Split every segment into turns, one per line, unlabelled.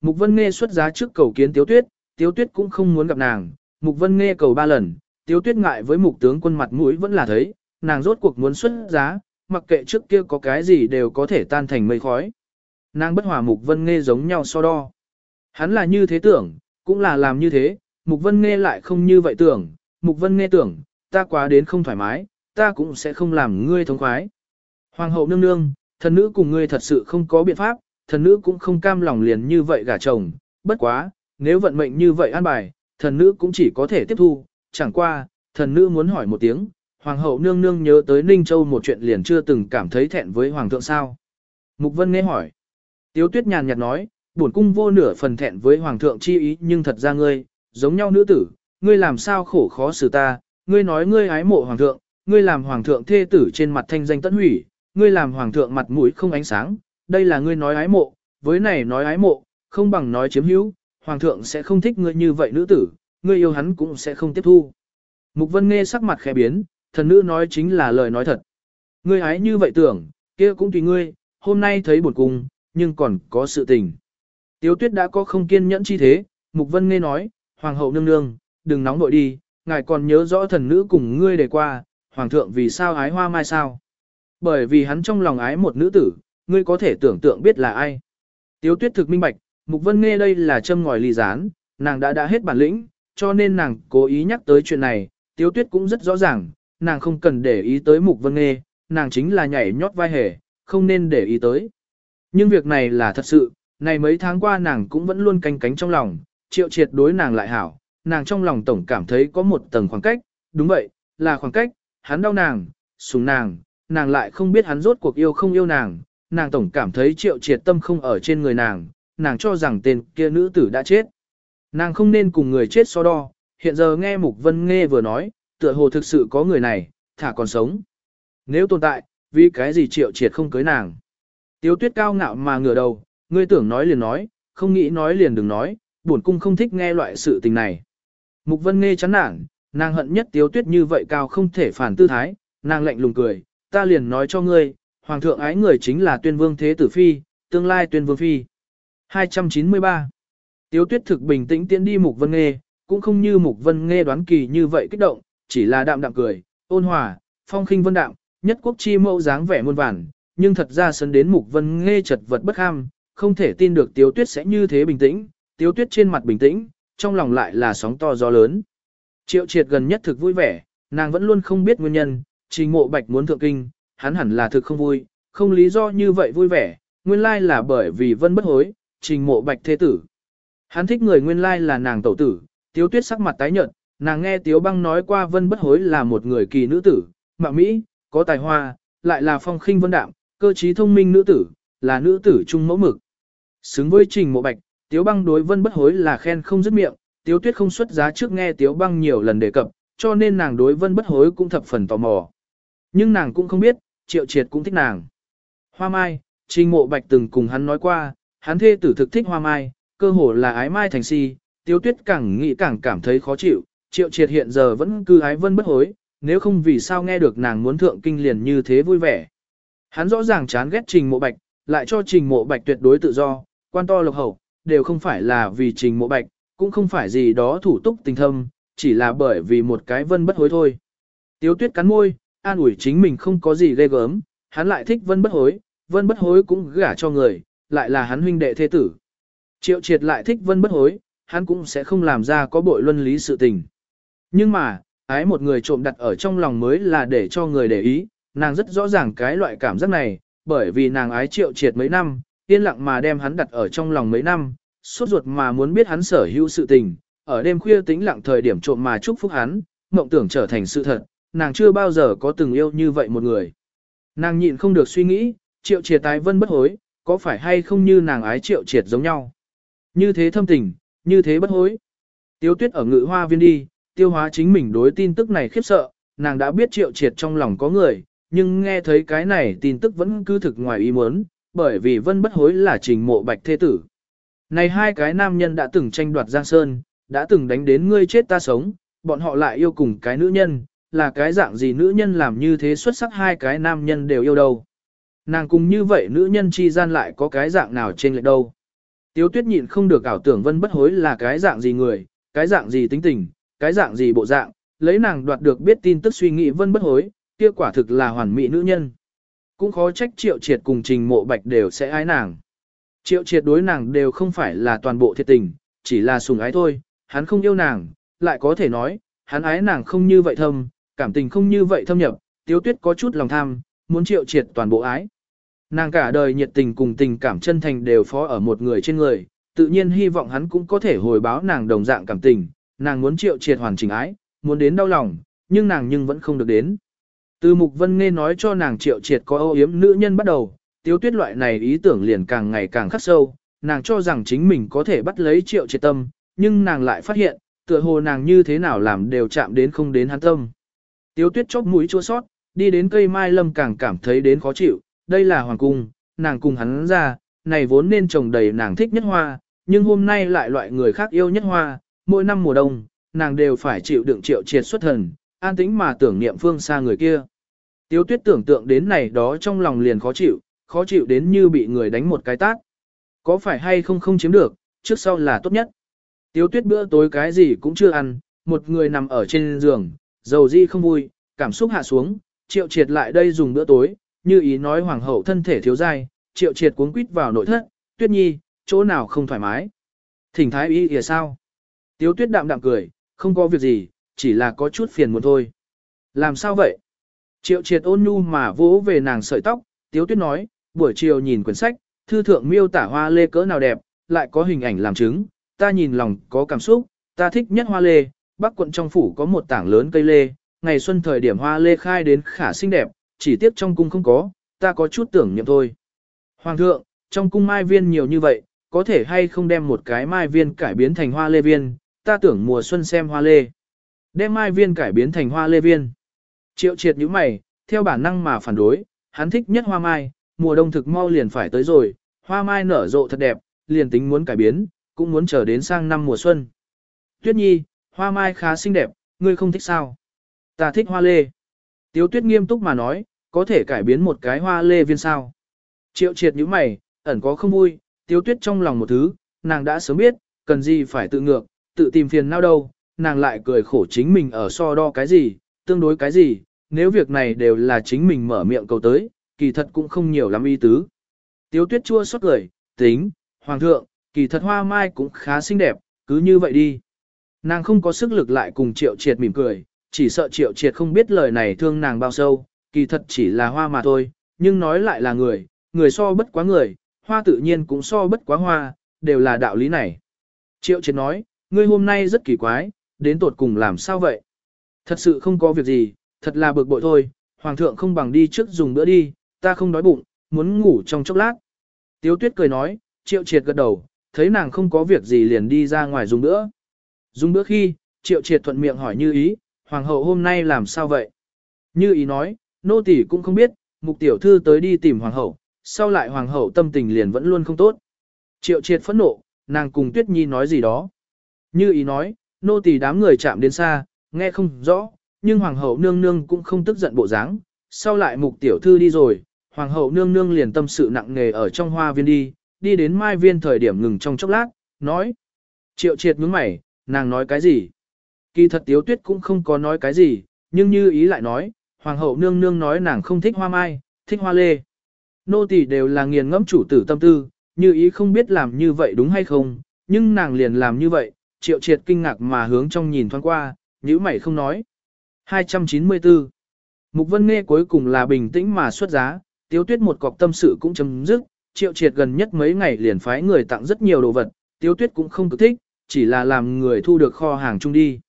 Mục Vân Nghe xuất giá trước cầu kiến Tiếu Tuyết, Tiếu Tuyết cũng không muốn gặp nàng, Mục Vân Nghe cầu ba lần, Tiếu Tuyết ngại với mục tướng quân mặt mũi vẫn là thấy, nàng rốt cuộc muốn xuất giá, mặc kệ trước kia có cái gì đều có thể tan thành mây khói. Nàng bất hòa Mục Vân Nghe giống nhau so đo. Hắn là như thế tưởng, cũng là làm như thế, Mục Vân Nghe lại không như vậy tưởng, Mục Vân Nghe tưởng, ta quá đến không thoải mái, ta cũng sẽ không làm ngươi thống khoái. Hoàng hậu nương nương, thần nữ cùng ngươi thật sự không có biện pháp, thần nữ cũng không cam lòng liền như vậy gả chồng, bất quá, nếu vận mệnh như vậy an bài, thần nữ cũng chỉ có thể tiếp thu, chẳng qua, thần nữ muốn hỏi một tiếng, hoàng hậu nương nương nhớ tới Ninh Châu một chuyện liền chưa từng cảm thấy thẹn với hoàng thượng sao. Mục Vân nghe hỏi, Tiếu Tuyết nhàn nhạt nói, bổn cung vô nửa phần thẹn với hoàng thượng chi ý nhưng thật ra ngươi, giống nhau nữ tử, ngươi làm sao khổ khó xử ta, ngươi nói ngươi ái mộ hoàng thượng, ngươi làm hoàng thượng thê tử trên mặt thanh danh tận hủy, ngươi làm hoàng thượng mặt mũi không ánh sáng, đây là ngươi nói ái mộ, với này nói ái mộ, không bằng nói chiếm hữu, hoàng thượng sẽ không thích ngươi như vậy nữ tử, ngươi yêu hắn cũng sẽ không tiếp thu. Mục Vân nghe sắc mặt khẽ biến, thần nữ nói chính là lời nói thật. Ngươi ái như vậy tưởng, kia cũng tùy ngươi, hôm nay thấy buồn cung, nhưng còn có sự tình. Tiếu tuyết đã có không kiên nhẫn chi thế, Mục Vân nghe nói, Hoàng hậu nương nương, đừng nóng nội đi, ngài còn nhớ rõ thần nữ cùng ngươi đề qua, Hoàng thượng vì sao ái hoa mai sao. Bởi vì hắn trong lòng ái một nữ tử, ngươi có thể tưởng tượng biết là ai. Tiếu tuyết thực minh bạch, Mục Vân nghe đây là châm ngòi ly gián, nàng đã đã hết bản lĩnh, cho nên nàng cố ý nhắc tới chuyện này, Tiếu tuyết cũng rất rõ ràng, nàng không cần để ý tới Mục Vân nghe, nàng chính là nhảy nhót vai hề, không nên để ý tới. Nhưng việc này là thật sự, này mấy tháng qua nàng cũng vẫn luôn canh cánh trong lòng, triệu triệt đối nàng lại hảo, nàng trong lòng tổng cảm thấy có một tầng khoảng cách, đúng vậy, là khoảng cách, hắn đau nàng, sùng nàng, nàng lại không biết hắn rốt cuộc yêu không yêu nàng, nàng tổng cảm thấy triệu triệt tâm không ở trên người nàng, nàng cho rằng tên kia nữ tử đã chết. Nàng không nên cùng người chết so đo, hiện giờ nghe Mục Vân nghe vừa nói, tựa hồ thực sự có người này, thả còn sống. Nếu tồn tại, vì cái gì triệu triệt không cưới nàng. Tiếu tuyết cao ngạo mà ngửa đầu, ngươi tưởng nói liền nói, không nghĩ nói liền đừng nói, bổn cung không thích nghe loại sự tình này. Mục Vân nghe chán nản, nàng hận nhất Tiếu tuyết như vậy cao không thể phản tư thái, nàng lạnh lùng cười, ta liền nói cho ngươi, hoàng thượng ái người chính là tuyên vương thế tử phi, tương lai tuyên vương phi. 293. Tiếu tuyết thực bình tĩnh tiến đi Mục Vân Nghê, cũng không như Mục Vân Nghê đoán kỳ như vậy kích động, chỉ là đạm đạm cười, ôn hòa, phong khinh vân đạm, nhất quốc chi mẫu dáng vẻ muôn vàn, nhưng thật ra sấn đến Mục Vân Nghê chật vật bất ham, không thể tin được Tiếu tuyết sẽ như thế bình tĩnh, Tiếu tuyết trên mặt bình tĩnh, trong lòng lại là sóng to gió lớn. Triệu triệt gần nhất thực vui vẻ, nàng vẫn luôn không biết nguyên nhân, trình mộ bạch muốn thượng kinh, hắn hẳn là thực không vui, không lý do như vậy vui vẻ, nguyên lai là bởi vì vân bất hối, trình mộ bạch thế tử. Hắn thích người nguyên lai là nàng tẩu tử, tiếu tuyết sắc mặt tái nhợt, nàng nghe tiếu băng nói qua vân bất hối là một người kỳ nữ tử, mạo mỹ, có tài hoa, lại là phong khinh vân đạm, cơ trí thông minh nữ tử, là nữ tử trung mẫu mực. Xứng với trình mộ bạch, tiếu băng đối vân bất hối là khen không dứt miệng, tiếu tuyết không xuất giá trước nghe tiếu băng nhiều lần đề cập, cho nên nàng đối vân bất hối cũng thập phần tò mò. Nhưng nàng cũng không biết, triệu triệt cũng thích nàng. Hoa mai, trình mộ bạch từng cùng hắn nói qua, hắn thê tử thực thích hoa mai, cơ hồ là ái mai thành si, tiêu tuyết càng nghĩ càng cảm thấy khó chịu, triệu triệt hiện giờ vẫn cứ ái vân bất hối, nếu không vì sao nghe được nàng muốn thượng kinh liền như thế vui vẻ. Hắn rõ ràng chán ghét trình mộ bạch, lại cho trình mộ bạch tuyệt đối tự do, quan to lộc hậu, đều không phải là vì trình mộ bạch, cũng không phải gì đó thủ túc tình thâm, chỉ là bởi vì một cái vân bất hối thôi. Tiếu tuyết cắn môi, an ủi chính mình không có gì ghê gớm, hắn lại thích vân bất hối, vân bất hối cũng gả cho người, lại là hắn huynh đệ thế tử. Triệu triệt lại thích vân bất hối, hắn cũng sẽ không làm ra có bội luân lý sự tình. Nhưng mà, ái một người trộm đặt ở trong lòng mới là để cho người để ý, nàng rất rõ ràng cái loại cảm giác này, bởi vì nàng ái triệu triệt mấy năm, yên lặng mà đem hắn đặt ở trong lòng mấy năm, suốt ruột mà muốn biết hắn sở hữu sự tình, ở đêm khuya tĩnh lặng thời điểm trộm mà chúc phúc hắn, mộng tưởng trở thành sự thật, nàng chưa bao giờ có từng yêu như vậy một người. Nàng nhịn không được suy nghĩ, triệu triệt tái vân bất hối, có phải hay không như nàng ái triệu triệt giống nhau. Như thế thâm tình, như thế bất hối. Tiêu tuyết ở ngự hoa viên đi, tiêu hóa chính mình đối tin tức này khiếp sợ, nàng đã biết triệu triệt trong lòng có người, nhưng nghe thấy cái này tin tức vẫn cứ thực ngoài ý muốn, bởi vì vân bất hối là trình mộ bạch thế tử. Này hai cái nam nhân đã từng tranh đoạt Giang Sơn, đã từng đánh đến ngươi chết ta sống, bọn họ lại yêu cùng cái nữ nhân, là cái dạng gì nữ nhân làm như thế xuất sắc hai cái nam nhân đều yêu đâu. Nàng cùng như vậy nữ nhân chi gian lại có cái dạng nào trên lệch đâu. Tiếu tuyết nhịn không được ảo tưởng vân bất hối là cái dạng gì người, cái dạng gì tính tình, cái dạng gì bộ dạng, lấy nàng đoạt được biết tin tức suy nghĩ vân bất hối, kia quả thực là hoàn mỹ nữ nhân. Cũng khó trách triệu triệt cùng trình mộ bạch đều sẽ ái nàng. Triệu triệt đối nàng đều không phải là toàn bộ thiệt tình, chỉ là sùng ái thôi, hắn không yêu nàng, lại có thể nói, hắn ái nàng không như vậy thâm, cảm tình không như vậy thâm nhập, tiếu tuyết có chút lòng tham, muốn triệu triệt toàn bộ ái. Nàng cả đời nhiệt tình cùng tình cảm chân thành đều phó ở một người trên người, tự nhiên hy vọng hắn cũng có thể hồi báo nàng đồng dạng cảm tình, nàng muốn triệu triệt hoàn chỉnh ái, muốn đến đau lòng, nhưng nàng nhưng vẫn không được đến. Từ Mục Vân nghe nói cho nàng triệu triệt có âu yếm nữ nhân bắt đầu, tiếu tuyết loại này ý tưởng liền càng ngày càng khắc sâu, nàng cho rằng chính mình có thể bắt lấy triệu triệt tâm, nhưng nàng lại phát hiện, tựa hồ nàng như thế nào làm đều chạm đến không đến hắn tâm. Tiếu tuyết chóp mũi chua sót, đi đến cây mai lâm càng cảm thấy đến khó chịu, đây là hoàng cung, nàng cùng hắn ra, này vốn nên trồng đầy nàng thích nhất hoa, nhưng hôm nay lại loại người khác yêu nhất hoa, mỗi năm mùa đông, nàng đều phải chịu đựng triệu triệt xuất thần, an tĩnh mà tưởng niệm phương xa người kia. Tiếu tuyết tưởng tượng đến này đó trong lòng liền khó chịu, khó chịu đến như bị người đánh một cái tát. Có phải hay không không chiếm được, trước sau là tốt nhất. Tiếu tuyết bữa tối cái gì cũng chưa ăn, một người nằm ở trên giường, dầu di không vui, cảm xúc hạ xuống, triệu triệt lại đây dùng bữa tối, như ý nói hoàng hậu thân thể thiếu dai, triệu triệt cuốn quýt vào nội thất, tuyết nhi, chỗ nào không thoải mái. Thỉnh thái y kìa sao? Tiếu tuyết đạm đạm cười, không có việc gì, chỉ là có chút phiền muộn thôi. Làm sao vậy? Triệu triệt ôn nhu mà vỗ về nàng sợi tóc, tiếu tuyết nói, buổi chiều nhìn quyển sách, thư thượng miêu tả hoa lê cỡ nào đẹp, lại có hình ảnh làm chứng, ta nhìn lòng có cảm xúc, ta thích nhất hoa lê, bắc quận trong phủ có một tảng lớn cây lê, ngày xuân thời điểm hoa lê khai đến khả xinh đẹp, chỉ tiếc trong cung không có, ta có chút tưởng niệm thôi. Hoàng thượng, trong cung mai viên nhiều như vậy, có thể hay không đem một cái mai viên cải biến thành hoa lê viên, ta tưởng mùa xuân xem hoa lê. Đem mai viên cải biến thành hoa lê viên. Triệu triệt như mày, theo bản năng mà phản đối, hắn thích nhất hoa mai, mùa đông thực mau liền phải tới rồi, hoa mai nở rộ thật đẹp, liền tính muốn cải biến, cũng muốn chờ đến sang năm mùa xuân. Tuyết nhi, hoa mai khá xinh đẹp, ngươi không thích sao? Ta thích hoa lê. Tiếu tuyết nghiêm túc mà nói, có thể cải biến một cái hoa lê viên sao. Triệu triệt như mày, ẩn có không vui, tiếu tuyết trong lòng một thứ, nàng đã sớm biết, cần gì phải tự ngược, tự tìm phiền nào đâu, nàng lại cười khổ chính mình ở so đo cái gì, tương đối cái gì, nếu việc này đều là chính mình mở miệng cầu tới, kỳ thật cũng không nhiều lắm ý tứ. Tiếu tuyết chua xót cười, tính, hoàng thượng, kỳ thật hoa mai cũng khá xinh đẹp, cứ như vậy đi. Nàng không có sức lực lại cùng triệu triệt mỉm cười, chỉ sợ triệu triệt không biết lời này thương nàng bao sâu, kỳ thật chỉ là hoa mà thôi, nhưng nói lại là người, người so bất quá người, hoa tự nhiên cũng so bất quá hoa, đều là đạo lý này. Triệu triệt nói, ngươi hôm nay rất kỳ quái, đến tột cùng làm sao vậy? Thật sự không có việc gì, thật là bực bội thôi, hoàng thượng không bằng đi trước dùng bữa đi, ta không đói bụng, muốn ngủ trong chốc lát. Tiếu tuyết cười nói, triệu triệt gật đầu, thấy nàng không có việc gì liền đi ra ngoài dùng bữa. Dùng bữa khi, triệu triệt thuận miệng hỏi như ý, hoàng hậu hôm nay làm sao vậy? Như ý nói, nô tỳ cũng không biết, mục tiểu thư tới đi tìm hoàng hậu, sau lại hoàng hậu tâm tình liền vẫn luôn không tốt. Triệu triệt phẫn nộ, nàng cùng tuyết nhi nói gì đó. Như ý nói, nô tỳ đám người chạm đến xa, nghe không rõ, nhưng hoàng hậu nương nương cũng không tức giận bộ dáng. Sau lại mục tiểu thư đi rồi, hoàng hậu nương nương liền tâm sự nặng nề ở trong hoa viên đi, đi đến mai viên thời điểm ngừng trong chốc lát, nói. Triệu triệt nhướng mày, nàng nói cái gì? Kỳ thật tiếu tuyết cũng không có nói cái gì, nhưng như ý lại nói, hoàng hậu nương nương nói nàng không thích hoa mai, thích hoa lê. Nô tỳ đều là nghiền ngẫm chủ tử tâm tư, như ý không biết làm như vậy đúng hay không, nhưng nàng liền làm như vậy, triệu triệt kinh ngạc mà hướng trong nhìn thoáng qua, nhữ mày không nói. 294 Mục Vân Nghe cuối cùng là bình tĩnh mà xuất giá, tiếu tuyết một cọc tâm sự cũng chấm dứt, triệu triệt gần nhất mấy ngày liền phái người tặng rất nhiều đồ vật, tiếu tuyết cũng không cực thích, chỉ là làm người thu được kho hàng chung đi.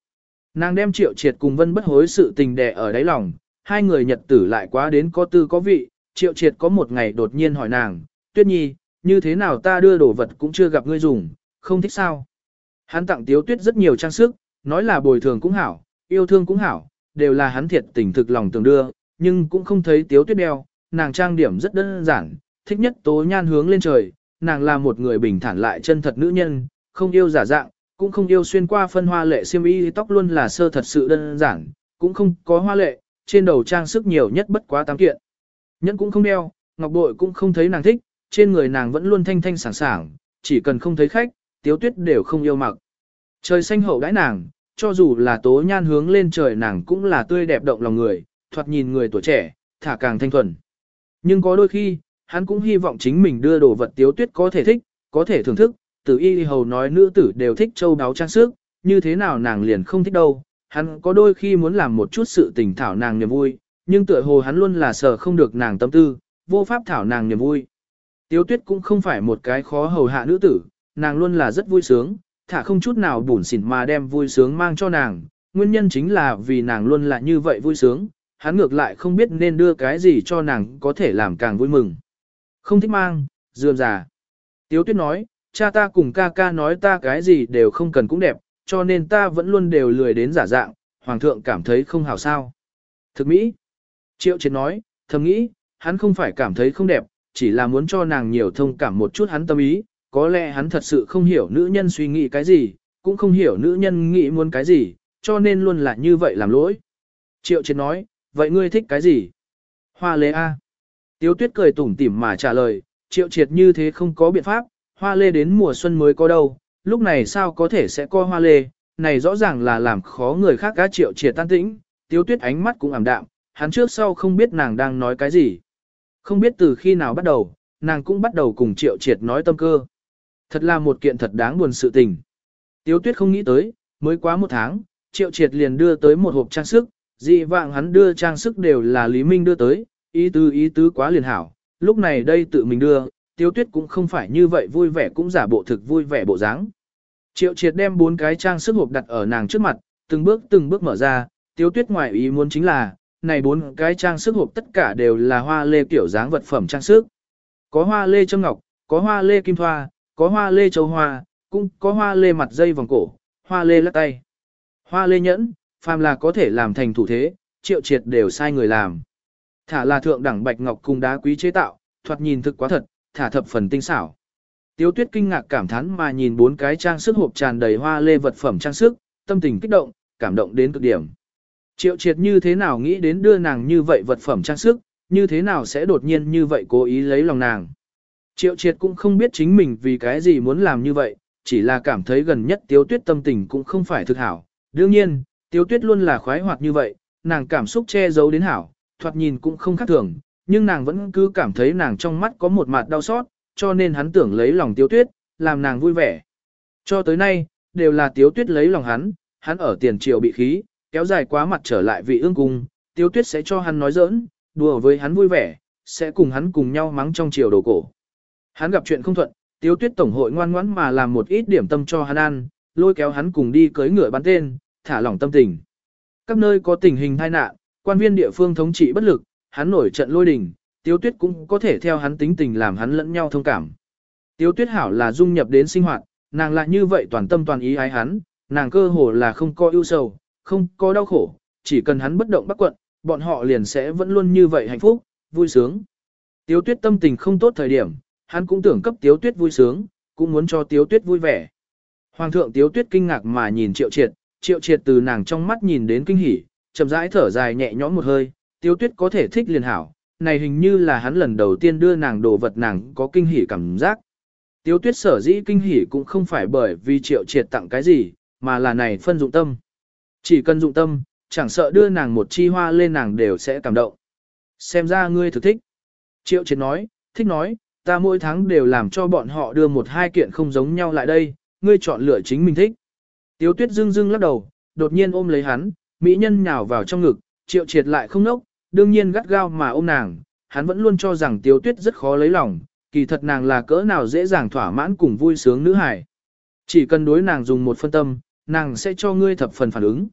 Nàng đem triệu triệt cùng vân bất hối sự tình đè ở đáy lòng, hai người nhật tử lại quá đến có tư có vị, triệu triệt có một ngày đột nhiên hỏi nàng, tuyết nhi, như thế nào ta đưa đồ vật cũng chưa gặp ngươi dùng, không thích sao. Hắn tặng tiếu tuyết rất nhiều trang sức, nói là bồi thường cũng hảo, yêu thương cũng hảo, đều là hắn thiệt tình thực lòng tưởng đưa, nhưng cũng không thấy tiếu tuyết đeo, nàng trang điểm rất đơn giản, thích nhất tố nhan hướng lên trời, nàng là một người bình thản lại chân thật nữ nhân, không yêu giả dạng, cũng không yêu xuyên qua phân hoa lệ xiêm y tóc luôn là sơ thật sự đơn giản, cũng không có hoa lệ, trên đầu trang sức nhiều nhất bất quá tám kiện. Nhẫn cũng không đeo, ngọc bội cũng không thấy nàng thích, trên người nàng vẫn luôn thanh thanh sảng sảng, chỉ cần không thấy khách, tiếu tuyết đều không yêu mặc. Trời xanh hậu đãi nàng, cho dù là tố nhan hướng lên trời nàng cũng là tươi đẹp động lòng người, thoạt nhìn người tuổi trẻ, thả càng thanh thuần. Nhưng có đôi khi, hắn cũng hy vọng chính mình đưa đồ vật tiếu tuyết có thể thích, có thể thưởng thức, Tử y hầu nói nữ tử đều thích châu đáo trang sức, như thế nào nàng liền không thích đâu. Hắn có đôi khi muốn làm một chút sự tình thảo nàng niềm vui, nhưng tựa hồ hắn luôn là sợ không được nàng tâm tư, vô pháp thảo nàng niềm vui. Tiếu tuyết cũng không phải một cái khó hầu hạ nữ tử, nàng luôn là rất vui sướng, thả không chút nào bủn xỉn mà đem vui sướng mang cho nàng. Nguyên nhân chính là vì nàng luôn là như vậy vui sướng, hắn ngược lại không biết nên đưa cái gì cho nàng có thể làm càng vui mừng. Không thích mang, dườm già. Tiếu tuyết nói, cha ta cùng ca ca nói ta cái gì đều không cần cũng đẹp, cho nên ta vẫn luôn đều lười đến giả dạng, hoàng thượng cảm thấy không hảo sao. Thực mỹ. Triệu triệt nói, thầm nghĩ, hắn không phải cảm thấy không đẹp, chỉ là muốn cho nàng nhiều thông cảm một chút hắn tâm ý, có lẽ hắn thật sự không hiểu nữ nhân suy nghĩ cái gì, cũng không hiểu nữ nhân nghĩ muốn cái gì, cho nên luôn là như vậy làm lỗi. Triệu triệt nói, vậy ngươi thích cái gì? Hoa lê A. Tiếu tuyết cười tủm tỉm mà trả lời, triệu triệt như thế không có biện pháp, hoa lê đến mùa xuân mới có đâu, lúc này sao có thể sẽ có hoa lê, này rõ ràng là làm khó người khác cá triệu triệt tan tĩnh, tiếu tuyết ánh mắt cũng ảm đạm, hắn trước sau không biết nàng đang nói cái gì. Không biết từ khi nào bắt đầu, nàng cũng bắt đầu cùng triệu triệt nói tâm cơ. Thật là một kiện thật đáng buồn sự tình. Tiếu tuyết không nghĩ tới, mới quá một tháng, triệu triệt liền đưa tới một hộp trang sức, dị vạng hắn đưa trang sức đều là Lý Minh đưa tới, ý tứ ý tứ quá liền hảo, lúc này đây tự mình đưa, Tiếu Tuyết cũng không phải như vậy vui vẻ cũng giả bộ thực vui vẻ bộ dáng. Triệu Triệt đem bốn cái trang sức hộp đặt ở nàng trước mặt, từng bước từng bước mở ra, Tiếu Tuyết ngoài ý muốn chính là, này bốn cái trang sức hộp tất cả đều là hoa lê kiểu dáng vật phẩm trang sức. Có hoa lê châm ngọc, có hoa lê kim thoa, có hoa lê châu hoa, cũng có hoa lê mặt dây vòng cổ, hoa lê lắc tay. Hoa lê nhẫn, phàm là có thể làm thành thủ thế, triệu triệt đều sai người làm. Thả là thượng đẳng bạch ngọc cùng đá quý chế tạo, thoạt nhìn thực quá thật, thả thập phần tinh xảo. Tiếu tuyết kinh ngạc cảm thán mà nhìn bốn cái trang sức hộp tràn đầy hoa lê vật phẩm trang sức, tâm tình kích động, cảm động đến cực điểm. Triệu triệt như thế nào nghĩ đến đưa nàng như vậy vật phẩm trang sức, như thế nào sẽ đột nhiên như vậy cố ý lấy lòng nàng. Triệu triệt cũng không biết chính mình vì cái gì muốn làm như vậy, chỉ là cảm thấy gần nhất tiếu tuyết tâm tình cũng không phải thực hảo. Đương nhiên, tiếu tuyết luôn là khoái hoạt như vậy, nàng cảm xúc che giấu đến hảo, thoạt nhìn cũng không khác thường, nhưng nàng vẫn cứ cảm thấy nàng trong mắt có một mặt đau xót, cho nên hắn tưởng lấy lòng tiếu tuyết, làm nàng vui vẻ. Cho tới nay, đều là tiếu tuyết lấy lòng hắn, hắn ở tiền triều bị khí, kéo dài quá mặt trở lại vị ương cung, tiếu tuyết sẽ cho hắn nói giỡn, đùa với hắn vui vẻ, sẽ cùng hắn cùng nhau mắng trong triều đồ cổ. Hắn gặp chuyện không thuận, tiếu tuyết tổng hội ngoan ngoãn mà làm một ít điểm tâm cho hắn ăn, lôi kéo hắn cùng đi cưới ngựa bắn tên, thả lỏng tâm tình. Các nơi có tình hình tai nạn, quan viên địa phương thống trị bất lực, hắn nổi trận lôi đình, Tiếu Tuyết cũng có thể theo hắn tính tình làm hắn lẫn nhau thông cảm. Tiếu Tuyết hảo là dung nhập đến sinh hoạt, nàng lại như vậy toàn tâm toàn ý ái hắn, nàng cơ hồ là không có ưu sầu, không có đau khổ, chỉ cần hắn bất động bất quận, bọn họ liền sẽ vẫn luôn như vậy hạnh phúc, vui sướng. Tiếu Tuyết tâm tình không tốt thời điểm, hắn cũng tưởng cấp Tiếu Tuyết vui sướng, cũng muốn cho Tiếu Tuyết vui vẻ. Hoàng thượng Tiếu Tuyết kinh ngạc mà nhìn Triệu Triệt, Triệu Triệt từ nàng trong mắt nhìn đến kinh hỉ, chậm rãi thở dài nhẹ nhõm một hơi, Tiếu Tuyết có thể thích liền hảo, này hình như là hắn lần đầu tiên đưa nàng đồ vật nàng có kinh hỉ cảm giác. Tiếu Tuyết sở dĩ kinh hỉ cũng không phải bởi vì Triệu Triệt tặng cái gì, mà là này phân dụng tâm. Chỉ cần dụng tâm, chẳng sợ đưa nàng một chi hoa lên nàng đều sẽ cảm động. Xem ra ngươi thực thích. Triệu Triệt nói, thích nói, ta mỗi tháng đều làm cho bọn họ đưa một hai kiện không giống nhau lại đây, ngươi chọn lựa chính mình thích. Tiếu Tuyết dưng dưng lắc đầu, đột nhiên ôm lấy hắn, mỹ nhân nhào vào trong ngực, Triệu Triệt lại không nốc, đương nhiên gắt gao mà ôm nàng, hắn vẫn luôn cho rằng Tiếu Tuyết rất khó lấy lòng, kỳ thật nàng là cỡ nào dễ dàng thỏa mãn cùng vui sướng nữ hải. Chỉ cần đối nàng dùng một phân tâm, nàng sẽ cho ngươi thập phần phản ứng.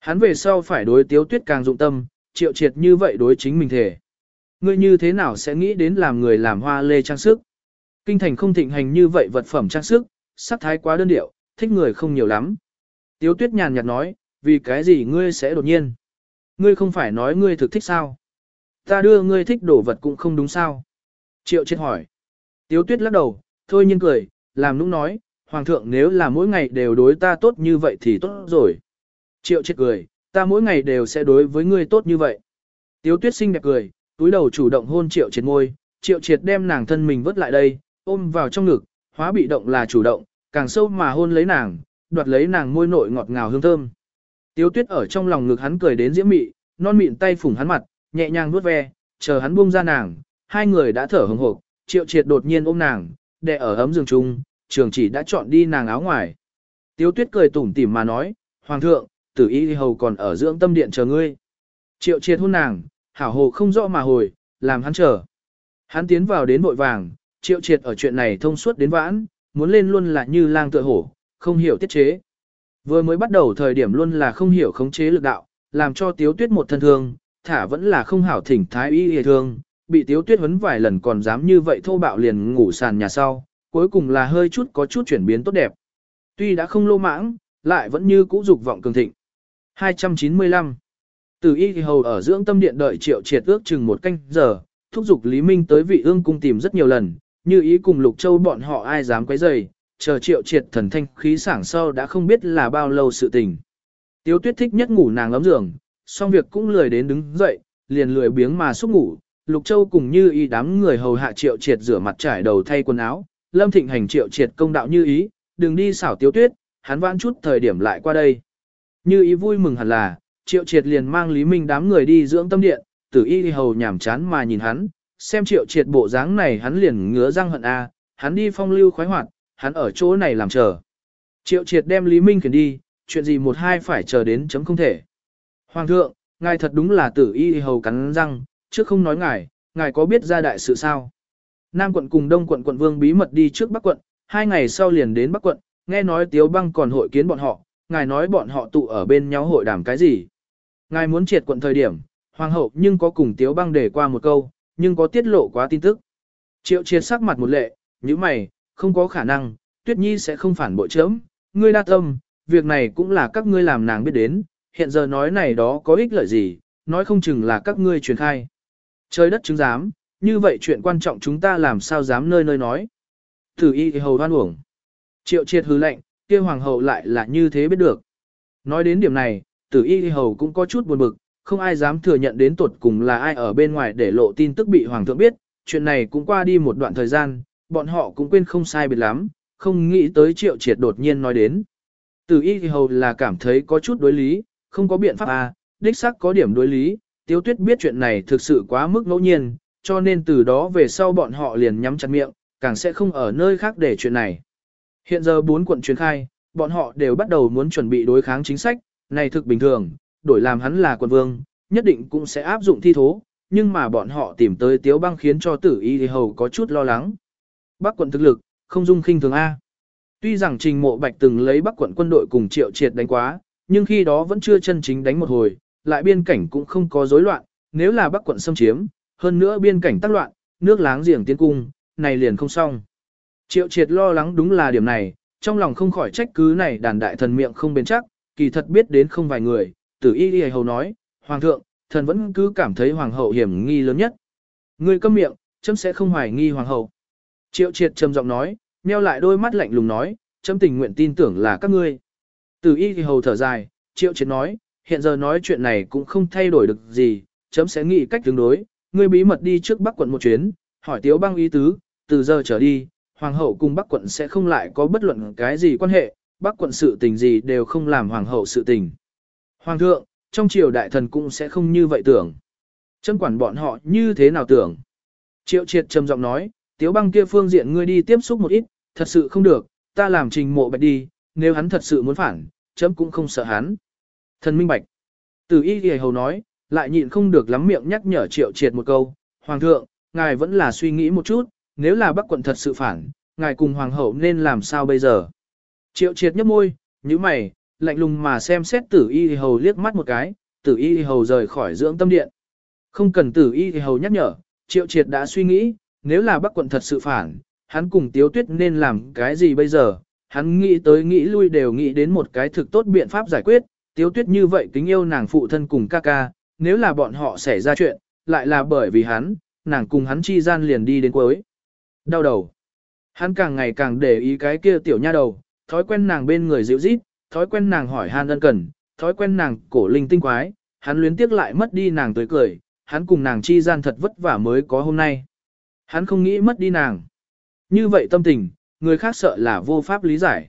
Hắn về sau phải đối Tiếu Tuyết càng dụng tâm, triệu triệt như vậy đối chính mình thể. Ngươi như thế nào sẽ nghĩ đến làm người làm hoa lê trang sức? Kinh thành không thịnh hành như vậy vật phẩm trang sức, sắc thái quá đơn điệu, thích người không nhiều lắm. Tiếu Tuyết nhàn nhạt nói, vì cái gì ngươi sẽ đột nhiên? Ngươi không phải nói ngươi thực thích sao? Ta đưa ngươi thích đồ vật cũng không đúng sao? Triệu chết hỏi. Tiếu tuyết lắc đầu, thôi nhưng cười, làm nũng nói, Hoàng thượng nếu là mỗi ngày đều đối ta tốt như vậy thì tốt rồi. Triệu chết cười, ta mỗi ngày đều sẽ đối với ngươi tốt như vậy. Tiếu tuyết xinh đẹp cười, túi đầu chủ động hôn triệu triệt môi, triệu triệt đem nàng thân mình vớt lại đây, ôm vào trong ngực, hóa bị động là chủ động, càng sâu mà hôn lấy nàng, đoạt lấy nàng môi nội ngọt ngào hương thơm. Tiếu tuyết ở trong lòng ngực hắn cười đến diễm mị, non mịn tay phủng hắn mặt, nhẹ nhàng nuốt ve, chờ hắn buông ra nàng, hai người đã thở hừng hộp, triệu triệt đột nhiên ôm nàng, đè ở ấm giường chung, trường chỉ đã chọn đi nàng áo ngoài. Tiếu tuyết cười tủm tỉm mà nói, Hoàng thượng, tử y hầu còn ở dưỡng tâm điện chờ ngươi. Triệu triệt hôn nàng, hảo hồ không rõ mà hồi, làm hắn chờ. Hắn tiến vào đến vội vàng, triệu triệt ở chuyện này thông suốt đến vãn, muốn lên luôn là như lang tựa hổ, không hiểu tiết chế. Vừa mới bắt đầu thời điểm luôn là không hiểu khống chế lực đạo, làm cho tiếu tuyết một thân thương, thả vẫn là không hảo thỉnh thái y hề thương, bị tiếu tuyết huấn vài lần còn dám như vậy thô bạo liền ngủ sàn nhà sau, cuối cùng là hơi chút có chút chuyển biến tốt đẹp. Tuy đã không lô mãng, lại vẫn như cũ dục vọng cường thịnh. 295 Từ y thì hầu ở dưỡng tâm điện đợi triệu triệt ước chừng một canh giờ, thúc giục Lý Minh tới vị ương cung tìm rất nhiều lần, như ý cùng Lục Châu bọn họ ai dám quấy rầy, chờ triệu triệt thần thanh khí sảng sau đã không biết là bao lâu sự tình. Tiếu tuyết thích nhất ngủ nàng ấm giường, xong việc cũng lười đến đứng dậy, liền lười biếng mà xúc ngủ. Lục Châu cùng như y đám người hầu hạ triệu triệt rửa mặt trải đầu thay quần áo, lâm thịnh hành triệu triệt công đạo như ý, đừng đi xảo tiếu tuyết, hắn vãn chút thời điểm lại qua đây. Như ý vui mừng hẳn là, triệu triệt liền mang Lý Minh đám người đi dưỡng tâm điện, tử y hầu nhảm chán mà nhìn hắn, xem triệu triệt bộ dáng này hắn liền ngứa răng hận a, hắn đi phong lưu khoái hoạt, hắn ở chỗ này làm chờ. Triệu triệt đem Lý Minh khiển đi, chuyện gì một hai phải chờ đến chấm không thể. Hoàng thượng, ngài thật đúng là tử y hầu cắn răng, trước không nói ngài, ngài có biết ra đại sự sao? Nam quận cùng Đông quận quận vương bí mật đi trước Bắc quận, hai ngày sau liền đến Bắc quận, nghe nói Tiếu Băng còn hội kiến bọn họ, ngài nói bọn họ tụ ở bên nhau hội đàm cái gì? Ngài muốn triệt quận thời điểm, hoàng hậu nhưng có cùng Tiếu Băng để qua một câu, nhưng có tiết lộ quá tin tức. Triệu triệt sắc mặt một lệ, như mày, không có khả năng, Tuyết Nhi sẽ không phản bội chớm, ngươi đa tâm, việc này cũng là các ngươi làm nàng biết đến, hiện giờ nói này đó có ích lợi gì, nói không chừng là các ngươi truyền khai. Trời đất chứng giám, như vậy chuyện quan trọng chúng ta làm sao dám nơi nơi nói. Thử y thì hầu hoan uổng. Triệu triệt hứ lệnh, kia hoàng hậu lại là như thế biết được. Nói đến điểm này, tử y thì hầu cũng có chút buồn bực, không ai dám thừa nhận đến tuột cùng là ai ở bên ngoài để lộ tin tức bị hoàng thượng biết, chuyện này cũng qua đi một đoạn thời gian, bọn họ cũng quên không sai biệt lắm, không nghĩ tới triệu triệt đột nhiên nói đến. Tử y thì hầu là cảm thấy có chút đối lý, không có biện pháp à, đích xác có điểm đối lý, tiếu tuyết biết chuyện này thực sự quá mức ngẫu nhiên, cho nên từ đó về sau bọn họ liền nhắm chặt miệng, càng sẽ không ở nơi khác để chuyện này. Hiện giờ bốn quận truyền khai, bọn họ đều bắt đầu muốn chuẩn bị đối kháng chính sách, này thực bình thường, đổi làm hắn là quận vương, nhất định cũng sẽ áp dụng thi thố, nhưng mà bọn họ tìm tới tiếu băng khiến cho tử y thì hầu có chút lo lắng. Bắc quận thực lực, không dung khinh thường A. Tuy rằng trình mộ bạch từng lấy Bắc quận quân đội cùng triệu triệt đánh quá, nhưng khi đó vẫn chưa chân chính đánh một hồi, lại biên cảnh cũng không có rối loạn, nếu là Bắc quận xâm chiếm, hơn nữa biên cảnh tác loạn, nước láng giềng tiến cung, này liền không xong. Triệu triệt lo lắng đúng là điểm này, trong lòng không khỏi trách cứ này đàn đại thần miệng không bền chắc, kỳ thật biết đến không vài người, tử y đi hầu nói, Hoàng thượng, thần vẫn cứ cảm thấy Hoàng hậu hiểm nghi lớn nhất. Người câm miệng, chấm sẽ không hoài nghi Hoàng hậu. Triệu triệt trầm giọng nói, nheo lại đôi mắt lạnh lùng nói, chấm tình nguyện tin tưởng là các ngươi. Từ y thì hầu thở dài, triệu triệt nói, hiện giờ nói chuyện này cũng không thay đổi được gì, chấm sẽ nghĩ cách tương đối, ngươi bí mật đi trước Bắc quận một chuyến, hỏi tiếu băng ý tứ, từ giờ trở đi, hoàng hậu cùng Bắc quận sẽ không lại có bất luận cái gì quan hệ, Bắc quận sự tình gì đều không làm hoàng hậu sự tình. Hoàng thượng, trong triều đại thần cũng sẽ không như vậy tưởng. Chấm quản bọn họ như thế nào tưởng. Triệu triệt trầm giọng nói, tiếu băng kia phương diện ngươi đi tiếp xúc một ít, thật sự không được, ta làm trình mộ bạch đi, nếu hắn thật sự muốn phản, chấm cũng không sợ hắn. Thần minh bạch. Tử y ghi hầu nói, lại nhịn không được lắm miệng nhắc nhở triệu triệt một câu, Hoàng thượng, ngài vẫn là suy nghĩ một chút, nếu là bắc quận thật sự phản, ngài cùng Hoàng hậu nên làm sao bây giờ? Triệu triệt nhấp môi, như mày, lạnh lùng mà xem xét tử y hầu liếc mắt một cái, tử y hầu rời khỏi dưỡng tâm điện. Không cần tử y hầu nhắc nhở, triệu triệt đã suy nghĩ, nếu là bắc quận thật sự phản, hắn cùng tiếu tuyết nên làm cái gì bây giờ? Hắn nghĩ tới nghĩ lui đều nghĩ đến một cái thực tốt biện pháp giải quyết, tiếu tuyết như vậy kính yêu nàng phụ thân cùng ca ca, nếu là bọn họ xảy ra chuyện, lại là bởi vì hắn, nàng cùng hắn chi gian liền đi đến cuối. Đau đầu. Hắn càng ngày càng để ý cái kia tiểu nha đầu, thói quen nàng bên người dịu rít, thói quen nàng hỏi han ân cần, thói quen nàng cổ linh tinh quái, hắn luyến tiếc lại mất đi nàng tới cười, hắn cùng nàng chi gian thật vất vả mới có hôm nay. Hắn không nghĩ mất đi nàng. Như vậy tâm tình, người khác sợ là vô pháp lý giải.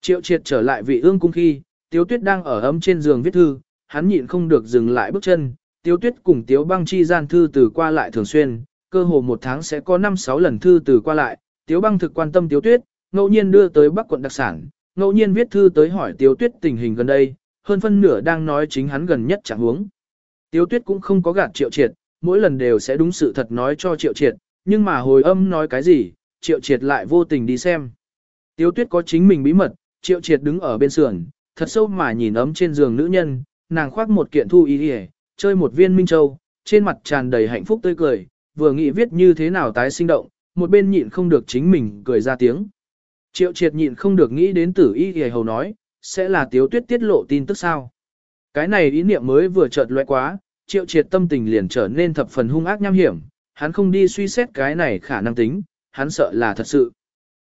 Triệu triệt trở lại vị ương cung khi, tiếu tuyết đang ở ấm trên giường viết thư, hắn nhịn không được dừng lại bước chân, tiếu tuyết cùng tiếu băng chi gian thư từ qua lại thường xuyên, cơ hồ một tháng sẽ có 5-6 lần thư từ qua lại, tiếu băng thực quan tâm tiếu tuyết, ngẫu nhiên đưa tới bắc quận đặc sản, ngẫu nhiên viết thư tới hỏi tiếu tuyết tình hình gần đây, hơn phân nửa đang nói chính hắn gần nhất chẳng huống. Tiếu tuyết cũng không có gạt triệu triệt, mỗi lần đều sẽ đúng sự thật nói cho triệu triệt, nhưng mà hồi âm nói cái gì, triệu triệt lại vô tình đi xem. Tiếu tuyết có chính mình bí mật, triệu triệt đứng ở bên sườn, thật sâu mà nhìn ấm trên giường nữ nhân, nàng khoác một kiện thu y hề, chơi một viên minh châu, trên mặt tràn đầy hạnh phúc tươi cười, vừa nghĩ viết như thế nào tái sinh động, một bên nhịn không được chính mình cười ra tiếng. Triệu triệt nhịn không được nghĩ đến tử y hề hầu nói, sẽ là tiếu tuyết tiết lộ tin tức sao. Cái này ý niệm mới vừa chợt lóe quá, triệu triệt tâm tình liền trở nên thập phần hung ác nham hiểm, hắn không đi suy xét cái này khả năng tính, hắn sợ là thật sự.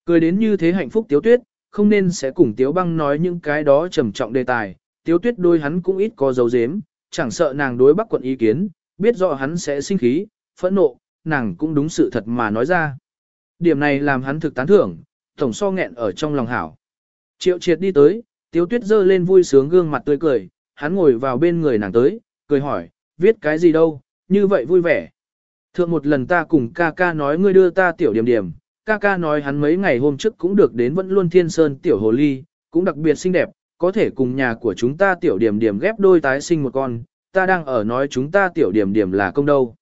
Cười đến như thế hạnh phúc tiếu tuyết, không nên sẽ cùng tiếu băng nói những cái đó trầm trọng đề tài, tiếu tuyết đôi hắn cũng ít có dấu dếm, chẳng sợ nàng đối bắc quận ý kiến, biết rõ hắn sẽ sinh khí, phẫn nộ, nàng cũng đúng sự thật mà nói ra. Điểm này làm hắn thực tán thưởng, tổng so nghẹn ở trong lòng hảo. Triệu triệt đi tới, tiếu tuyết giơ lên vui sướng gương mặt tươi cười, hắn ngồi vào bên người nàng tới, cười hỏi, viết cái gì đâu, như vậy vui vẻ. Thượng một lần ta cùng ca ca nói ngươi đưa ta tiểu điểm điểm, ca ca nói hắn mấy ngày hôm trước cũng được đến vẫn luôn thiên sơn tiểu hồ ly, cũng đặc biệt xinh đẹp, có thể cùng nhà của chúng ta tiểu điểm điểm ghép đôi tái sinh một con, ta đang ở nói chúng ta tiểu điểm điểm là công đâu.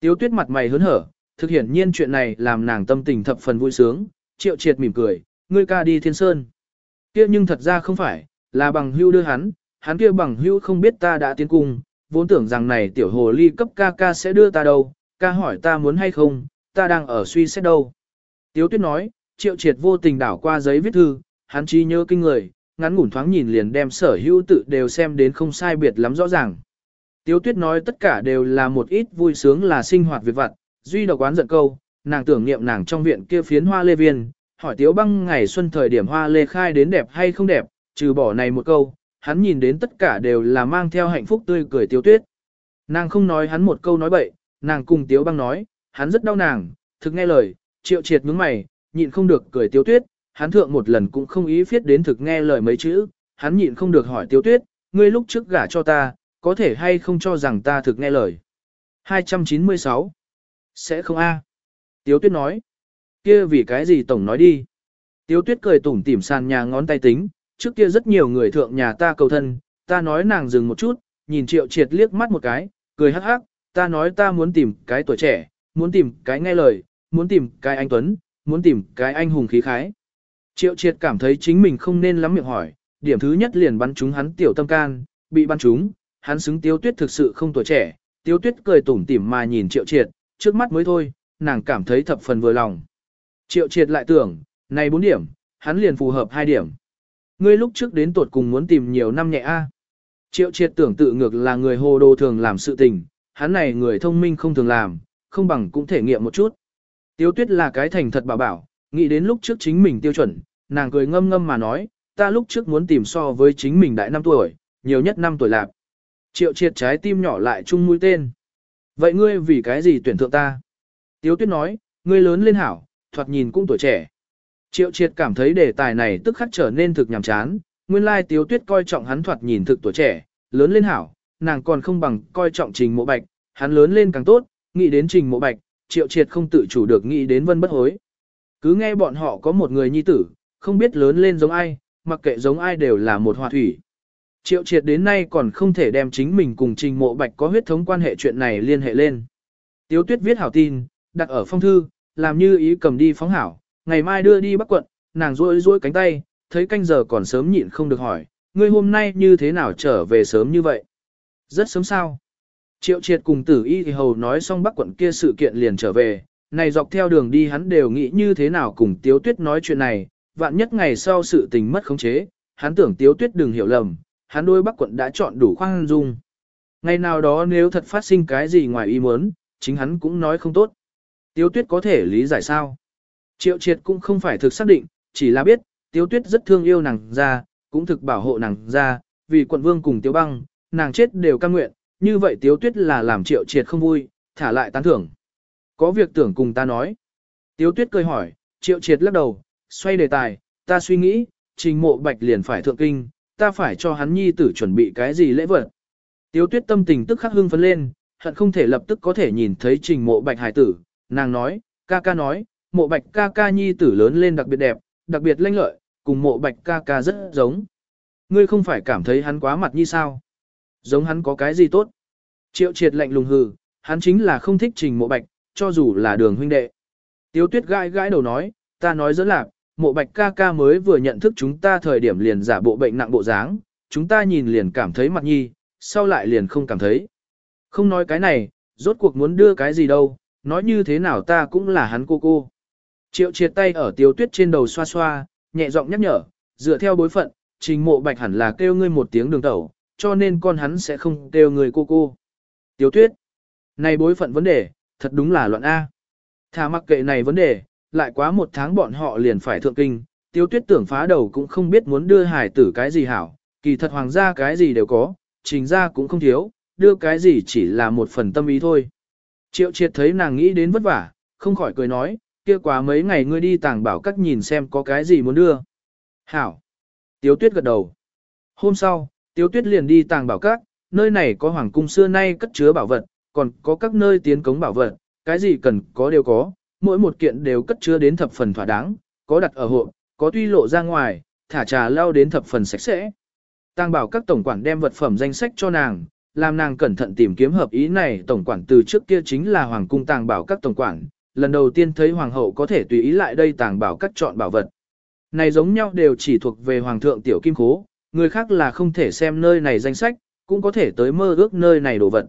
Tiếu tuyết mặt mày hớn hở, thực hiện nhiên chuyện này làm nàng tâm tình thập phần vui sướng, triệu triệt mỉm cười, ngươi ca đi thiên sơn. kia nhưng thật ra không phải, là bằng hưu đưa hắn, hắn kia bằng hưu không biết ta đã tiến cung, vốn tưởng rằng này tiểu hồ ly cấp ca ca sẽ đưa ta đâu, ca hỏi ta muốn hay không, ta đang ở suy xét đâu. Tiếu tuyết nói, triệu triệt vô tình đảo qua giấy viết thư, hắn chi nhớ kinh người, ngắn ngủn thoáng nhìn liền đem sở hữu tự đều xem đến không sai biệt lắm rõ ràng. Tiếu tuyết nói tất cả đều là một ít vui sướng là sinh hoạt việc vặt, duy độc quán giận câu, nàng tưởng niệm nàng trong viện kia phiến hoa lê viên, hỏi tiếu băng ngày xuân thời điểm hoa lê khai đến đẹp hay không đẹp, trừ bỏ này một câu, hắn nhìn đến tất cả đều là mang theo hạnh phúc tươi cười tiếu tuyết. Nàng không nói hắn một câu nói bậy, nàng cùng tiếu băng nói, hắn rất đau nàng, thực nghe lời, triệu triệt nhướng mày, nhịn không được cười tiếu tuyết, hắn thượng một lần cũng không ý viết đến thực nghe lời mấy chữ, hắn nhịn không được hỏi tiếu tuyết, ngươi lúc trước gả cho ta, có thể hay không cho rằng ta thực nghe lời. 296. Sẽ không a. Tiếu tuyết nói. kia vì cái gì tổng nói đi. Tiếu tuyết cười tủm tỉm sàn nhà ngón tay tính, trước kia rất nhiều người thượng nhà ta cầu thân, ta nói nàng dừng một chút, nhìn triệu triệt liếc mắt một cái, cười hắc hắc, ta nói ta muốn tìm cái tuổi trẻ, muốn tìm cái nghe lời, muốn tìm cái anh Tuấn, muốn tìm cái anh hùng khí khái. Triệu triệt cảm thấy chính mình không nên lắm miệng hỏi, điểm thứ nhất liền bắn trúng hắn tiểu tâm can, bị bắn trúng, hắn xứng tiêu tuyết thực sự không tuổi trẻ, tiêu tuyết cười tủm tỉm mà nhìn triệu triệt, trước mắt mới thôi, nàng cảm thấy thập phần vừa lòng. Triệu triệt lại tưởng, này bốn điểm, hắn liền phù hợp hai điểm. Ngươi lúc trước đến tuột cùng muốn tìm nhiều năm nhẹ a. Triệu triệt tưởng tự ngược là người hồ đồ thường làm sự tình, hắn này người thông minh không thường làm, không bằng cũng thể nghiệm một chút. Tiếu tuyết là cái thành thật bảo bảo, nghĩ đến lúc trước chính mình tiêu chuẩn, nàng cười ngâm ngâm mà nói, ta lúc trước muốn tìm so với chính mình đại năm tuổi, nhiều nhất năm tuổi lạc. Triệu triệt trái tim nhỏ lại chung mũi tên. Vậy ngươi vì cái gì tuyển thượng ta? Tiếu tuyết nói, ngươi lớn lên hảo, thoạt nhìn cũng tuổi trẻ. Triệu triệt cảm thấy đề tài này tức khắc trở nên thực nhàm chán, nguyên lai tiếu tuyết coi trọng hắn thoạt nhìn thực tuổi trẻ, lớn lên hảo, nàng còn không bằng coi trọng trình mộ bạch, hắn lớn lên càng tốt, nghĩ đến trình mộ bạch, triệu triệt không tự chủ được nghĩ đến vân bất hối. Cứ nghe bọn họ có một người nhi tử, không biết lớn lên giống ai, mặc kệ giống ai đều là một hòa thủy. Triệu triệt đến nay còn không thể đem chính mình cùng trình mộ bạch có huyết thống quan hệ chuyện này liên hệ lên. Tiếu tuyết viết hảo tin, đặt ở phong thư, làm như ý cầm đi phóng hảo, ngày mai đưa đi bắc quận, nàng rôi rôi cánh tay, thấy canh giờ còn sớm nhịn không được hỏi, ngươi hôm nay như thế nào trở về sớm như vậy? Rất sớm sao? Triệu triệt cùng tử y thì hầu nói xong bắc quận kia sự kiện liền trở về, này dọc theo đường đi hắn đều nghĩ như thế nào cùng tiếu tuyết nói chuyện này, vạn nhất ngày sau sự tình mất khống chế, hắn tưởng tiếu tuyết đừng hiểu lầm, hắn đôi bắc quận đã chọn đủ khoan dung. Ngày nào đó nếu thật phát sinh cái gì ngoài ý muốn, chính hắn cũng nói không tốt. Tiếu tuyết có thể lý giải sao? Triệu triệt cũng không phải thực xác định, chỉ là biết, tiếu tuyết rất thương yêu nàng ra, cũng thực bảo hộ nàng ra, vì quận vương cùng tiếu băng, nàng chết đều cam nguyện, như vậy tiếu tuyết là làm triệu triệt không vui, thả lại tán thưởng. Có việc tưởng cùng ta nói. Tiếu tuyết cười hỏi, triệu triệt lắc đầu, xoay đề tài, ta suy nghĩ, trình mộ bạch liền phải thượng kinh, ta phải cho hắn nhi tử chuẩn bị cái gì lễ vật. Tiếu tuyết tâm tình tức khắc hưng phấn lên, hận không thể lập tức có thể nhìn thấy trình mộ bạch hải tử, nàng nói, ca ca nói, mộ bạch ca ca nhi tử lớn lên đặc biệt đẹp, đặc biệt lanh lợi, cùng mộ bạch ca ca rất giống. Ngươi không phải cảm thấy hắn quá mặt như sao? Giống hắn có cái gì tốt? Triệu triệt lạnh lùng hừ, hắn chính là không thích trình mộ bạch, cho dù là đường huynh đệ. Tiếu tuyết gãi gãi đầu nói, ta nói dẫn lạc, mộ bạch ca ca mới vừa nhận thức chúng ta thời điểm liền giả bộ bệnh nặng bộ dáng, chúng ta nhìn liền cảm thấy mặt nhi, sau lại liền không cảm thấy. Không nói cái này, rốt cuộc muốn đưa cái gì đâu, nói như thế nào ta cũng là hắn cô cô. Triệu triệt tay ở tiếu tuyết trên đầu xoa xoa, nhẹ giọng nhắc nhở, dựa theo bối phận, trình mộ bạch hẳn là kêu ngươi một tiếng đường tẩu, cho nên con hắn sẽ không kêu người cô cô. Tiếu tuyết, này bối phận vấn đề, thật đúng là loạn A. Thả mặc kệ này vấn đề, lại quá một tháng bọn họ liền phải thượng kinh, tiếu tuyết tưởng phá đầu cũng không biết muốn đưa hải tử cái gì hảo, kỳ thật hoàng gia cái gì đều có, trình gia cũng không thiếu, đưa cái gì chỉ là một phần tâm ý thôi. Triệu triệt thấy nàng nghĩ đến vất vả, không khỏi cười nói, kia quá mấy ngày ngươi đi tàng bảo các nhìn xem có cái gì muốn đưa. Hảo. Tiếu tuyết gật đầu. Hôm sau, tiếu tuyết liền đi tàng bảo các, nơi này có hoàng cung xưa nay cất chứa bảo vật, còn có các nơi tiến cống bảo vật, cái gì cần có đều có, mỗi một kiện đều cất chứa đến thập phần thỏa đáng, có đặt ở hộp, có tuy lộ ra ngoài, thả trà lao đến thập phần sạch sẽ. Tàng bảo các tổng quản đem vật phẩm danh sách cho nàng, làm nàng cẩn thận tìm kiếm hợp ý này tổng quản từ trước kia chính là hoàng cung tàng bảo các tổng quản, lần đầu tiên thấy hoàng hậu có thể tùy ý lại đây tàng bảo các chọn bảo vật. Này giống nhau đều chỉ thuộc về hoàng thượng tiểu kim khố, người khác là không thể xem nơi này danh sách, cũng có thể tới mơ ước nơi này đồ vật.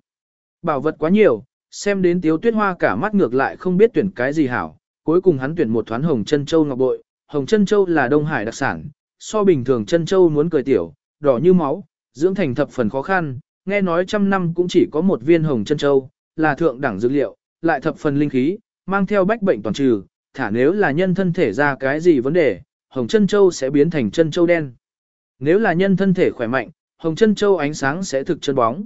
Bảo vật quá nhiều, xem đến tiếu tuyết hoa cả mắt ngược lại không biết tuyển cái gì hảo, cuối cùng hắn tuyển một thoán hồng chân châu ngọc bội, hồng chân châu là đông hải đặc sản, so bình thường chân châu muốn cười tiểu, đỏ như máu, dưỡng thành thập phần khó khăn, nghe nói trăm năm cũng chỉ có một viên hồng chân châu, là thượng đẳng dược liệu, lại thập phần linh khí, mang theo bách bệnh toàn trừ, thả nếu là nhân thân thể ra cái gì vấn đề, hồng chân châu sẽ biến thành chân châu đen. Nếu là nhân thân thể khỏe mạnh, hồng chân châu ánh sáng sẽ thực chân bóng.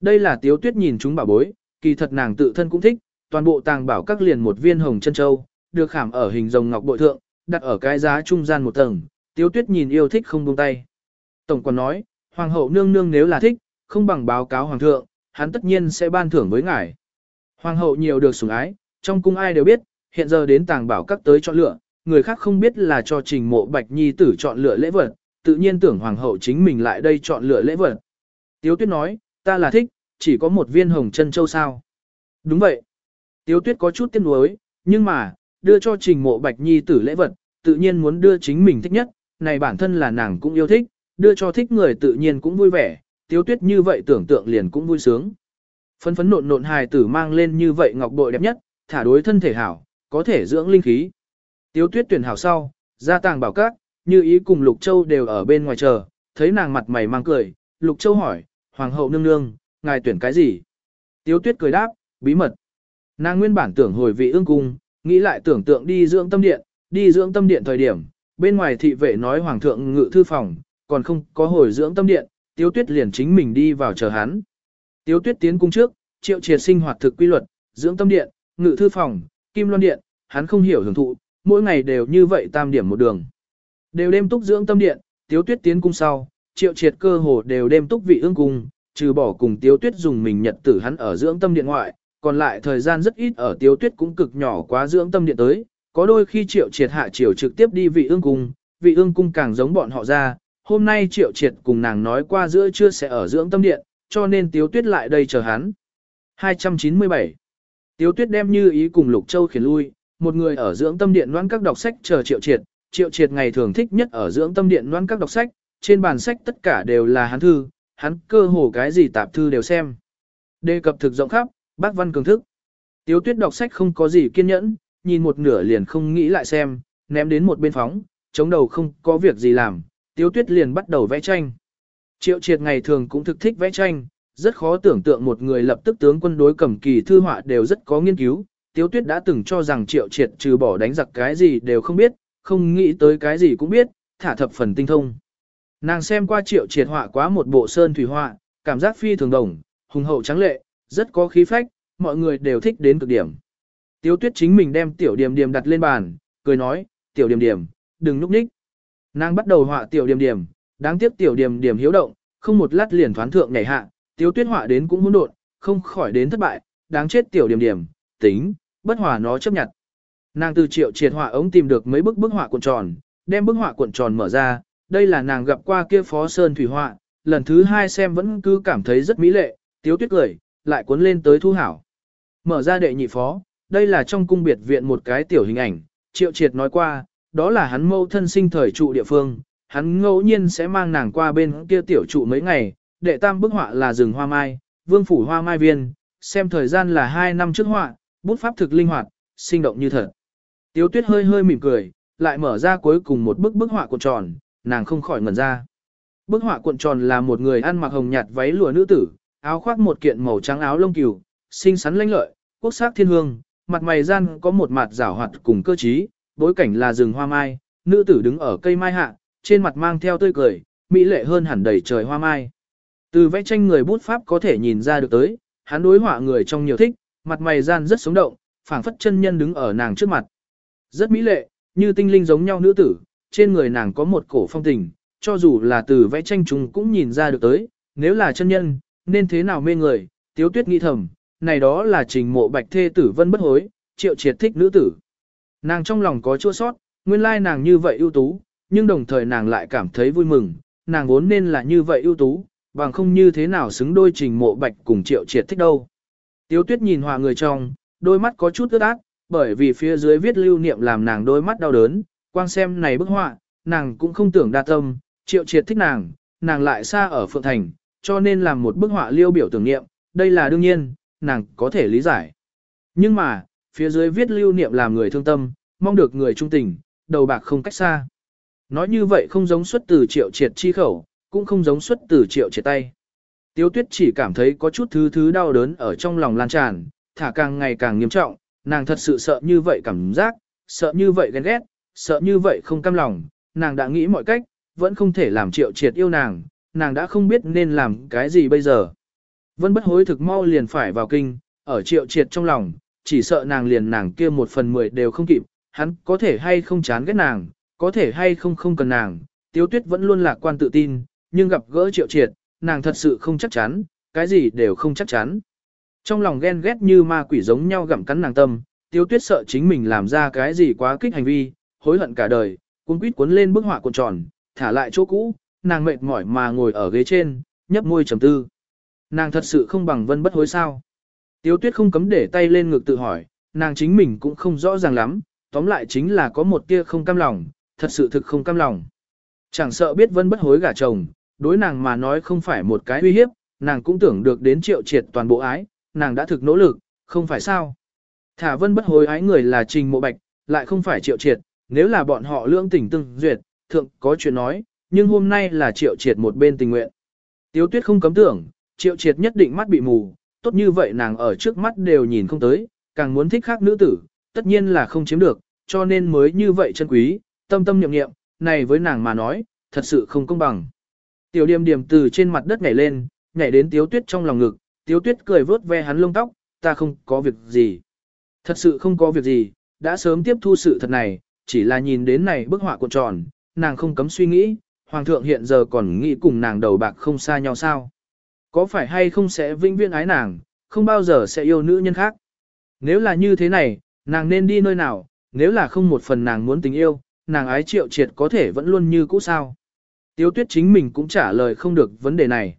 Đây là tiếu tuyết nhìn chúng bảo bối, kỳ thật nàng tự thân cũng thích, toàn bộ tàng bảo các liền một viên hồng chân châu, được khảm ở hình rồng ngọc bội thượng, đặt ở cái giá trung gian một tầng, tiếu tuyết nhìn yêu thích không buông tay. Tổng quản nói, hoàng hậu nương nương nếu là thích, không bằng báo cáo hoàng thượng, hắn tất nhiên sẽ ban thưởng với ngài. Hoàng hậu nhiều được sủng ái, trong cung ai đều biết, hiện giờ đến tàng bảo các tới chọn lựa, người khác không biết là cho trình mộ bạch nhi tử chọn lựa lễ vật, tự nhiên tưởng hoàng hậu chính mình lại đây chọn lựa lễ vật. Tiếu tuyết nói, ta là thích, chỉ có một viên hồng chân châu sao. Đúng vậy. Tiếu tuyết có chút tiếc nuối, nhưng mà, đưa cho trình mộ bạch nhi tử lễ vật, tự nhiên muốn đưa chính mình thích nhất, này bản thân là nàng cũng yêu thích, đưa cho thích người tự nhiên cũng vui vẻ, tiếu tuyết như vậy tưởng tượng liền cũng vui sướng. Phấn phấn nộn nộn hài tử mang lên như vậy ngọc bội đẹp nhất, thả đối thân thể hảo, có thể dưỡng linh khí. Tiếu tuyết tuyển hảo sau, gia tàng bảo các, như ý cùng Lục Châu đều ở bên ngoài chờ, thấy nàng mặt mày mang cười, Lục Châu hỏi, Hoàng hậu nương nương, ngài tuyển cái gì? Tiếu tuyết cười đáp, bí mật. Nàng nguyên bản tưởng hồi vị ương cung, nghĩ lại tưởng tượng đi dưỡng tâm điện, đi dưỡng tâm điện thời điểm, bên ngoài thị vệ nói Hoàng thượng ngự thư phòng, còn không có hồi dưỡng tâm điện, Tiếu tuyết liền chính mình đi vào chờ hắn. Tiếu tuyết tiến cung trước, triệu triệt sinh hoạt thực quy luật, dưỡng tâm điện, ngự thư phòng, kim loan điện, hắn không hiểu hưởng thụ, mỗi ngày đều như vậy tam điểm một đường. Đều đêm túc dưỡng tâm điện, tiếu tuyết tiến cung sau, triệu triệt cơ hồ đều đêm túc vị ương cung, trừ bỏ cùng tiếu tuyết dùng mình nhật tử hắn ở dưỡng tâm điện ngoại, còn lại thời gian rất ít ở tiếu tuyết cũng cực nhỏ quá dưỡng tâm điện tới, có đôi khi triệu triệt hạ triều trực tiếp đi vị ương cung, vị ương cung càng giống bọn họ ra, hôm nay triệu triệt cùng nàng nói qua giữa trưa sẽ ở dưỡng tâm điện, cho nên tiếu tuyết lại đây chờ hắn. 297 Tiếu tuyết đem như ý cùng Lục Châu khiển lui, một người ở dưỡng tâm điện loãng các đọc sách chờ triệu triệt, triệu triệt ngày thường thích nhất ở dưỡng tâm điện loan các đọc sách, trên bàn sách tất cả đều là hắn thư, hắn cơ hồ cái gì tạp thư đều xem. Đề cập thực rộng khắp, bác văn cường thức. Tiếu tuyết đọc sách không có gì kiên nhẫn, nhìn một nửa liền không nghĩ lại xem, ném đến một bên phóng, chống đầu không có việc gì làm, tiếu tuyết liền bắt đầu vẽ tranh. Triệu triệt ngày thường cũng thực thích vẽ tranh, rất khó tưởng tượng một người lập tức tướng quân đối cầm kỳ thư họa đều rất có nghiên cứu. Tiếu tuyết đã từng cho rằng triệu triệt trừ bỏ đánh giặc cái gì đều không biết, không nghĩ tới cái gì cũng biết, thả thập phần tinh thông. Nàng xem qua triệu triệt họa quá một bộ sơn thủy họa, cảm giác phi thường đồng, hùng hậu trắng lệ, rất có khí phách, mọi người đều thích đến cực điểm. tiêu tuyết chính mình đem tiểu điểm điểm đặt lên bàn, cười nói, tiểu điểm điểm, đừng núp ních. Nàng bắt đầu họa tiểu điểm điểm, đáng tiếc tiểu điểm điểm hiếu động, không một lát liền thoán thượng nhảy hạ, tiêu tuyết họa đến cũng hỗn độn, không khỏi đến thất bại, đáng chết tiểu điểm điểm, tính, bất hòa nó chấp nhận. Nàng từ triệu triệt họa ống tìm được mấy bức bức họa cuộn tròn, đem bức họa cuộn tròn mở ra, đây là nàng gặp qua kia phó sơn thủy họa, lần thứ hai xem vẫn cứ cảm thấy rất mỹ lệ, tiếu tuyết cười, lại cuốn lên tới thu hảo. Mở ra đệ nhị phó, đây là trong cung biệt viện một cái tiểu hình ảnh, triệu triệt nói qua, đó là hắn mâu thân sinh thời trụ địa phương, hắn ngẫu nhiên sẽ mang nàng qua bên kia tiểu trụ mấy ngày, đệ tam bức họa là rừng hoa mai, vương phủ hoa mai viên, xem thời gian là hai năm trước họa, bút pháp thực linh hoạt, sinh động như thật. Tiếu tuyết hơi hơi mỉm cười, lại mở ra cuối cùng một bức bức họa cuộn tròn, nàng không khỏi ngẩn ra. Bức họa cuộn tròn là một người ăn mặc hồng nhạt váy lụa nữ tử, áo khoác một kiện màu trắng áo lông cừu, xinh xắn lanh lợi, quốc sắc thiên hương, mặt mày gian có một mặt rảo hoạt cùng cơ trí, bối cảnh là rừng hoa mai, nữ tử đứng ở cây mai hạ, trên mặt mang theo tươi cười, mỹ lệ hơn hẳn đầy trời hoa mai. Từ vẽ tranh người bút pháp có thể nhìn ra được tới, hắn đối họa người trong nhiều thích, mặt mày gian rất sống động, phảng phất chân nhân đứng ở nàng trước mặt. Rất mỹ lệ, như tinh linh giống nhau nữ tử, trên người nàng có một cổ phong tình, cho dù là từ vẽ tranh chúng cũng nhìn ra được tới, nếu là chân nhân, nên thế nào mê người, tiếu tuyết nghĩ thầm, này đó là trình mộ bạch thê tử vân bất hối, triệu triệt thích nữ tử. Nàng trong lòng có chua sót, nguyên lai nàng như vậy ưu tú, nhưng đồng thời nàng lại cảm thấy vui mừng, nàng vốn nên là như vậy ưu tú, bằng không như thế nào xứng đôi trình mộ bạch cùng triệu triệt thích đâu. Tiếu tuyết nhìn hòa người trong, đôi mắt có chút ướt át, bởi vì phía dưới viết lưu niệm làm nàng đôi mắt đau đớn, quang xem này bức họa, nàng cũng không tưởng đa tâm, triệu triệt thích nàng, nàng lại xa ở Phượng Thành, cho nên làm một bức họa liêu biểu tưởng niệm, đây là đương nhiên, nàng có thể lý giải. Nhưng mà, phía dưới viết lưu niệm làm người thương tâm, mong được người trung tình, đầu bạc không cách xa. Nói như vậy không giống xuất từ triệu triệt chi khẩu, cũng không giống xuất từ triệu triệt tay. Tiếu tuyết chỉ cảm thấy có chút thứ thứ đau đớn ở trong lòng lan tràn, thả càng ngày càng nghiêm trọng, nàng thật sự sợ như vậy cảm giác, sợ như vậy ghen ghét, sợ như vậy không cam lòng, nàng đã nghĩ mọi cách, vẫn không thể làm triệu triệt yêu nàng, nàng đã không biết nên làm cái gì bây giờ. Vân bất hối thực mau liền phải vào kinh, ở triệu triệt trong lòng, chỉ sợ nàng liền nàng kia một phần mười đều không kịp, hắn có thể hay không chán ghét nàng, có thể hay không không cần nàng, tiếu tuyết vẫn luôn lạc quan tự tin, nhưng gặp gỡ triệu triệt, nàng thật sự không chắc chắn, cái gì đều không chắc chắn. Trong lòng ghen ghét như ma quỷ giống nhau gặm cắn nàng tâm, tiêu tuyết sợ chính mình làm ra cái gì quá kích hành vi, hối hận cả đời, cuốn quýt cuốn lên bức họa cuộn tròn, thả lại chỗ cũ, nàng mệt mỏi mà ngồi ở ghế trên, nhấp môi trầm tư. Nàng thật sự không bằng vân bất hối sao. tiêu tuyết không cấm để tay lên ngực tự hỏi, nàng chính mình cũng không rõ ràng lắm, tóm lại chính là có một tia không cam lòng, thật sự thực không cam lòng. Chẳng sợ biết vân bất hối gả chồng, đối nàng mà nói không phải một cái uy hiếp, nàng cũng tưởng được đến triệu triệt toàn bộ ái, nàng đã thực nỗ lực, không phải sao. Thả vân bất hối ái người là trình mộ bạch, lại không phải triệu triệt, nếu là bọn họ lương tình tương duyệt, thượng có chuyện nói, nhưng hôm nay là triệu triệt một bên tình nguyện. Tiếu tuyết không cấm tưởng, triệu triệt nhất định mắt bị mù, tốt như vậy nàng ở trước mắt đều nhìn không tới, càng muốn thích khác nữ tử, tất nhiên là không chiếm được, cho nên mới như vậy chân quý, tâm tâm niệm niệm, này với nàng mà nói, thật sự không công bằng. Tiểu điềm điềm từ trên mặt đất nhảy lên, nhảy đến tiếu tuyết trong lòng ngực, tiếu tuyết cười vớt ve hắn lông tóc, ta không có việc gì. Thật sự không có việc gì, đã sớm tiếp thu sự thật này, chỉ là nhìn đến này bức họa cuộn tròn, nàng không cấm suy nghĩ, hoàng thượng hiện giờ còn nghĩ cùng nàng đầu bạc không xa nhau sao. Có phải hay không sẽ vinh viễn ái nàng, không bao giờ sẽ yêu nữ nhân khác. Nếu là như thế này, nàng nên đi nơi nào, nếu là không một phần nàng muốn tình yêu, nàng ái triệu triệt có thể vẫn luôn như cũ sao. Tiếu tuyết chính mình cũng trả lời không được vấn đề này.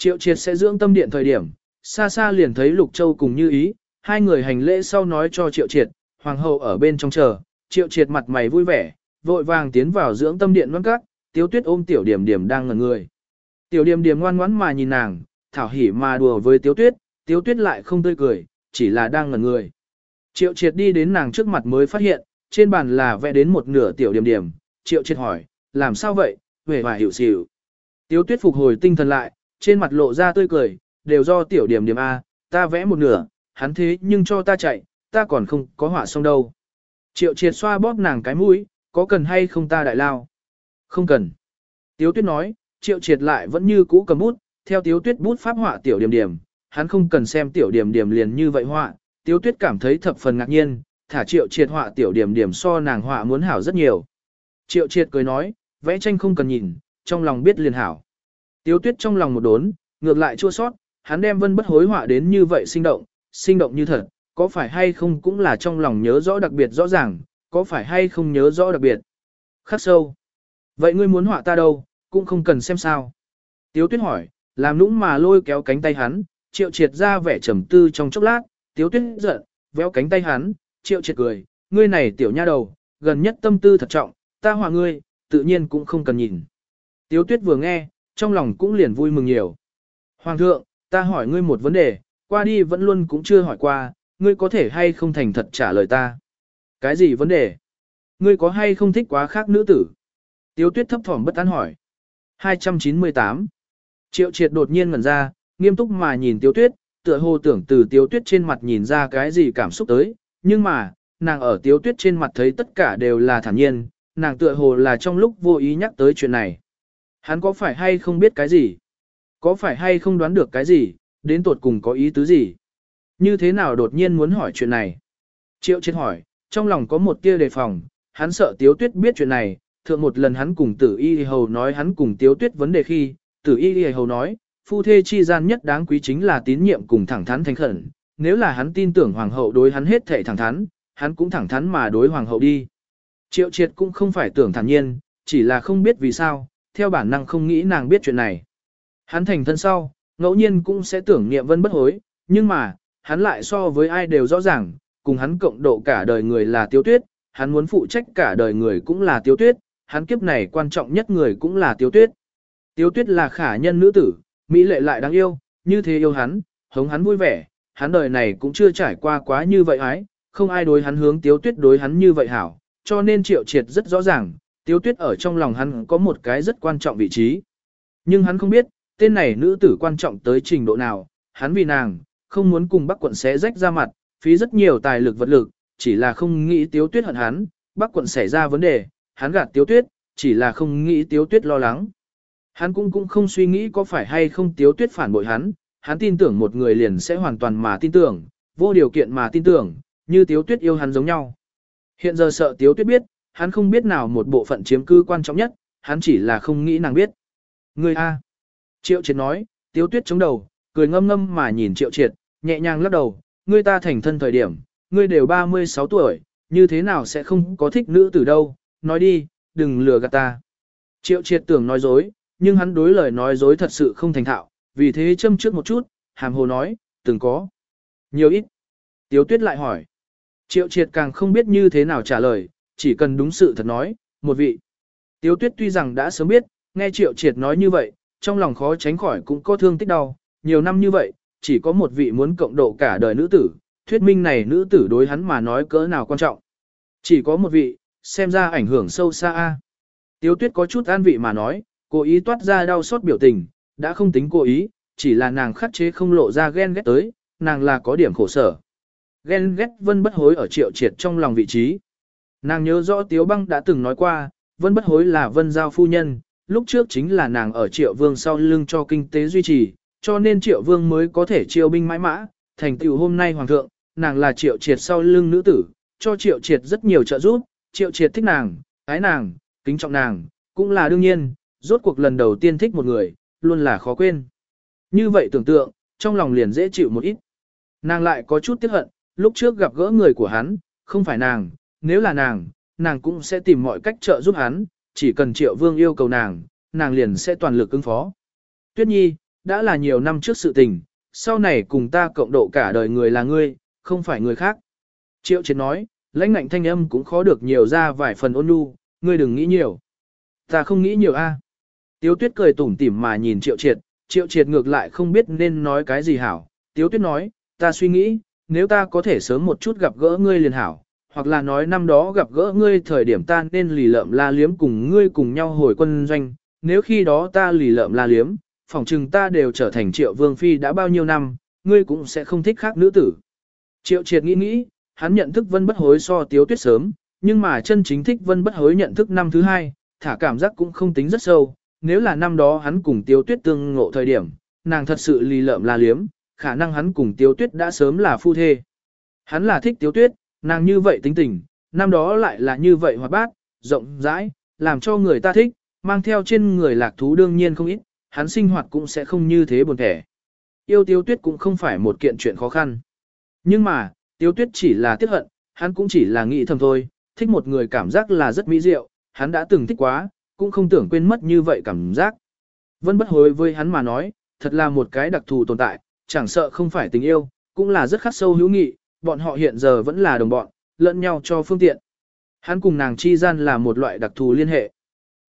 Triệu triệt sẽ dưỡng tâm điện thời điểm, xa xa liền thấy Lục Châu cùng như ý, hai người hành lễ sau nói cho triệu triệt, hoàng hậu ở bên trong chờ, triệu triệt mặt mày vui vẻ, vội vàng tiến vào dưỡng tâm điện ngoan cắt, tiếu tuyết ôm tiểu điểm điểm đang ngẩn người. Tiểu điểm điểm ngoan ngoãn mà nhìn nàng, thảo hỉ mà đùa với tiếu tuyết, tiếu tuyết lại không tươi cười, chỉ là đang ngẩn người. Triệu triệt đi đến nàng trước mặt mới phát hiện, trên bàn là vẽ đến một nửa tiểu điểm điểm, triệu triệt hỏi, làm sao vậy, về và hiểu xỉu. Tiếu tuyết phục hồi tinh thần lại, trên mặt lộ ra tươi cười, đều do tiểu điểm điểm A, ta vẽ một nửa, hắn thế nhưng cho ta chạy, ta còn không có họa xong đâu. Triệu triệt xoa bóp nàng cái mũi, có cần hay không ta đại lao? Không cần. Tiếu tuyết nói, triệu triệt lại vẫn như cũ cầm bút, theo tiếu tuyết bút pháp họa tiểu điểm điểm, hắn không cần xem tiểu điểm điểm liền như vậy họa, tiếu tuyết cảm thấy thập phần ngạc nhiên, thả triệu triệt họa tiểu điểm điểm so nàng họa muốn hảo rất nhiều. Triệu triệt cười nói, vẽ tranh không cần nhìn, trong lòng biết liền hảo. Tiếu tuyết trong lòng một đốn, ngược lại chua sót, hắn đem vân bất hối họa đến như vậy sinh động, sinh động như thật, có phải hay không cũng là trong lòng nhớ rõ đặc biệt rõ ràng, có phải hay không nhớ rõ đặc biệt. Khắc sâu. Vậy ngươi muốn họa ta đâu, cũng không cần xem sao. Tiếu tuyết hỏi, làm nũng mà lôi kéo cánh tay hắn, triệu triệt ra vẻ trầm tư trong chốc lát, tiếu tuyết giận, véo cánh tay hắn, triệu triệt cười, ngươi này tiểu nha đầu, gần nhất tâm tư thật trọng, ta họa ngươi, tự nhiên cũng không cần nhìn. Tiếu tuyết vừa nghe, trong lòng cũng liền vui mừng nhiều. Hoàng thượng, ta hỏi ngươi một vấn đề, qua đi vẫn luôn cũng chưa hỏi qua, ngươi có thể hay không thành thật trả lời ta. Cái gì vấn đề? Ngươi có hay không thích quá khác nữ tử? Tiếu tuyết thấp thỏm bất an hỏi. 298. Triệu triệt đột nhiên ngẩn ra, nghiêm túc mà nhìn tiếu tuyết, tựa hồ tưởng từ tiếu tuyết trên mặt nhìn ra cái gì cảm xúc tới, nhưng mà, nàng ở tiếu tuyết trên mặt thấy tất cả đều là thản nhiên, nàng tựa hồ là trong lúc vô ý nhắc tới chuyện này. Hắn có phải hay không biết cái gì? Có phải hay không đoán được cái gì, đến tột cùng có ý tứ gì? Như thế nào đột nhiên muốn hỏi chuyện này? Triệu chết hỏi, trong lòng có một tia đề phòng, hắn sợ Tiếu Tuyết biết chuyện này, thượng một lần hắn cùng Tử Y Hầu nói hắn cùng Tiếu Tuyết vấn đề khi, Tử Y Hầu nói, phu thê chi gian nhất đáng quý chính là tín nhiệm cùng thẳng thắn thành khẩn, nếu là hắn tin tưởng hoàng hậu đối hắn hết thảy thẳng thắn, hắn cũng thẳng thắn mà đối hoàng hậu đi. Triệu triệt cũng không phải tưởng thản nhiên, chỉ là không biết vì sao, theo bản năng không nghĩ nàng biết chuyện này. Hắn thành thân sau, ngẫu nhiên cũng sẽ tưởng niệm vân bất hối, nhưng mà, hắn lại so với ai đều rõ ràng, cùng hắn cộng độ cả đời người là tiêu tuyết, hắn muốn phụ trách cả đời người cũng là tiêu tuyết, hắn kiếp này quan trọng nhất người cũng là tiêu tuyết. Tiêu tuyết là khả nhân nữ tử, mỹ lệ lại đáng yêu, như thế yêu hắn, hống hắn vui vẻ, hắn đời này cũng chưa trải qua quá như vậy ái, không ai đối hắn hướng tiêu tuyết đối hắn như vậy hảo, cho nên triệu triệt rất rõ ràng, tiêu tuyết ở trong lòng hắn có một cái rất quan trọng vị trí. Nhưng hắn không biết, tên này nữ tử quan trọng tới trình độ nào, hắn vì nàng, không muốn cùng Bắc quận xé rách ra mặt, phí rất nhiều tài lực vật lực, chỉ là không nghĩ Tiếu Tuyết hận hắn, Bắc quận xảy ra vấn đề, hắn gạt Tiếu Tuyết, chỉ là không nghĩ Tiếu Tuyết lo lắng. Hắn cũng cũng không suy nghĩ có phải hay không Tiếu Tuyết phản bội hắn, hắn tin tưởng một người liền sẽ hoàn toàn mà tin tưởng, vô điều kiện mà tin tưởng, như Tiếu Tuyết yêu hắn giống nhau. Hiện giờ sợ Tiếu Tuyết biết, hắn không biết nào một bộ phận chiếm cư quan trọng nhất, hắn chỉ là không nghĩ nàng biết. Người A. Triệu Triệt nói, Tiếu Tuyết chống đầu, cười ngâm ngâm mà nhìn Triệu Triệt, nhẹ nhàng lắc đầu, ngươi ta thành thân thời điểm, ngươi đều 36 tuổi, như thế nào sẽ không có thích nữ tử đâu, nói đi, đừng lừa gạt ta. Triệu triệt tưởng nói dối, nhưng hắn đối lời nói dối thật sự không thành thạo, vì thế châm trước một chút, hàm hồ nói, từng có. Nhiều ít. Tiếu tuyết lại hỏi. Triệu triệt càng không biết như thế nào trả lời, chỉ cần đúng sự thật nói, một vị. Tiếu tuyết tuy rằng đã sớm biết, nghe triệu triệt nói như vậy, trong lòng khó tránh khỏi cũng có thương tích đau, nhiều năm như vậy, chỉ có một vị muốn cộng độ cả đời nữ tử, thuyết minh này nữ tử đối hắn mà nói cỡ nào quan trọng. Chỉ có một vị, xem ra ảnh hưởng sâu xa. a. Tiếu tuyết có chút an vị mà nói, cố ý toát ra đau xót biểu tình, đã không tính cố ý, chỉ là nàng khắc chế không lộ ra ghen ghét tới, nàng là có điểm khổ sở. Ghen ghét vân bất hối ở triệu triệt trong lòng vị trí. Nàng nhớ rõ Tiếu băng đã từng nói qua, vân bất hối là vân giao phu nhân, lúc trước chính là nàng ở triệu vương sau lưng cho kinh tế duy trì, cho nên triệu vương mới có thể chiêu binh mãi mã, thành tựu hôm nay hoàng thượng, nàng là triệu triệt sau lưng nữ tử, cho triệu triệt rất nhiều trợ giúp, triệu triệt thích nàng, ái nàng, kính trọng nàng, cũng là đương nhiên, rốt cuộc lần đầu tiên thích một người, luôn là khó quên. Như vậy tưởng tượng, trong lòng liền dễ chịu một ít. Nàng lại có chút tiếc hận, lúc trước gặp gỡ người của hắn, không phải nàng, nếu là nàng, nàng cũng sẽ tìm mọi cách trợ giúp hắn, chỉ cần triệu vương yêu cầu nàng, nàng liền sẽ toàn lực ứng phó. Tuyết nhi, đã là nhiều năm trước sự tình, sau này cùng ta cộng độ cả đời người là ngươi, không phải người khác. Triệu triệt nói, lãnh ngạnh thanh âm cũng khó được nhiều ra vài phần ôn nhu, ngươi đừng nghĩ nhiều. Ta không nghĩ nhiều a. Tiếu tuyết cười tủm tỉm mà nhìn triệu triệt, triệu triệt ngược lại không biết nên nói cái gì hảo. Tiếu tuyết nói, ta suy nghĩ, nếu ta có thể sớm một chút gặp gỡ ngươi liền hảo, hoặc là nói năm đó gặp gỡ ngươi thời điểm ta nên lì lợm la liếm cùng ngươi cùng nhau hồi quân doanh, nếu khi đó ta lì lợm la liếm, phỏng chừng ta đều trở thành triệu vương phi đã bao nhiêu năm, ngươi cũng sẽ không thích khác nữ tử. Triệu triệt nghĩ nghĩ, hắn nhận thức vân bất hối so tiếu tuyết sớm, nhưng mà chân chính thích vân bất hối nhận thức năm thứ hai, thả cảm giác cũng không tính rất sâu, nếu là năm đó hắn cùng tiếu tuyết tương ngộ thời điểm, nàng thật sự lì lợm la liếm, khả năng hắn cùng tiếu tuyết đã sớm là phu thê. Hắn là thích tiếu tuyết, nàng như vậy tính tình, năm đó lại là như vậy hoạt bát, rộng rãi, làm cho người ta thích, mang theo trên người lạc thú đương nhiên không ít, hắn sinh hoạt cũng sẽ không như thế buồn thẻ. Yêu tiêu Tuyết cũng không phải một kiện chuyện khó khăn. Nhưng mà, tiêu Tuyết chỉ là tiếc hận, hắn cũng chỉ là nghĩ thầm thôi, thích một người cảm giác là rất mỹ diệu, hắn đã từng thích quá, cũng không tưởng quên mất như vậy cảm giác. Vân bất hối với hắn mà nói, thật là một cái đặc thù tồn tại, chẳng sợ không phải tình yêu, cũng là rất khắc sâu hữu nghị, bọn họ hiện giờ vẫn là đồng bọn, lẫn nhau cho phương tiện. Hắn cùng nàng chi gian là một loại đặc thù liên hệ.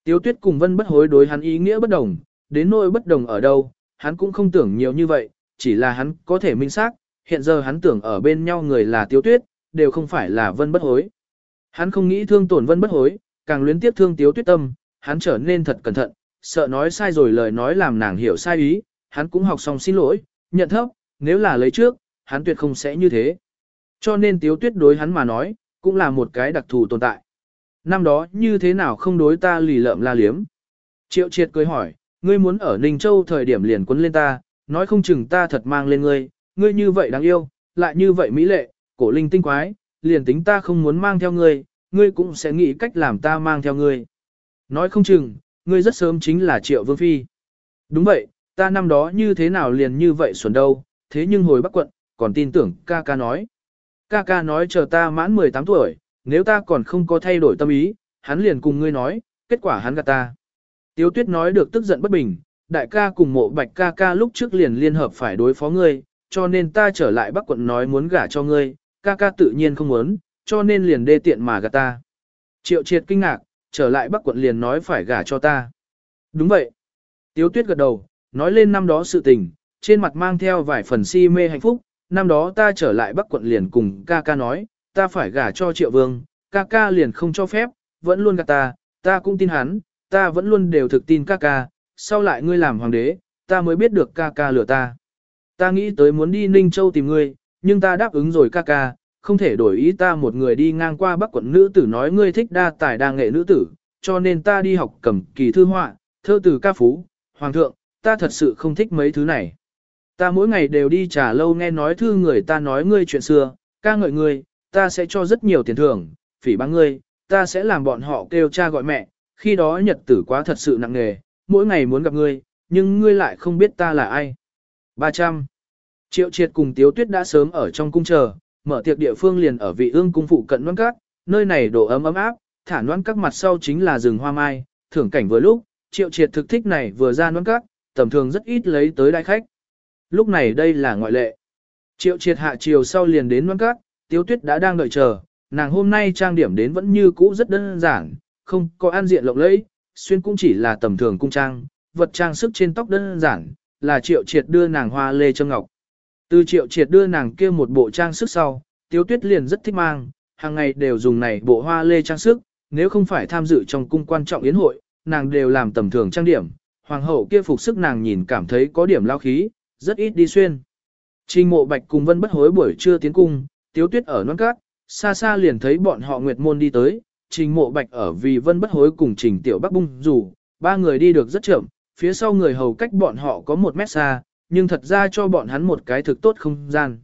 Tiếu tuyết cùng vân bất hối đối hắn ý nghĩa bất đồng, đến nỗi bất đồng ở đâu, hắn cũng không tưởng nhiều như vậy, chỉ là hắn có thể minh xác, hiện giờ hắn tưởng ở bên nhau người là tiếu tuyết, đều không phải là vân bất hối. Hắn không nghĩ thương tổn vân bất hối, càng luyến tiếp thương tiếu tuyết tâm, hắn trở nên thật cẩn thận, sợ nói sai rồi lời nói làm nàng hiểu sai ý, hắn cũng học xong xin lỗi, nhận thấp, nếu là lấy trước, hắn tuyệt không sẽ như thế. Cho nên tiếu tuyết đối hắn mà nói, cũng là một cái đặc thù tồn tại. Năm đó như thế nào không đối ta lì lợm la liếm. Triệu triệt cười hỏi, ngươi muốn ở Ninh Châu thời điểm liền quấn lên ta, nói không chừng ta thật mang lên ngươi, ngươi như vậy đáng yêu, lại như vậy mỹ lệ, cổ linh tinh quái, liền tính ta không muốn mang theo ngươi, ngươi cũng sẽ nghĩ cách làm ta mang theo ngươi. Nói không chừng, ngươi rất sớm chính là Triệu Vương Phi. Đúng vậy, ta năm đó như thế nào liền như vậy xuẩn đâu, thế nhưng hồi Bắc quận, còn tin tưởng ca ca nói. Ca ca nói chờ ta mãn 18 tuổi, nếu ta còn không có thay đổi tâm ý, hắn liền cùng ngươi nói, kết quả hắn gạt ta. Tiếu tuyết nói được tức giận bất bình, đại ca cùng mộ bạch ca ca lúc trước liền liên hợp phải đối phó ngươi, cho nên ta trở lại Bắc quận nói muốn gả cho ngươi, ca ca tự nhiên không muốn, cho nên liền đê tiện mà gạt ta. Triệu triệt kinh ngạc, trở lại Bắc quận liền nói phải gả cho ta. Đúng vậy. Tiếu tuyết gật đầu, nói lên năm đó sự tình, trên mặt mang theo vài phần si mê hạnh phúc, năm đó ta trở lại Bắc quận liền cùng ca ca nói, ta phải gả cho triệu vương, ca ca liền không cho phép, vẫn luôn gạt ta, ta cũng tin hắn, ta vẫn luôn đều thực tin ca ca, sau lại ngươi làm hoàng đế, ta mới biết được ca ca lừa ta. Ta nghĩ tới muốn đi Ninh Châu tìm ngươi, nhưng ta đáp ứng rồi ca ca, không thể đổi ý ta một người đi ngang qua Bắc quận nữ tử nói ngươi thích đa tài đa nghệ nữ tử, cho nên ta đi học cầm kỳ thư họa, thơ từ ca phú, hoàng thượng, ta thật sự không thích mấy thứ này. Ta mỗi ngày đều đi trả lâu nghe nói thư người ta nói ngươi chuyện xưa, ca ngợi ngươi, ta sẽ cho rất nhiều tiền thưởng, phỉ báng ngươi, ta sẽ làm bọn họ kêu cha gọi mẹ, khi đó nhật tử quá thật sự nặng nề, mỗi ngày muốn gặp ngươi, nhưng ngươi lại không biết ta là ai. 300. Triệu triệt cùng Tiếu Tuyết đã sớm ở trong cung chờ, mở tiệc địa phương liền ở vị ương cung phụ cận noan cát, nơi này độ ấm ấm áp, thả noan các mặt sau chính là rừng hoa mai, thưởng cảnh vừa lúc, triệu triệt thực thích này vừa ra noan cát, tầm thường rất ít lấy tới đại khách. Lúc này đây là ngoại lệ. Triệu triệt hạ chiều sau liền đến văn cát, Tiếu Tuyết đã đang đợi chờ, nàng hôm nay trang điểm đến vẫn như cũ rất đơn giản, không có an diện lộng lẫy, xuyên cũng chỉ là tầm thường cung trang, vật trang sức trên tóc đơn giản, là triệu triệt đưa nàng hoa lê châm ngọc. Từ triệu triệt đưa nàng kia một bộ trang sức sau, Tiếu Tuyết liền rất thích mang, hàng ngày đều dùng này bộ hoa lê trang sức, nếu không phải tham dự trong cung quan trọng yến hội, nàng đều làm tầm thường trang điểm, hoàng hậu kia phục sức nàng nhìn cảm thấy có điểm lao khí, rất ít đi xuyên. Trình mộ bạch cùng vân bất hối buổi trưa tiến cung, tiếu tuyết ở non cát, xa xa liền thấy bọn họ nguyệt môn đi tới, trình mộ bạch ở vì vân bất hối cùng trình tiểu bắc bung dù, ba người đi được rất chậm, phía sau người hầu cách bọn họ có một mét xa, nhưng thật ra cho bọn hắn một cái thực tốt không gian.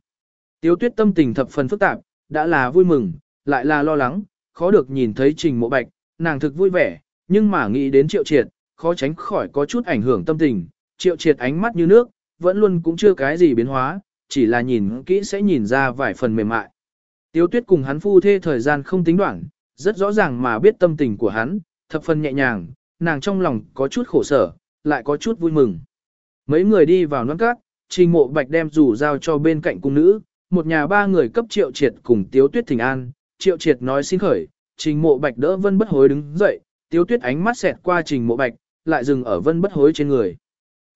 Tiếu tuyết tâm tình thập phần phức tạp, đã là vui mừng, lại là lo lắng, khó được nhìn thấy trình mộ bạch, nàng thực vui vẻ, nhưng mà nghĩ đến triệu triệt, khó tránh khỏi có chút ảnh hưởng tâm tình, triệu triệt ánh mắt như nước, vẫn luôn cũng chưa cái gì biến hóa, chỉ là nhìn kỹ sẽ nhìn ra vài phần mềm mại. Tiếu tuyết cùng hắn phu thê thời gian không tính đoạn, rất rõ ràng mà biết tâm tình của hắn, thập phần nhẹ nhàng, nàng trong lòng có chút khổ sở, lại có chút vui mừng. Mấy người đi vào nón cát, trình mộ bạch đem rủ giao cho bên cạnh cung nữ, một nhà ba người cấp triệu triệt cùng tiếu tuyết thỉnh an, triệu triệt nói xin khởi, trình mộ bạch đỡ vân bất hối đứng dậy, tiếu tuyết ánh mắt xẹt qua trình mộ bạch, lại dừng ở vân bất hối trên người.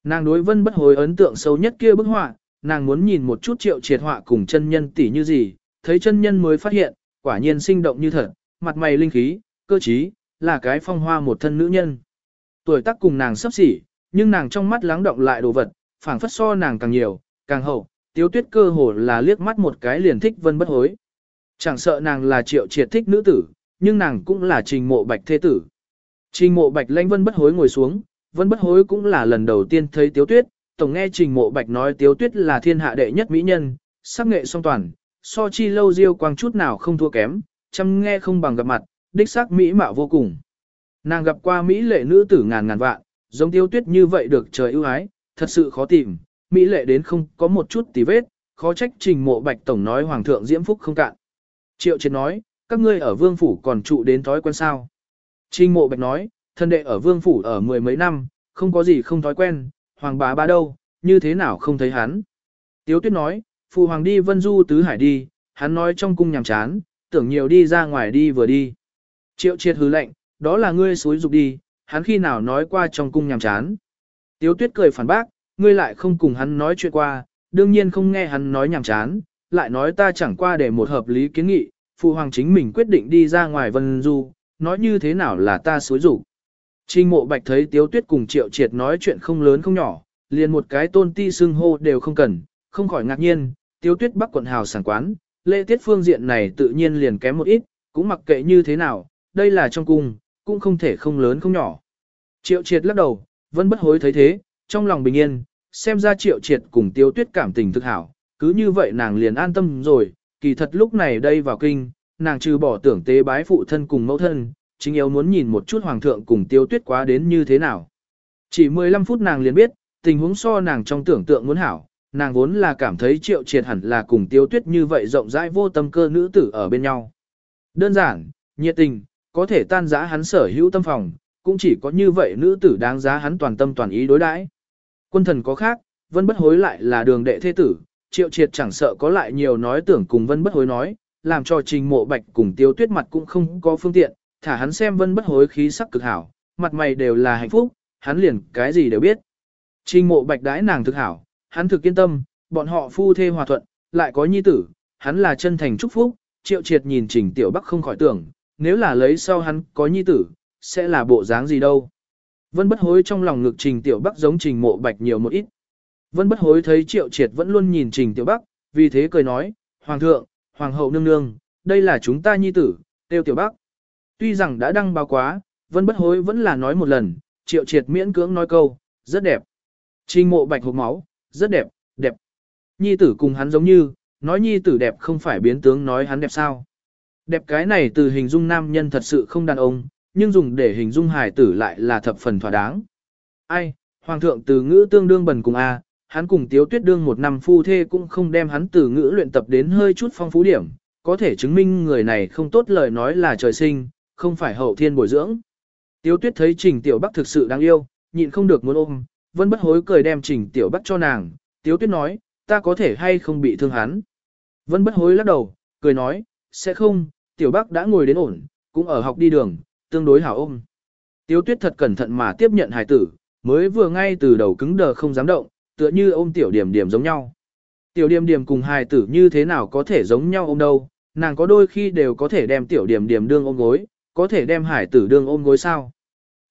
Nàng đối vân bất hối ấn tượng sâu nhất kia bức họa, nàng muốn nhìn một chút triệu triệt họa cùng chân nhân tỷ như gì, thấy chân nhân mới phát hiện, quả nhiên sinh động như thật, mặt mày linh khí, cơ trí, là cái phong hoa một thân nữ nhân. Tuổi tác cùng nàng sắp xỉ, nhưng nàng trong mắt lắng động lại đồ vật, phảng phất so nàng càng nhiều, càng hậu, tiếu tuyết cơ hồ là liếc mắt một cái liền thích vân bất hối. Chẳng sợ nàng là triệu triệt thích nữ tử, nhưng nàng cũng là trình mộ bạch thế tử. Trình mộ bạch lãnh vân bất hối ngồi xuống, vân bất hối cũng là lần đầu tiên thấy tiếu tuyết, tổng nghe trình mộ bạch nói tiếu tuyết là thiên hạ đệ nhất mỹ nhân, sắc nghệ song toàn, so chi lâu diêu quang chút nào không thua kém, chăm nghe không bằng gặp mặt, đích sắc mỹ mạo vô cùng. Nàng gặp qua Mỹ lệ nữ tử ngàn ngàn vạn, giống Tiếu tuyết như vậy được trời ưu ái, thật sự khó tìm, Mỹ lệ đến không có một chút tì vết, khó trách trình mộ bạch tổng nói hoàng thượng diễm phúc không cạn. Triệu Chiến nói, các ngươi ở vương phủ còn trụ đến thói quen sao. Trình mộ bạch nói, thân đệ ở vương phủ ở mười mấy năm, không có gì không thói quen, hoàng bá ba đâu, như thế nào không thấy hắn. Tiếu tuyết nói, phụ hoàng đi vân du tứ hải đi, hắn nói trong cung nhàm chán, tưởng nhiều đi ra ngoài đi vừa đi. Triệu triệt hứ lệnh, đó là ngươi suối dục đi, hắn khi nào nói qua trong cung nhàm chán. Tiếu tuyết cười phản bác, ngươi lại không cùng hắn nói chuyện qua, đương nhiên không nghe hắn nói nhàm chán, lại nói ta chẳng qua để một hợp lý kiến nghị, phụ hoàng chính mình quyết định đi ra ngoài vân du, nói như thế nào là ta suối dục. Trình mộ bạch thấy tiếu tuyết cùng triệu triệt nói chuyện không lớn không nhỏ, liền một cái tôn ti xưng hô đều không cần, không khỏi ngạc nhiên, tiếu tuyết bắc quận hào sảng quán, lễ tiết phương diện này tự nhiên liền kém một ít, cũng mặc kệ như thế nào, đây là trong cung, cũng không thể không lớn không nhỏ. Triệu triệt lắc đầu, vẫn bất hối thấy thế, trong lòng bình yên, xem ra triệu triệt cùng tiêu tuyết cảm tình thực hảo, cứ như vậy nàng liền an tâm rồi, kỳ thật lúc này đây vào kinh, nàng trừ bỏ tưởng tế bái phụ thân cùng mẫu thân, chính yếu muốn nhìn một chút hoàng thượng cùng tiêu tuyết quá đến như thế nào. Chỉ 15 phút nàng liền biết, tình huống so nàng trong tưởng tượng muốn hảo, nàng vốn là cảm thấy triệu triệt hẳn là cùng tiêu tuyết như vậy rộng rãi vô tâm cơ nữ tử ở bên nhau. Đơn giản, nhiệt tình, có thể tan giã hắn sở hữu tâm phòng, cũng chỉ có như vậy nữ tử đáng giá hắn toàn tâm toàn ý đối đãi. Quân thần có khác, vân bất hối lại là đường đệ thế tử, triệu triệt chẳng sợ có lại nhiều nói tưởng cùng vân bất hối nói, làm cho trình mộ bạch cùng tiêu tuyết mặt cũng không có phương tiện, thả hắn xem vân bất hối khí sắc cực hảo, mặt mày đều là hạnh phúc, hắn liền cái gì đều biết. Trình mộ bạch đãi nàng thực hảo, hắn thực yên tâm, bọn họ phu thê hòa thuận, lại có nhi tử, hắn là chân thành chúc phúc, triệu triệt nhìn trình tiểu bắc không khỏi tưởng, nếu là lấy sau hắn có nhi tử, sẽ là bộ dáng gì đâu. Vân bất hối trong lòng ngực trình tiểu bắc giống trình mộ bạch nhiều một ít. Vân bất hối thấy triệu triệt vẫn luôn nhìn trình tiểu bắc, vì thế cười nói, Hoàng thượng, Hoàng hậu nương nương, đây là chúng ta nhi tử, tiêu tiểu bắc. Tuy rằng đã đăng báo quá, vân bất hối vẫn là nói một lần, triệu triệt miễn cưỡng nói câu, rất đẹp. Trình mộ bạch hộp máu, rất đẹp, đẹp. Nhi tử cùng hắn giống như, nói nhi tử đẹp không phải biến tướng nói hắn đẹp sao. Đẹp cái này từ hình dung nam nhân thật sự không đàn ông, nhưng dùng để hình dung hài tử lại là thập phần thỏa đáng. Ai, hoàng thượng từ ngữ tương đương bần cùng A, hắn cùng tiếu tuyết đương một năm phu thê cũng không đem hắn từ ngữ luyện tập đến hơi chút phong phú điểm, có thể chứng minh người này không tốt lời nói là trời sinh, không phải hậu thiên bồi dưỡng. Tiếu tuyết thấy trình tiểu bắc thực sự đáng yêu, nhịn không được muốn ôm, vẫn bất hối cười đem trình tiểu bắc cho nàng, tiếu tuyết nói, ta có thể hay không bị thương hắn. Vân bất hối lắc đầu, cười nói, sẽ không, tiểu bắc đã ngồi đến ổn, cũng ở học đi đường, tương đối hảo ôm. Tiếu tuyết thật cẩn thận mà tiếp nhận hài tử, mới vừa ngay từ đầu cứng đờ không dám động, tựa như ôm tiểu điểm điểm giống nhau. Tiểu điểm điểm cùng hài tử như thế nào có thể giống nhau ôm đâu, nàng có đôi khi đều có thể đem tiểu điểm điểm đương ôm gối, có thể đem hải tử đương ôm gối sao.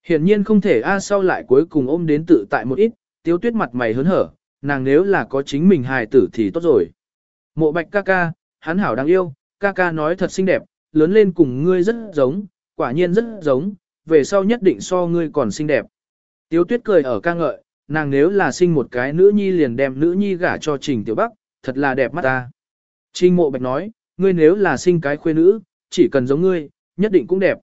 Hiển nhiên không thể a sau lại cuối cùng ôm đến tự tại một ít, tiếu tuyết mặt mày hớn hở, nàng nếu là có chính mình hài tử thì tốt rồi. Mộ bạch ca ca, hắn hảo đáng yêu, ca ca nói thật xinh đẹp, lớn lên cùng ngươi rất giống, quả nhiên rất giống, về sau nhất định so ngươi còn xinh đẹp. Tiếu tuyết cười ở ca ngợi, nàng nếu là sinh một cái nữ nhi liền đem nữ nhi gả cho Trình Tiểu Bắc, thật là đẹp mắt ta. Trình mộ bạch nói, ngươi nếu là sinh cái khuê nữ, chỉ cần giống ngươi, nhất định cũng đẹp.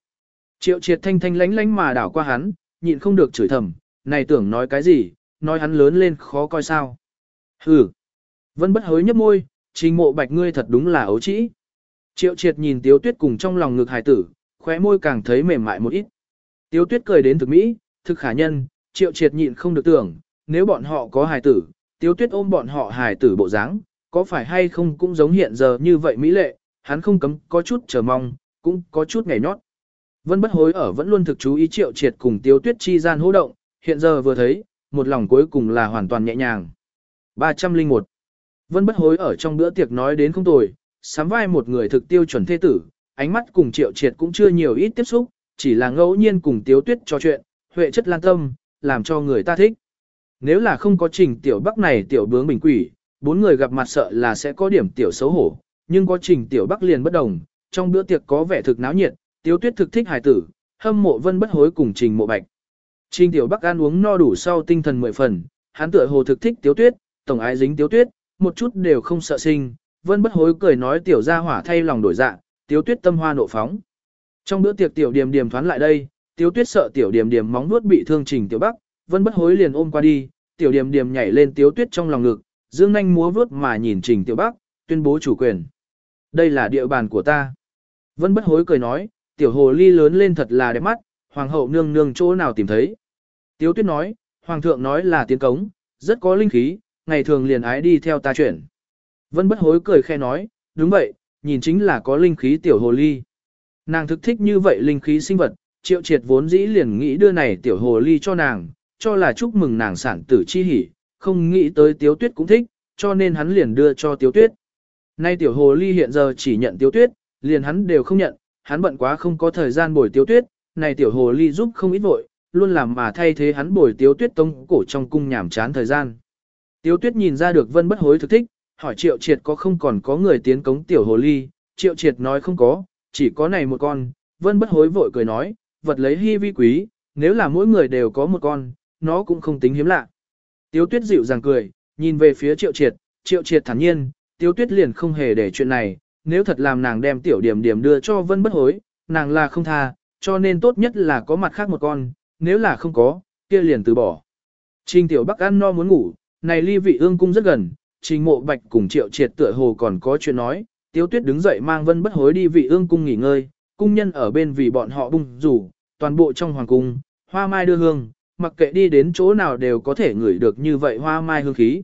Triệu triệt thanh thanh lánh lánh mà đảo qua hắn, nhịn không được chửi thầm, này tưởng nói cái gì, nói hắn lớn lên khó coi sao. Hừ. Vân bất hối nhấp môi, trình mộ bạch ngươi thật đúng là ấu trĩ. Triệu triệt nhìn tiếu tuyết cùng trong lòng ngực hài tử, khóe môi càng thấy mềm mại một ít. Tiếu tuyết cười đến thực mỹ, thực khả nhân, triệu triệt nhịn không được tưởng, nếu bọn họ có hài tử, tiếu tuyết ôm bọn họ hài tử bộ dáng, có phải hay không cũng giống hiện giờ như vậy mỹ lệ, hắn không cấm có chút chờ mong, cũng có chút ngày nhót. Vân bất hối ở vẫn luôn thực chú ý triệu triệt cùng tiêu tuyết chi gian hô động, hiện giờ vừa thấy, một lòng cuối cùng là hoàn toàn nhẹ nhàng. 301 Vân bất hối ở trong bữa tiệc nói đến không tồi, sắm vai một người thực tiêu chuẩn thế tử, ánh mắt cùng triệu triệt cũng chưa nhiều ít tiếp xúc, chỉ là ngẫu nhiên cùng tiếu tuyết trò chuyện, huệ chất lan tâm, làm cho người ta thích. Nếu là không có trình tiểu bắc này tiểu bướng bình quỷ, bốn người gặp mặt sợ là sẽ có điểm tiểu xấu hổ, nhưng có trình tiểu bắc liền bất đồng, trong bữa tiệc có vẻ thực náo nhiệt, tiếu tuyết thực thích hài tử, hâm mộ vân bất hối cùng trình mộ bạch. Trình tiểu bắc ăn uống no đủ sau tinh thần mười phần, hắn tựa hồ thực thích tiếu tuyết, tổng ái dính tiếu tuyết, một chút đều không sợ sinh, vân bất hối cười nói tiểu gia hỏa thay lòng đổi dạ, tiếu tuyết tâm hoa nộ phóng. Trong bữa tiệc tiểu điềm điềm thoán lại đây, Tiếu Tuyết sợ Tiểu Điềm Điềm móng nuốt bị thương Trình Tiểu Bắc, Vân Bất Hối liền ôm qua đi, Tiểu Điềm Điềm nhảy lên Tiếu Tuyết trong lòng ngực, dương nhanh múa vuốt mà nhìn Trình Tiểu Bắc, tuyên bố chủ quyền. Đây là địa bàn của ta. Vân Bất Hối cười nói, Tiểu Hồ Ly lớn lên thật là đẹp mắt, Hoàng hậu nương nương chỗ nào tìm thấy. Tiếu Tuyết nói, Hoàng thượng nói là tiến cống, rất có linh khí, ngày thường liền ái đi theo ta chuyển. Vân Bất Hối cười khe nói, đúng vậy, nhìn chính là có linh khí Tiểu Hồ Ly. Nàng thực thích như vậy linh khí sinh vật, triệu triệt vốn dĩ liền nghĩ đưa này tiểu hồ ly cho nàng, cho là chúc mừng nàng sản tử chi hỉ, không nghĩ tới tiếu tuyết cũng thích, cho nên hắn liền đưa cho tiếu tuyết. Nay tiểu hồ ly hiện giờ chỉ nhận tiếu tuyết, liền hắn đều không nhận, hắn bận quá không có thời gian bồi tiếu tuyết, này tiểu hồ ly giúp không ít vội, luôn làm mà thay thế hắn bồi tiếu tuyết tông cổ trong cung nhảm chán thời gian. Tiếu tuyết nhìn ra được vân bất hối thực thích, hỏi triệu triệt có không còn có người tiến cống tiểu hồ ly, triệu triệt nói không có, chỉ có này một con, vân bất hối vội cười nói, vật lấy hy vi quý, nếu là mỗi người đều có một con, nó cũng không tính hiếm lạ. Tiếu tuyết dịu dàng cười, nhìn về phía triệu triệt, triệu triệt thản nhiên, tiếu tuyết liền không hề để chuyện này, nếu thật làm nàng đem tiểu điểm điểm đưa cho vân bất hối, nàng là không tha, cho nên tốt nhất là có mặt khác một con, nếu là không có, kia liền từ bỏ. Trình tiểu bắc ăn no muốn ngủ, này ly vị ương cung rất gần, trình mộ bạch cùng triệu triệt tựa hồ còn có chuyện nói, tiếu tuyết đứng dậy mang vân bất hối đi vị ương cung nghỉ ngơi, cung nhân ở bên vì bọn họ bung rủ, toàn bộ trong hoàng cung, hoa mai đưa hương, mặc kệ đi đến chỗ nào đều có thể ngửi được như vậy hoa mai hương khí.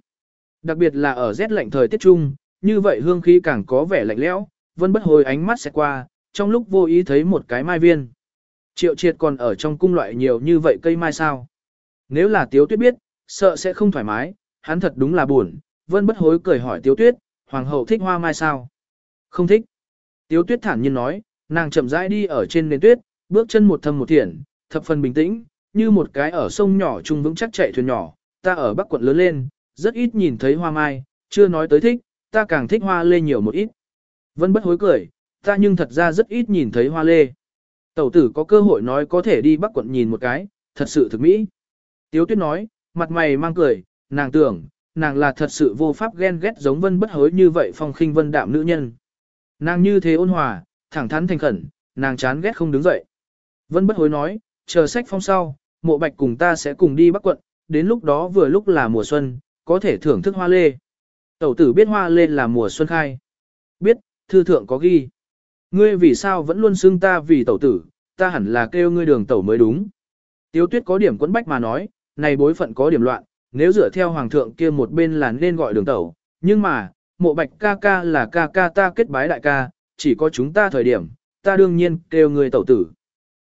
Đặc biệt là ở rét lạnh thời tiết trung, như vậy hương khí càng có vẻ lạnh lẽo, vân bất hồi ánh mắt sẽ qua, trong lúc vô ý thấy một cái mai viên. Triệu triệt còn ở trong cung loại nhiều như vậy cây mai sao. Nếu là tiếu tuyết biết, sợ sẽ không thoải mái, hắn thật đúng là buồn, vân bất hối cười hỏi tiếu tuyết, hoàng hậu thích hoa mai sao? Không thích. Tiếu tuyết thản nhiên nói, nàng chậm rãi đi ở trên nền tuyết, bước chân một thâm một thiển, thập phần bình tĩnh, như một cái ở sông nhỏ trung vững chắc chạy thuyền nhỏ, ta ở Bắc quận lớn lên, rất ít nhìn thấy hoa mai, chưa nói tới thích, ta càng thích hoa lê nhiều một ít. Vân bất hối cười, ta nhưng thật ra rất ít nhìn thấy hoa lê. Tẩu tử có cơ hội nói có thể đi Bắc quận nhìn một cái, thật sự thực mỹ. Tiếu tuyết nói, mặt mày mang cười, nàng tưởng, nàng là thật sự vô pháp ghen ghét giống vân bất hối như vậy phong khinh vân đạm nữ nhân. Nàng như thế ôn hòa, thẳng thắn thành khẩn, nàng chán ghét không đứng dậy. Vân bất hối nói, chờ sách phong sau, mộ bạch cùng ta sẽ cùng đi Bắc quận, đến lúc đó vừa lúc là mùa xuân, có thể thưởng thức hoa lê. Tẩu tử biết hoa lên là mùa xuân khai. Biết, thư thượng có ghi. Ngươi vì sao vẫn luôn xưng ta vì tẩu tử, ta hẳn là kêu ngươi đường tẩu mới đúng. Tiếu tuyết có điểm quấn bách mà nói, này bối phận có điểm loạn, nếu dựa theo hoàng thượng kia một bên là nên gọi đường tẩu, nhưng mà, mộ bạch ca ca là ca ca ta kết bái đại ca, chỉ có chúng ta thời điểm, ta đương nhiên kêu người tẩu tử.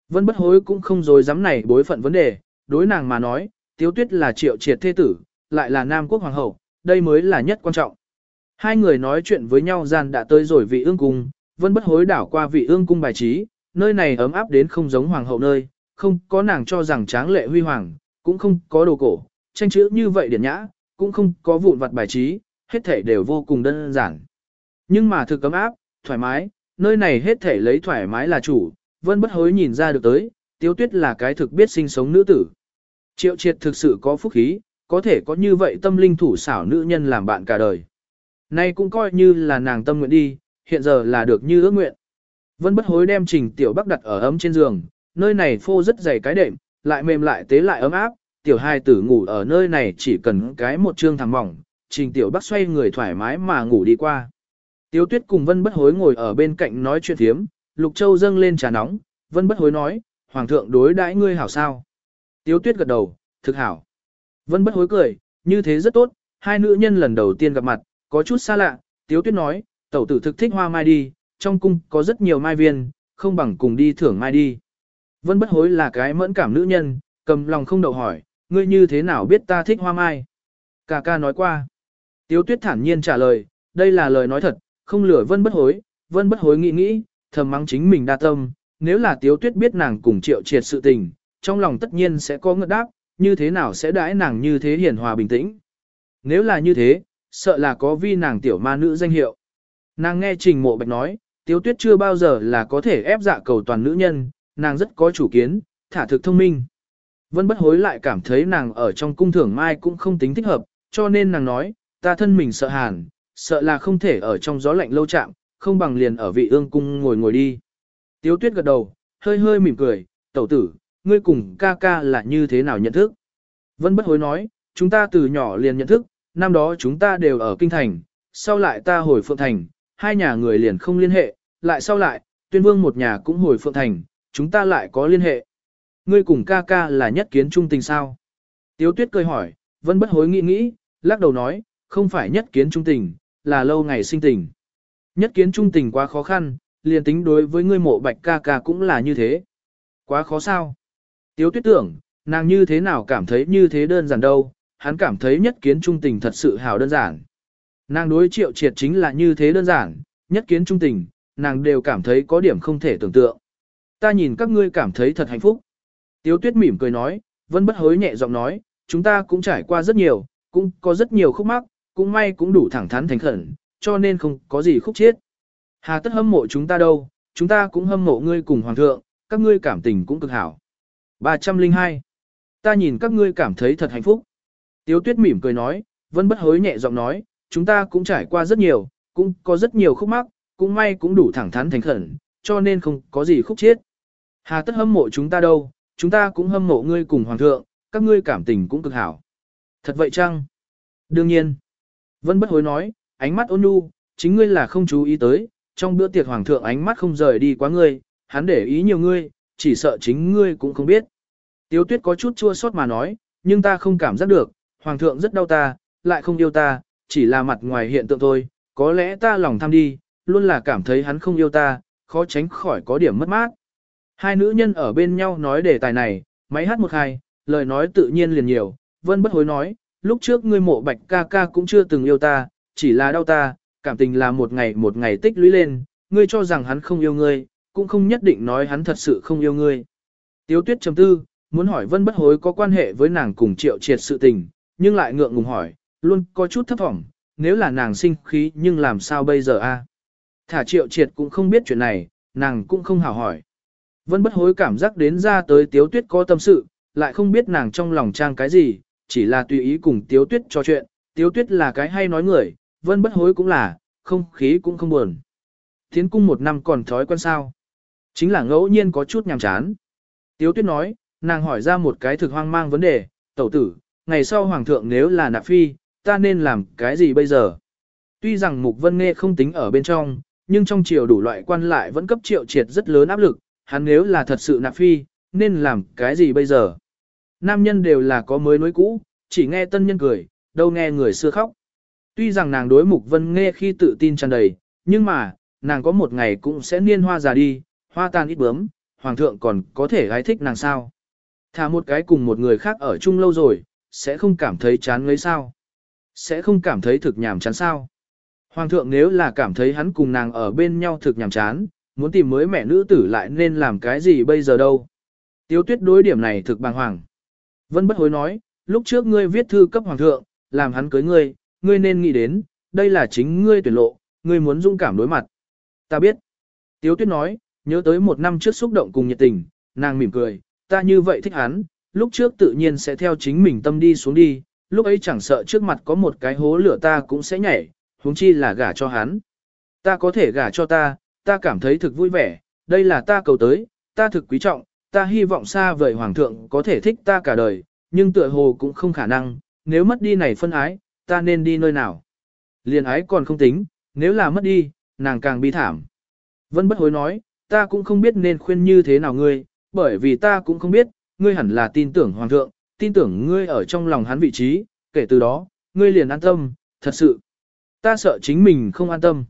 Vân bất hối cũng không dối dám này bối phận vấn đề, đối nàng mà nói, tiếu tuyết là triệu triệt thế tử, lại là nam quốc hoàng hậu, đây mới là nhất quan trọng. Hai người nói chuyện với nhau gian đã tới rồi vị ương cung, vân bất hối đảo qua vị ương cung bài trí, nơi này ấm áp đến không giống hoàng hậu nơi, không có nàng cho rằng tráng lệ huy hoàng, cũng không có đồ cổ, tranh chữ như vậy điển nhã, cũng không có vụn vặt bài trí, hết thể đều vô cùng đơn giản. Nhưng mà thực ấm áp, thoải mái, nơi này hết thể lấy thoải mái là chủ, vân bất hối nhìn ra được tới, tiếu tuyết là cái thực biết sinh sống nữ tử. Triệu triệt thực sự có phúc khí, có thể có như vậy tâm linh thủ xảo nữ nhân làm bạn cả đời. Nay cũng coi như là nàng tâm nguyện đi, hiện giờ là được như ước nguyện. Vân bất hối đem trình tiểu bắc đặt ở ấm trên giường, nơi này phô rất dày cái đệm, lại mềm lại tế lại ấm áp, tiểu hai tử ngủ ở nơi này chỉ cần cái một trương thẳng mỏng, trình tiểu bắc xoay người thoải mái mà ngủ đi qua. Tiếu tuyết cùng vân bất hối ngồi ở bên cạnh nói chuyện thiếm, Lục Châu dâng lên trà nóng, vân bất hối nói, Hoàng thượng đối đãi ngươi hảo sao. Tiếu tuyết gật đầu, thực hảo. Vân bất hối cười, như thế rất tốt, hai nữ nhân lần đầu tiên gặp mặt, có chút xa lạ, tiếu tuyết nói, tẩu tử thực thích hoa mai đi, trong cung có rất nhiều mai viên, không bằng cùng đi thưởng mai đi. Vân bất hối là cái mẫn cảm nữ nhân, cầm lòng không đậu hỏi, ngươi như thế nào biết ta thích hoa mai? Cà ca nói qua. Tiếu tuyết thản nhiên trả lời, đây là lời nói thật, không lừa vân bất hối, vân bất hối nghĩ nghĩ, thầm mắng chính mình đa tâm, nếu là tiếu tuyết biết nàng cùng triệu triệt sự tình, trong lòng tất nhiên sẽ có ngợt đáp, như thế nào sẽ đãi nàng như thế hiền hòa bình tĩnh. Nếu là như thế, sợ là có vi nàng tiểu ma nữ danh hiệu. Nàng nghe trình mộ bạch nói, tiếu tuyết chưa bao giờ là có thể ép dạ cầu toàn nữ nhân, nàng rất có chủ kiến, thả thực thông minh. Vân bất hối lại cảm thấy nàng ở trong cung thưởng mai cũng không tính thích hợp, cho nên nàng nói, ta thân mình sợ hàn, sợ là không thể ở trong gió lạnh lâu chạm, không bằng liền ở vị ương cung ngồi ngồi đi. Tiếu tuyết gật đầu, hơi hơi mỉm cười, tẩu tử, ngươi cùng ca ca là như thế nào nhận thức? Vân bất hối nói, chúng ta từ nhỏ liền nhận thức, năm đó chúng ta đều ở Kinh Thành, sau lại ta hồi Phượng Thành, hai nhà người liền không liên hệ, lại sau lại, tuyên vương một nhà cũng hồi Phượng Thành, chúng ta lại có liên hệ. Ngươi cùng ca ca là nhất kiến trung tình sao? Tiếu tuyết cười hỏi, vân bất hối nghĩ nghĩ, lắc đầu nói, không phải nhất kiến trung tình, là lâu ngày sinh tình. Nhất kiến trung tình quá khó khăn, liền tính đối với ngươi mộ bạch ca ca cũng là như thế. Quá khó sao? Tiếu tuyết tưởng, nàng như thế nào cảm thấy như thế đơn giản đâu, hắn cảm thấy nhất kiến trung tình thật sự hào đơn giản. Nàng đối triệu triệt chính là như thế đơn giản, nhất kiến trung tình, nàng đều cảm thấy có điểm không thể tưởng tượng. Ta nhìn các ngươi cảm thấy thật hạnh phúc. Tiếu tuyết mỉm cười nói, vân bất hối nhẹ giọng nói, chúng ta cũng trải qua rất nhiều, cũng có rất nhiều khúc mắc, cũng may cũng đủ thẳng thắn thành khẩn, cho nên không có gì khúc chết. Hà tất hâm mộ chúng ta đâu, chúng ta cũng hâm mộ ngươi cùng hoàng thượng, các ngươi cảm tình cũng cực hảo. 302. Ta nhìn các ngươi cảm thấy thật hạnh phúc. Tiếu tuyết mỉm cười nói, vân bất hối nhẹ giọng nói, chúng ta cũng trải qua rất nhiều, cũng có rất nhiều khúc mắc, cũng may cũng đủ thẳng thắn thành khẩn, cho nên không có gì khúc chết. Hà tất hâm mộ chúng ta đâu, chúng ta cũng hâm mộ ngươi cùng hoàng thượng, các ngươi cảm tình cũng cực hảo. Thật vậy chăng? Đương nhiên. Vân bất hối nói, ánh mắt ôn nhu, chính ngươi là không chú ý tới, trong bữa tiệc hoàng thượng ánh mắt không rời đi quá ngươi, hắn để ý nhiều ngươi, chỉ sợ chính ngươi cũng không biết. Tiếu tuyết có chút chua xót mà nói, nhưng ta không cảm giác được, hoàng thượng rất đau ta, lại không yêu ta, chỉ là mặt ngoài hiện tượng thôi, có lẽ ta lòng tham đi, luôn là cảm thấy hắn không yêu ta, khó tránh khỏi có điểm mất mát. Hai nữ nhân ở bên nhau nói đề tài này, máy hát một hai, lời nói tự nhiên liền nhiều, vân bất hối nói, lúc trước ngươi mộ bạch ca ca cũng chưa từng yêu ta, chỉ là đau ta, cảm tình là một ngày một ngày tích lũy lên, ngươi cho rằng hắn không yêu ngươi, cũng không nhất định nói hắn thật sự không yêu ngươi. Tiếu tuyết chấm tư, muốn hỏi vân bất hối có quan hệ với nàng cùng triệu triệt sự tình, nhưng lại ngượng ngùng hỏi, luôn có chút thấp vọng, nếu là nàng sinh khí nhưng làm sao bây giờ a? Thả triệu triệt cũng không biết chuyện này, nàng cũng không hào hỏi. Vân bất hối cảm giác đến ra tới tiếu tuyết có tâm sự, lại không biết nàng trong lòng trang cái gì, chỉ là tùy ý cùng tiếu tuyết trò chuyện, tiếu tuyết là cái hay nói người, vân bất hối cũng là, không khí cũng không buồn. Thiến cung một năm còn thói quen sao. Chính là ngẫu nhiên có chút nhàm chán. Tiếu tuyết nói, nàng hỏi ra một cái thực hoang mang vấn đề, tẩu tử, ngày sau hoàng thượng nếu là nạp phi, ta nên làm cái gì bây giờ? Tuy rằng Mục Vân Nghe không tính ở bên trong, nhưng trong triều đủ loại quan lại vẫn cấp triệu triệt rất lớn áp lực, hắn nếu là thật sự nạp phi, nên làm cái gì bây giờ? Nam nhân đều là có mới nối cũ, chỉ nghe tân nhân cười, đâu nghe người xưa khóc. Tuy rằng nàng đối Mục Vân Nghe khi tự tin tràn đầy, nhưng mà, nàng có một ngày cũng sẽ niên hoa già đi, hoa tan ít bướm, hoàng thượng còn có thể gái thích nàng sao. Thả một cái cùng một người khác ở chung lâu rồi, sẽ không cảm thấy chán ngấy sao. Sẽ không cảm thấy thực nhàm chán sao. Hoàng thượng nếu là cảm thấy hắn cùng nàng ở bên nhau thực nhàm chán, muốn tìm mới mẹ nữ tử lại nên làm cái gì bây giờ đâu. Tiếu tuyết đối điểm này thực bàng hoàng. Vân bất hối nói, lúc trước ngươi viết thư cấp hoàng thượng, làm hắn cưới ngươi, ngươi nên nghĩ đến, đây là chính ngươi tuyển lộ, ngươi muốn dũng cảm đối mặt. Ta biết. Tiếu tuyết nói, nhớ tới một năm trước xúc động cùng nhiệt tình, nàng mỉm cười, ta như vậy thích hắn, lúc trước tự nhiên sẽ theo chính mình tâm đi xuống đi, lúc ấy chẳng sợ trước mặt có một cái hố lửa ta cũng sẽ nhảy, huống chi là gả cho hắn. Ta có thể gả cho ta, ta cảm thấy thực vui vẻ, đây là ta cầu tới, ta thực quý trọng, ta hy vọng xa vời hoàng thượng có thể thích ta cả đời, nhưng tựa hồ cũng không khả năng, nếu mất đi này phân ái, ta nên đi nơi nào. Liền ái còn không tính, nếu là mất đi, nàng càng bi thảm. Vân bất hối nói, ta cũng không biết nên khuyên như thế nào ngươi, bởi vì ta cũng không biết, ngươi hẳn là tin tưởng hoàng thượng, tin tưởng ngươi ở trong lòng hắn vị trí, kể từ đó, ngươi liền an tâm, thật sự. Ta sợ chính mình không an tâm.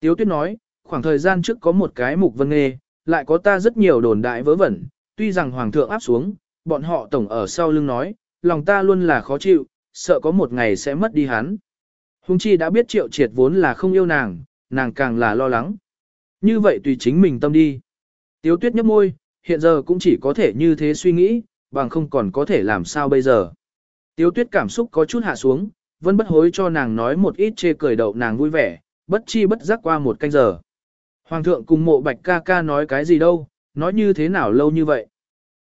Tiếu tuyết nói, khoảng thời gian trước có một cái mục vân nghề, lại có ta rất nhiều đồn đại vớ vẩn, tuy rằng hoàng thượng áp xuống, bọn họ tổng ở sau lưng nói, lòng ta luôn là khó chịu, sợ có một ngày sẽ mất đi hắn. Hùng chi đã biết triệu triệt vốn là không yêu nàng, nàng càng là lo lắng. Như vậy tùy chính mình tâm đi. Tiếu tuyết nhấp môi, hiện giờ cũng chỉ có thể như thế suy nghĩ, bằng không còn có thể làm sao bây giờ. Tiếu tuyết cảm xúc có chút hạ xuống, vẫn bất hối cho nàng nói một ít chê cười đậu nàng vui vẻ, bất chi bất giác qua một canh giờ. Hoàng thượng cùng mộ bạch ca ca nói cái gì đâu, nói như thế nào lâu như vậy.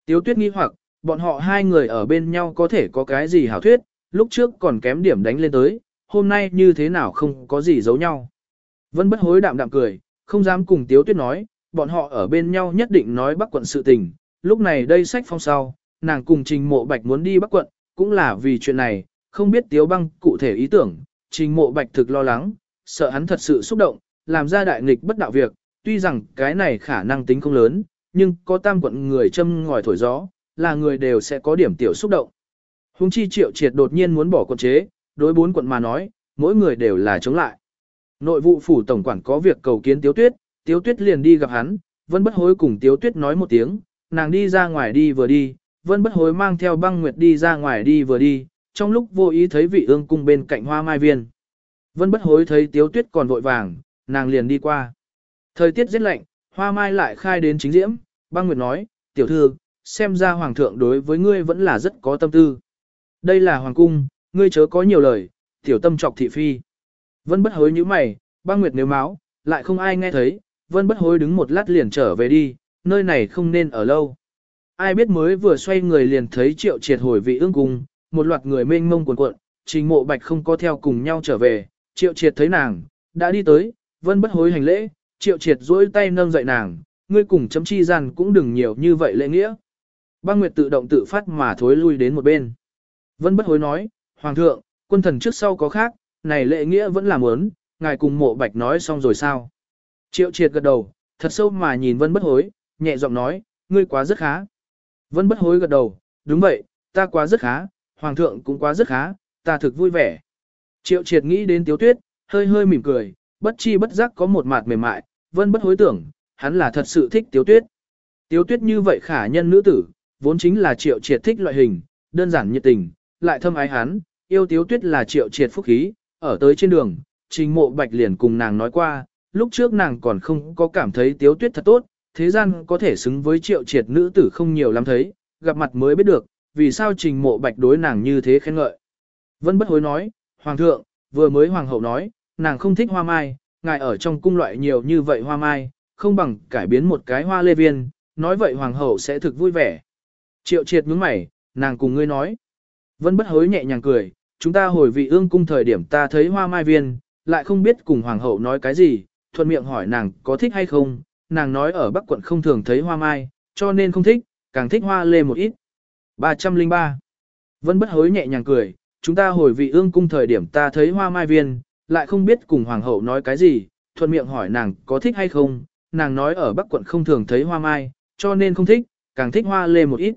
Tiếu tuyết nghĩ hoặc, bọn họ hai người ở bên nhau có thể có cái gì hảo thuyết, lúc trước còn kém điểm đánh lên tới, hôm nay như thế nào không có gì giấu nhau. Vân bất hối đạm đạm cười, không dám cùng Tiếu tuyết nói, bọn họ ở bên nhau nhất định nói bắc quận sự tình, lúc này đây sách phong sau, nàng cùng trình mộ bạch muốn đi bắc quận, cũng là vì chuyện này, không biết tiếu băng cụ thể ý tưởng, trình mộ bạch thực lo lắng, sợ hắn thật sự xúc động, làm ra đại nghịch bất đạo việc, tuy rằng cái này khả năng tính không lớn, nhưng có tam quận người châm ngòi thổi gió, là người đều sẽ có điểm tiểu xúc động. Hùng chi triệu triệt đột nhiên muốn bỏ quận chế, đối bốn quận mà nói, mỗi người đều là chống lại. Nội vụ phủ tổng quản có việc cầu kiến Tiếu Tuyết, Tiếu Tuyết liền đi gặp hắn, Vân Bất Hối cùng Tiếu Tuyết nói một tiếng, nàng đi ra ngoài đi vừa đi, Vân Bất Hối mang theo băng nguyệt đi ra ngoài đi vừa đi, trong lúc vô ý thấy vị ương cung bên cạnh hoa mai viên. Vân Bất Hối thấy Tiếu Tuyết còn vội vàng, nàng liền đi qua. Thời tiết rất lạnh, hoa mai lại khai đến chính diễm, băng nguyệt nói, tiểu thư, xem ra hoàng thượng đối với ngươi vẫn là rất có tâm tư. Đây là hoàng cung, ngươi chớ có nhiều lời, tiểu tâm trọc thị phi. Vân bất hối như mày, băng nguyệt nếu máu, lại không ai nghe thấy, vân bất hối đứng một lát liền trở về đi, nơi này không nên ở lâu. Ai biết mới vừa xoay người liền thấy triệu triệt hồi vị ương cung, một loạt người mênh mông cuộn cuộn, trình mộ bạch không có theo cùng nhau trở về, triệu triệt thấy nàng, đã đi tới, vân bất hối hành lễ, triệu triệt duỗi tay nâng dậy nàng, ngươi cùng chấm chi gian cũng đừng nhiều như vậy lễ nghĩa. Băng Nguyệt tự động tự phát mà thối lui đến một bên. Vân bất hối nói, Hoàng thượng, quân thần trước sau có khác, này lệ nghĩa vẫn là muốn, ngài cùng mộ bạch nói xong rồi sao. Triệu triệt gật đầu, thật sâu mà nhìn vân bất hối, nhẹ giọng nói, ngươi quá rất khá. Vân bất hối gật đầu, đúng vậy, ta quá rất khá, hoàng thượng cũng quá rất khá, ta thực vui vẻ. Triệu triệt nghĩ đến tiếu tuyết, hơi hơi mỉm cười, bất chi bất giác có một mặt mềm mại, vân bất hối tưởng, hắn là thật sự thích tiếu tuyết. Tiếu tuyết như vậy khả nhân nữ tử, vốn chính là triệu triệt thích loại hình, đơn giản nhiệt tình, lại thâm ái hắn, yêu tiếu tuyết là triệu triệt phúc khí, ở tới trên đường, trình mộ bạch liền cùng nàng nói qua, lúc trước nàng còn không có cảm thấy tiếu tuyết thật tốt, thế gian có thể xứng với triệu triệt nữ tử không nhiều lắm thấy, gặp mặt mới biết được, vì sao trình mộ bạch đối nàng như thế khen ngợi. Vân bất hối nói, Hoàng thượng, vừa mới Hoàng hậu nói, nàng không thích hoa mai, ngài ở trong cung loại nhiều như vậy hoa mai, không bằng cải biến một cái hoa lê viên, nói vậy Hoàng hậu sẽ thực vui vẻ. Triệu triệt nhướng mày, nàng cùng ngươi nói. Vân bất hối nhẹ nhàng cười, chúng ta hồi vị ương cung thời điểm ta thấy hoa mai viên, lại không biết cùng hoàng hậu nói cái gì, thuận miệng hỏi nàng có thích hay không, nàng nói ở Bắc quận không thường thấy hoa mai, cho nên không thích, càng thích hoa lê một ít. 303. Vân bất hối nhẹ nhàng cười, chúng ta hồi vị ương cung thời điểm ta thấy hoa mai viên, lại không biết cùng hoàng hậu nói cái gì, thuận miệng hỏi nàng có thích hay không, nàng nói ở Bắc quận không thường thấy hoa mai, cho nên không thích, càng thích hoa lê một ít.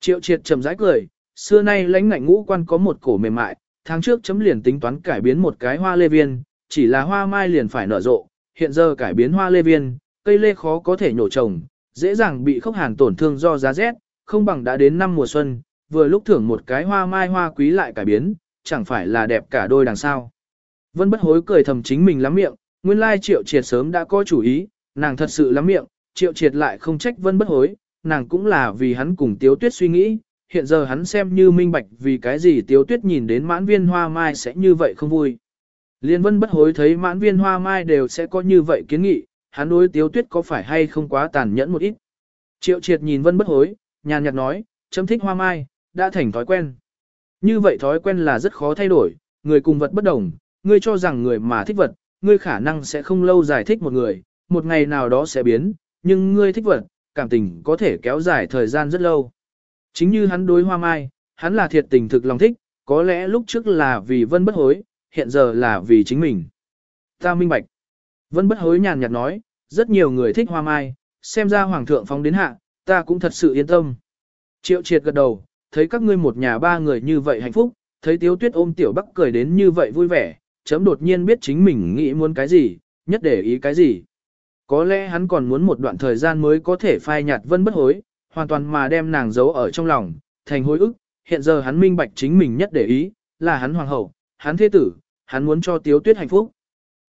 Triệu triệt trầm rãi cười, xưa nay lãnh ngạnh ngũ quan có một cổ mềm mại, tháng trước chấm liền tính toán cải biến một cái hoa lê viên, chỉ là hoa mai liền phải nở rộ, hiện giờ cải biến hoa lê viên, cây lê khó có thể nhổ trồng, dễ dàng bị khốc hàn tổn thương do giá rét, không bằng đã đến năm mùa xuân, vừa lúc thưởng một cái hoa mai hoa quý lại cải biến, chẳng phải là đẹp cả đôi đằng sau. Vân bất hối cười thầm chính mình lắm miệng, nguyên lai triệu triệt sớm đã có chủ ý, nàng thật sự lắm miệng, triệu triệt lại không trách vân bất hối, nàng cũng là vì hắn cùng tiếu tuyết suy nghĩ, hiện giờ hắn xem như minh bạch vì cái gì tiếu tuyết nhìn đến mãn viên hoa mai sẽ như vậy không vui. Liên vân bất hối thấy mãn viên hoa mai đều sẽ có như vậy kiến nghị, hắn đối tiếu tuyết có phải hay không quá tàn nhẫn một ít. Triệu triệt nhìn vân bất hối, nhàn nhạt nói, chấm thích hoa mai, đã thành thói quen. Như vậy thói quen là rất khó thay đổi, người cùng vật bất đồng, ngươi cho rằng người mà thích vật, ngươi khả năng sẽ không lâu giải thích một người, một ngày nào đó sẽ biến, nhưng ngươi thích vật, cảm tình có thể kéo dài thời gian rất lâu. Chính như hắn đối hoa mai, hắn là thiệt tình thực lòng thích, có lẽ lúc trước là vì vân bất hối, hiện giờ là vì chính mình. Ta minh bạch. Vân bất hối nhàn nhạt nói, rất nhiều người thích hoa mai, xem ra hoàng thượng phóng đến hạ, ta cũng thật sự yên tâm. Triệu triệt gật đầu, thấy các ngươi một nhà ba người như vậy hạnh phúc, thấy tiếu tuyết ôm tiểu bắc cười đến như vậy vui vẻ, chấm đột nhiên biết chính mình nghĩ muốn cái gì, nhất để ý cái gì. Có lẽ hắn còn muốn một đoạn thời gian mới có thể phai nhạt vân bất hối, hoàn toàn mà đem nàng giấu ở trong lòng, thành hối ức, hiện giờ hắn minh bạch chính mình nhất để ý, là hắn hoàng hậu, hắn thế tử, hắn muốn cho tiếu tuyết hạnh phúc.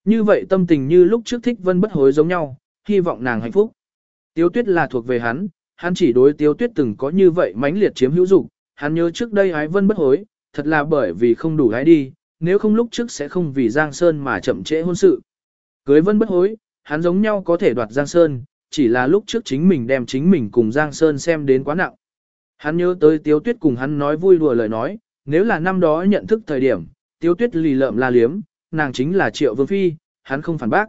Như vậy tâm tình như lúc trước thích vân bất hối giống nhau, hy vọng nàng hạnh phúc. Tiếu tuyết là thuộc về hắn, hắn chỉ đối tiếu tuyết từng có như vậy mãnh liệt chiếm hữu dục hắn nhớ trước đây ái vân bất hối, thật là bởi vì không đủ ái đi, nếu không lúc trước sẽ không vì Giang Sơn mà chậm trễ hôn sự. Cưới vân bất hối, hắn giống nhau có thể đoạt Giang Sơn, chỉ là lúc trước chính mình đem chính mình cùng Giang Sơn xem đến quá nặng. Hắn nhớ tới Tiếu Tuyết cùng hắn nói vui đùa lời nói, nếu là năm đó nhận thức thời điểm, Tiếu Tuyết lì lợm la liếm, nàng chính là Triệu Vương Phi, hắn không phản bác.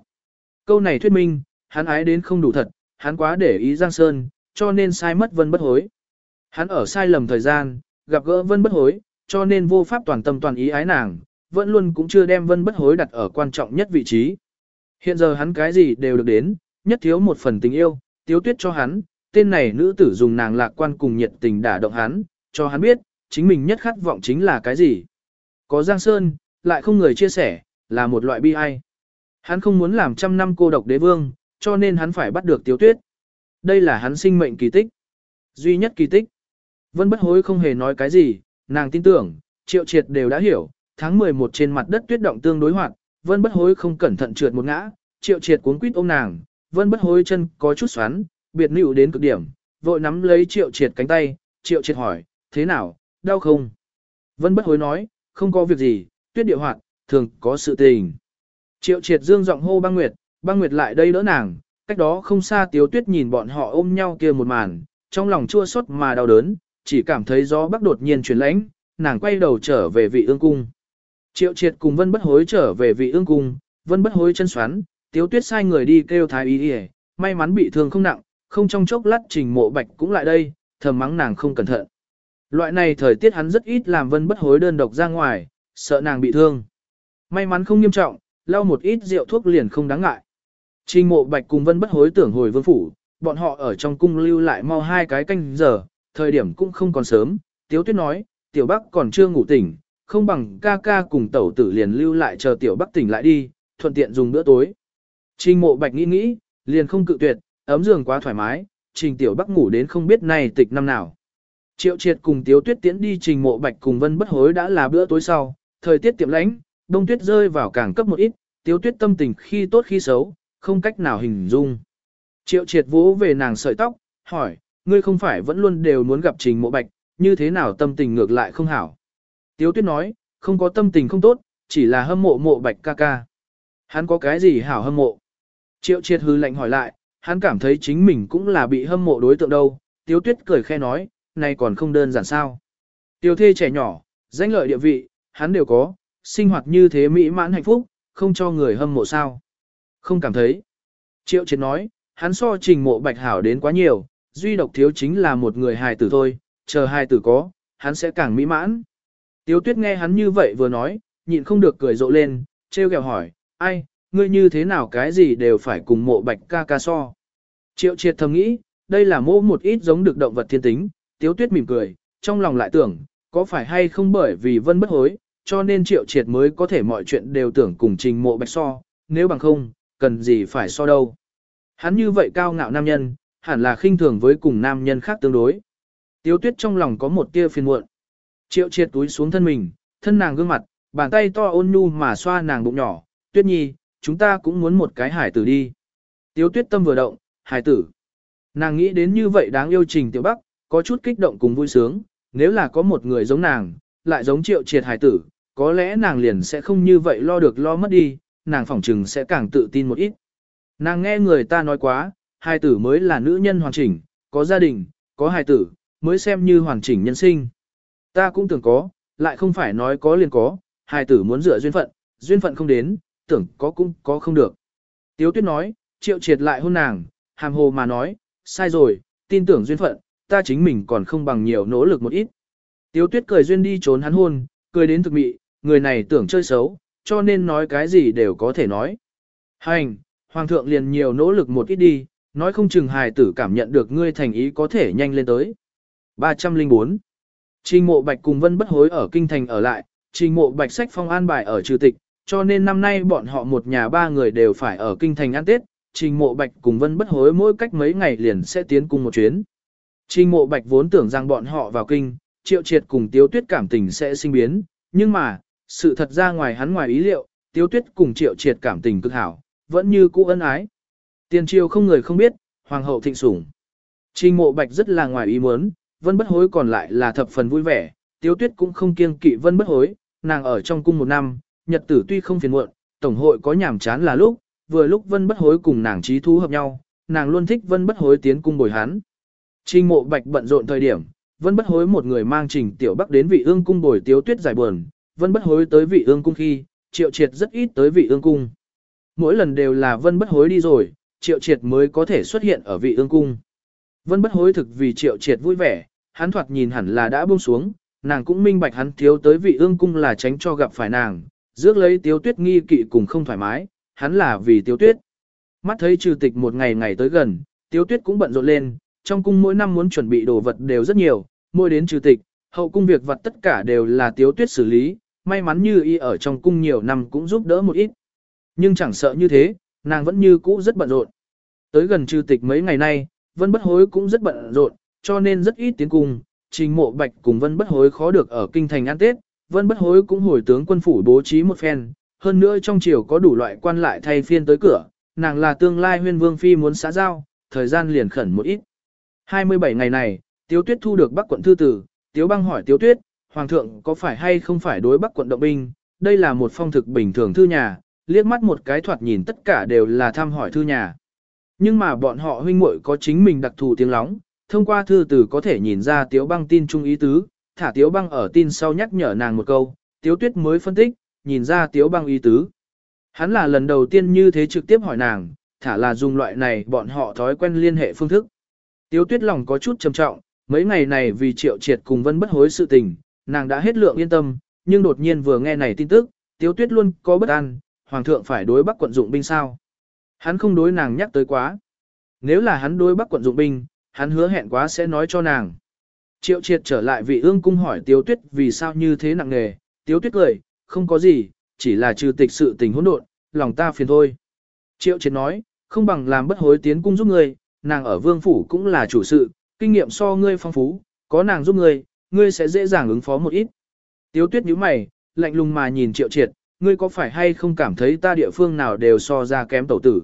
Câu này thuyết minh, hắn ái đến không đủ thật, hắn quá để ý Giang Sơn, cho nên sai mất vân bất hối. Hắn ở sai lầm thời gian, gặp gỡ vân bất hối, cho nên vô pháp toàn tâm toàn ý ái nàng, vẫn luôn cũng chưa đem vân bất hối đặt ở quan trọng nhất vị trí. Hiện giờ hắn cái gì đều được đến, nhất thiếu một phần tình yêu, tiếu tuyết cho hắn, tên này nữ tử dùng nàng lạc quan cùng nhiệt tình đả động hắn, cho hắn biết, chính mình nhất khát vọng chính là cái gì. Có Giang Sơn, lại không người chia sẻ, là một loại bi ai. Hắn không muốn làm trăm năm cô độc đế vương, cho nên hắn phải bắt được tiếu tuyết. Đây là hắn sinh mệnh kỳ tích. Duy nhất kỳ tích. Vân bất hối không hề nói cái gì, nàng tin tưởng, triệu triệt đều đã hiểu, tháng 11 trên mặt đất tuyết động tương đối hoạt, vân bất hối không cẩn thận trượt một ngã, triệu triệt cuốn quýt ôm nàng, vân bất hối chân có chút xoắn, biệt nịu đến cực điểm, vội nắm lấy triệu triệt cánh tay, triệu triệt hỏi, thế nào, đau không? Vân bất hối nói, không có việc gì, tuyết địa hoạt, thường có sự tình. Triệu triệt dương giọng hô băng nguyệt, băng nguyệt lại đây đỡ nàng, cách đó không xa tiếu tuyết nhìn bọn họ ôm nhau kia một màn, trong lòng chua xót mà đau đớn, chỉ cảm thấy gió bắc đột nhiên chuyển lãnh, nàng quay đầu trở về vị ương cung. Triệu triệt cùng vân bất hối trở về vị ương cung, vân bất hối chân xoắn, tiếu tuyết sai người đi kêu thái y đi may mắn bị thương không nặng, không trong chốc lát trình mộ bạch cũng lại đây, thầm mắng nàng không cẩn thận. Loại này thời tiết hắn rất ít làm vân bất hối đơn độc ra ngoài, sợ nàng bị thương. May mắn không nghiêm trọng, lau một ít rượu thuốc liền không đáng ngại. Trình mộ bạch cùng vân bất hối tưởng hồi vương phủ, bọn họ ở trong cung lưu lại mau hai cái canh giờ, thời điểm cũng không còn sớm, tiếu tuyết nói, tiểu bắc còn chưa ngủ tỉnh, không bằng ca ca cùng tẩu tử liền lưu lại chờ tiểu bắc tỉnh lại đi, thuận tiện dùng bữa tối. Trình mộ bạch nghĩ nghĩ, liền không cự tuyệt, ấm giường quá thoải mái, trình tiểu bắc ngủ đến không biết nay tịch năm nào. Triệu triệt cùng tiếu tuyết tiễn đi trình mộ bạch cùng vân bất hối đã là bữa tối sau, thời tiết tiệm lãnh, đông tuyết rơi vào càng cấp một ít, tiếu tuyết tâm tình khi tốt khi xấu, không cách nào hình dung. Triệu triệt vỗ về nàng sợi tóc, hỏi, ngươi không phải vẫn luôn đều muốn gặp trình mộ bạch, như thế nào tâm tình ngược lại không hảo. Tiếu tuyết nói, không có tâm tình không tốt, chỉ là hâm mộ mộ bạch ca ca. Hắn có cái gì hảo hâm mộ? Triệu triệt hư lạnh hỏi lại, hắn cảm thấy chính mình cũng là bị hâm mộ đối tượng đâu. Tiếu tuyết cười khe nói, này còn không đơn giản sao. Tiêu thê trẻ nhỏ, danh lợi địa vị, hắn đều có, sinh hoạt như thế mỹ mãn hạnh phúc, không cho người hâm mộ sao. Không cảm thấy. Triệu triệt nói, hắn so trình mộ bạch hảo đến quá nhiều, duy độc thiếu chính là một người hài tử thôi, chờ hài tử có, hắn sẽ càng mỹ mãn. Tiếu tuyết nghe hắn như vậy vừa nói, nhịn không được cười rộ lên, trêu ghẹo hỏi, ai, ngươi như thế nào cái gì đều phải cùng mộ bạch ca ca so. Triệu triệt thầm nghĩ, đây là mô một ít giống được động vật thiên tính, tiếu tuyết mỉm cười, trong lòng lại tưởng, có phải hay không bởi vì vân bất hối, cho nên triệu triệt mới có thể mọi chuyện đều tưởng cùng trình mộ bạch so, nếu bằng không, cần gì phải so đâu. Hắn như vậy cao ngạo nam nhân, hẳn là khinh thường với cùng nam nhân khác tương đối. Tiếu tuyết trong lòng có một tia phiền muộn. Triệu triệt túi xuống thân mình, thân nàng gương mặt, bàn tay to ôn nhu mà xoa nàng bụng nhỏ. Tuyết nhi, chúng ta cũng muốn một cái hải tử đi. Tiếu tuyết tâm vừa động, hải tử. Nàng nghĩ đến như vậy đáng yêu trình tiểu bắc, có chút kích động cùng vui sướng. Nếu là có một người giống nàng, lại giống triệu triệt hải tử, có lẽ nàng liền sẽ không như vậy lo được lo mất đi, nàng phỏng trừng sẽ càng tự tin một ít. Nàng nghe người ta nói quá, hài tử mới là nữ nhân hoàn chỉnh, có gia đình, có hài tử, mới xem như hoàn chỉnh nhân sinh. Ta cũng tưởng có, lại không phải nói có liền có, hài tử muốn dựa duyên phận, duyên phận không đến, tưởng có cũng có không được. Tiếu tuyết nói, triệu triệt lại hôn nàng, hàm hồ mà nói, sai rồi, tin tưởng duyên phận, ta chính mình còn không bằng nhiều nỗ lực một ít. Tiếu tuyết cười duyên đi trốn hắn hôn, cười đến thực mị, người này tưởng chơi xấu, cho nên nói cái gì đều có thể nói. Hành, Hoàng thượng liền nhiều nỗ lực một ít đi, nói không chừng hài tử cảm nhận được ngươi thành ý có thể nhanh lên tới. 304. Trình mộ bạch cùng vân bất hối ở kinh thành ở lại, trình mộ bạch sách phong an bài ở trừ tịch, cho nên năm nay bọn họ một nhà ba người đều phải ở kinh thành ăn tết, trình mộ bạch cùng vân bất hối mỗi cách mấy ngày liền sẽ tiến cùng một chuyến. Trình mộ bạch vốn tưởng rằng bọn họ vào kinh, triệu triệt cùng tiếu tuyết cảm tình sẽ sinh biến, nhưng mà, sự thật ra ngoài hắn ngoài ý liệu, tiếu tuyết cùng triệu triệt cảm tình cực hảo, vẫn như cũ ân ái. Tiền triều không người không biết, hoàng hậu thịnh sủng. Trình mộ bạch rất là ngoài ý muốn, vân bất hối còn lại là thập phần vui vẻ, tiếu tuyết cũng không kiêng kỵ vân bất hối, nàng ở trong cung một năm, nhật tử tuy không phiền muộn, tổng hội có nhảm chán là lúc, vừa lúc vân bất hối cùng nàng trí thú hợp nhau, nàng luôn thích vân bất hối tiến cung bồi hắn. Trình mộ bạch bận rộn thời điểm, vân bất hối một người mang trình tiểu bắc đến vị ương cung bồi tiếu tuyết giải buồn, vân bất hối tới vị ương cung khi, triệu triệt rất ít tới vị ương cung. Mỗi lần đều là vân bất hối đi rồi, triệu triệt mới có thể xuất hiện ở vị ương cung. Vân bất hối thực vì triệu triệt vui vẻ, hắn thoạt nhìn hẳn là đã buông xuống, nàng cũng minh bạch hắn thiếu tới vị ương cung là tránh cho gặp phải nàng, dước lấy tiếu tuyết nghi kỵ cùng không thoải mái, hắn là vì tiếu tuyết. Mắt thấy trừ tịch một ngày ngày tới gần, tiếu tuyết cũng bận rộn lên, trong cung mỗi năm muốn chuẩn bị đồ vật đều rất nhiều, mỗi đến trừ tịch, hậu cung việc vật tất cả đều là tiếu tuyết xử lý, may mắn như y ở trong cung nhiều năm cũng giúp đỡ một ít. Nhưng chẳng sợ như thế, nàng vẫn như cũ rất bận rộn. Tới gần trừ tịch mấy ngày nay, Vân Bất Hối cũng rất bận rộn, cho nên rất ít tiến cung, trình mộ bạch cùng Vân Bất Hối khó được ở kinh thành ăn Tết, Vân Bất Hối cũng hồi tướng quân phủ bố trí một phen, hơn nữa trong triều có đủ loại quan lại thay phiên tới cửa, nàng là tương lai huyên vương phi muốn xã giao, thời gian liền khẩn một ít. 27 ngày này, Tiếu Tuyết thu được Bắc quận thư tử, Tiếu Băng hỏi Tiếu Tuyết, Hoàng thượng có phải hay không phải đối Bắc quận động binh, đây là một phong thực bình thường thư nhà, liếc mắt một cái thoạt nhìn tất cả đều là thăm hỏi thư nhà. Nhưng mà bọn họ huynh muội có chính mình đặc thù tiếng lóng, thông qua thư tử có thể nhìn ra Tiếu Băng tin trung ý tứ, thả Tiếu Băng ở tin sau nhắc nhở nàng một câu, Tiếu Tuyết mới phân tích, nhìn ra Tiếu Băng ý tứ. Hắn là lần đầu tiên như thế trực tiếp hỏi nàng, thả là dùng loại này bọn họ thói quen liên hệ phương thức. Tiếu Tuyết lòng có chút trầm trọng, mấy ngày này vì triệu triệt cùng vân bất hối sự tình, nàng đã hết lượng yên tâm, nhưng đột nhiên vừa nghe này tin tức, Tiếu Tuyết luôn có bất an, Hoàng thượng phải đối Bắc quận dụng binh sao. Hắn không đối nàng nhắc tới quá. Nếu là hắn đối Bắc quận dụng binh, hắn hứa hẹn quá sẽ nói cho nàng. Triệu triệt trở lại vị ương cung hỏi Tiếu Tuyết vì sao như thế nặng nề, Tiếu Tuyết cười, không có gì, chỉ là trừ tịch sự tình hỗn độn, lòng ta phiền thôi. Triệu triệt nói, không bằng làm bất hối tiến cung giúp ngươi, nàng ở vương phủ cũng là chủ sự, kinh nghiệm so ngươi phong phú, có nàng giúp ngươi, ngươi sẽ dễ dàng ứng phó một ít. Tiếu tuyết nhíu mày, lạnh lùng mà nhìn triệu triệt, ngươi có phải hay không cảm thấy ta địa phương nào đều so ra kém tẩu tử.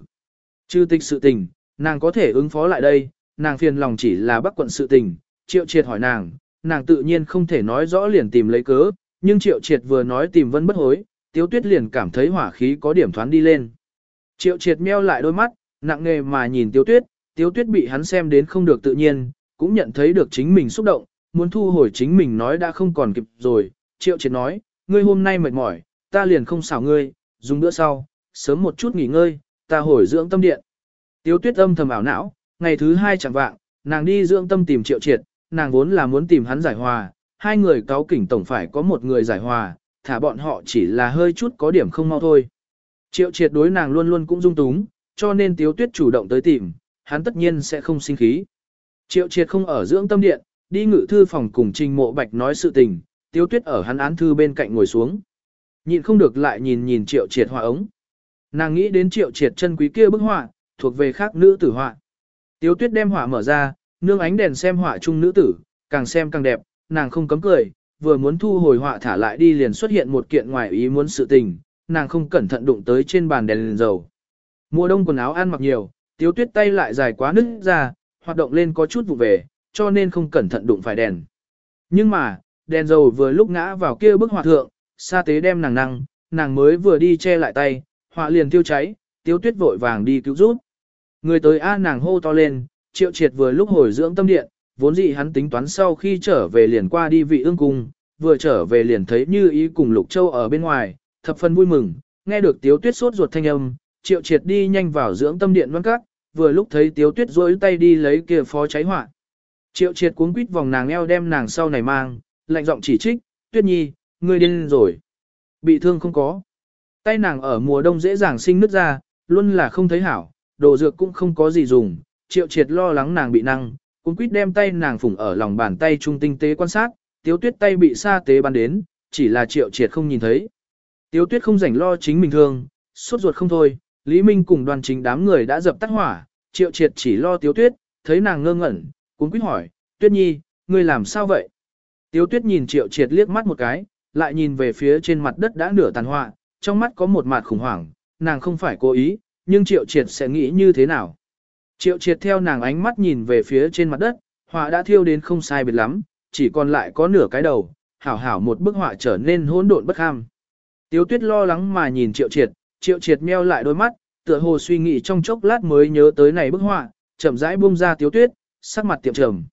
Trừ tịch sự tình, nàng có thể ứng phó lại đây, nàng phiền lòng chỉ là bắc quận sự tình, triệu triệt hỏi nàng, nàng tự nhiên không thể nói rõ liền tìm lấy cớ, nhưng triệu triệt vừa nói tìm vân bất hối, tiếu tuyết liền cảm thấy hỏa khí có điểm thoáng đi lên. Triệu triệt meo lại đôi mắt, nặng nề mà nhìn tiếu tuyết, tiếu tuyết bị hắn xem đến không được tự nhiên, cũng nhận thấy được chính mình xúc động, muốn thu hồi chính mình nói đã không còn kịp rồi. Triệu triệt nói, ngươi hôm nay mệt mỏi, ta liền không xảo ngươi, dùng bữa sau, sớm một chút nghỉ ngơi, ta hồi dưỡng tâm điện. Tiếu tuyết âm thầm ảo não, ngày thứ hai chẳng vạng, nàng đi dưỡng tâm tìm triệu triệt, nàng vốn là muốn tìm hắn giải hòa, hai người cáo kỉnh tổng phải có một người giải hòa, thả bọn họ chỉ là hơi chút có điểm không mau thôi. Triệu triệt đối nàng luôn luôn cũng dung túng, cho nên tiếu tuyết chủ động tới tìm, hắn tất nhiên sẽ không sinh khí. Triệu triệt không ở dưỡng tâm điện, đi ngự thư phòng cùng trình mộ bạch nói sự tình, tiếu tuyết ở hắn án thư bên cạnh ngồi xuống. nhìn không được lại nhìn nhìn triệu triệt họa ống. Nàng nghĩ đến triệu triệt chân quý kia bức họa, thuộc về khác nữ tử họa. Tiếu tuyết đem họa mở ra, nương ánh đèn xem họa chung nữ tử, càng xem càng đẹp, nàng không cấm cười, vừa muốn thu hồi họa thả lại đi liền xuất hiện một kiện ngoài ý muốn sự tình, nàng không cẩn thận đụng tới trên bàn đèn liền dầu. Mùa đông quần áo ăn mặc nhiều, tiếu tuyết tay lại dài quá nứt ra, hoạt động lên có chút vụ về, cho nên không cẩn thận đụng phải đèn. Nhưng mà, đèn dầu vừa lúc ngã vào kia bức họa thượng, sa tế đem nàng năng, nàng mới vừa đi che lại tay, họa liền tiêu cháy, tiếu tuyết vội vàng đi cứu giúp. Người tới A nàng hô to lên, triệu triệt vừa lúc hồi dưỡng tâm điện, vốn dĩ hắn tính toán sau khi trở về liền qua đi vị ương cung, vừa trở về liền thấy như ý cùng Lục Châu ở bên ngoài, thập phần vui mừng, nghe được Tiếu Tuyết sốt ruột thanh âm, Triệu Triệt đi nhanh vào dưỡng tâm điện văn cát, vừa lúc thấy Tiếu Tuyết rối tay đi lấy kia phó cháy họa. Triệu Triệt cuống quýt vòng nàng eo đem nàng sau này mang, lạnh giọng chỉ trích, "Tuyết Nhi, ngươi điên rồi. Bị thương không có?" Tay nàng ở mùa đông dễ dàng sinh nứt ra, luôn là không thấy hảo, đồ dược cũng không có gì dùng, Triệu Triệt lo lắng nàng bị năng, cũng quýt đem tay nàng phủng ở lòng bàn tay trung tinh tế quan sát, Tiếu Tuyết tay bị sa tế bắn đến, chỉ là Triệu Triệt không nhìn thấy. Tiếu tuyết không rảnh lo chính mình thương, suốt ruột không thôi, Lý Minh cùng đoàn chính đám người đã dập tắt hỏa, triệu triệt chỉ lo tiếu tuyết, thấy nàng ngơ ngẩn, cũng quýt hỏi, tuyết nhi, ngươi làm sao vậy? Tiếu tuyết nhìn triệu triệt liếc mắt một cái, lại nhìn về phía trên mặt đất đã nửa tàn hoa, trong mắt có một mặt khủng hoảng, nàng không phải cố ý, nhưng triệu triệt sẽ nghĩ như thế nào? Triệu triệt theo nàng ánh mắt nhìn về phía trên mặt đất, họa đã thiêu đến không sai biệt lắm, chỉ còn lại có nửa cái đầu, hảo hảo một bức họa trở nên hỗn độn bất ham. Tiếu tuyết lo lắng mà nhìn triệu triệt, triệu triệt meo lại đôi mắt, tựa hồ suy nghĩ trong chốc lát mới nhớ tới này bức họa, chậm rãi buông ra tiếu tuyết, sắc mặt tiệm trầm.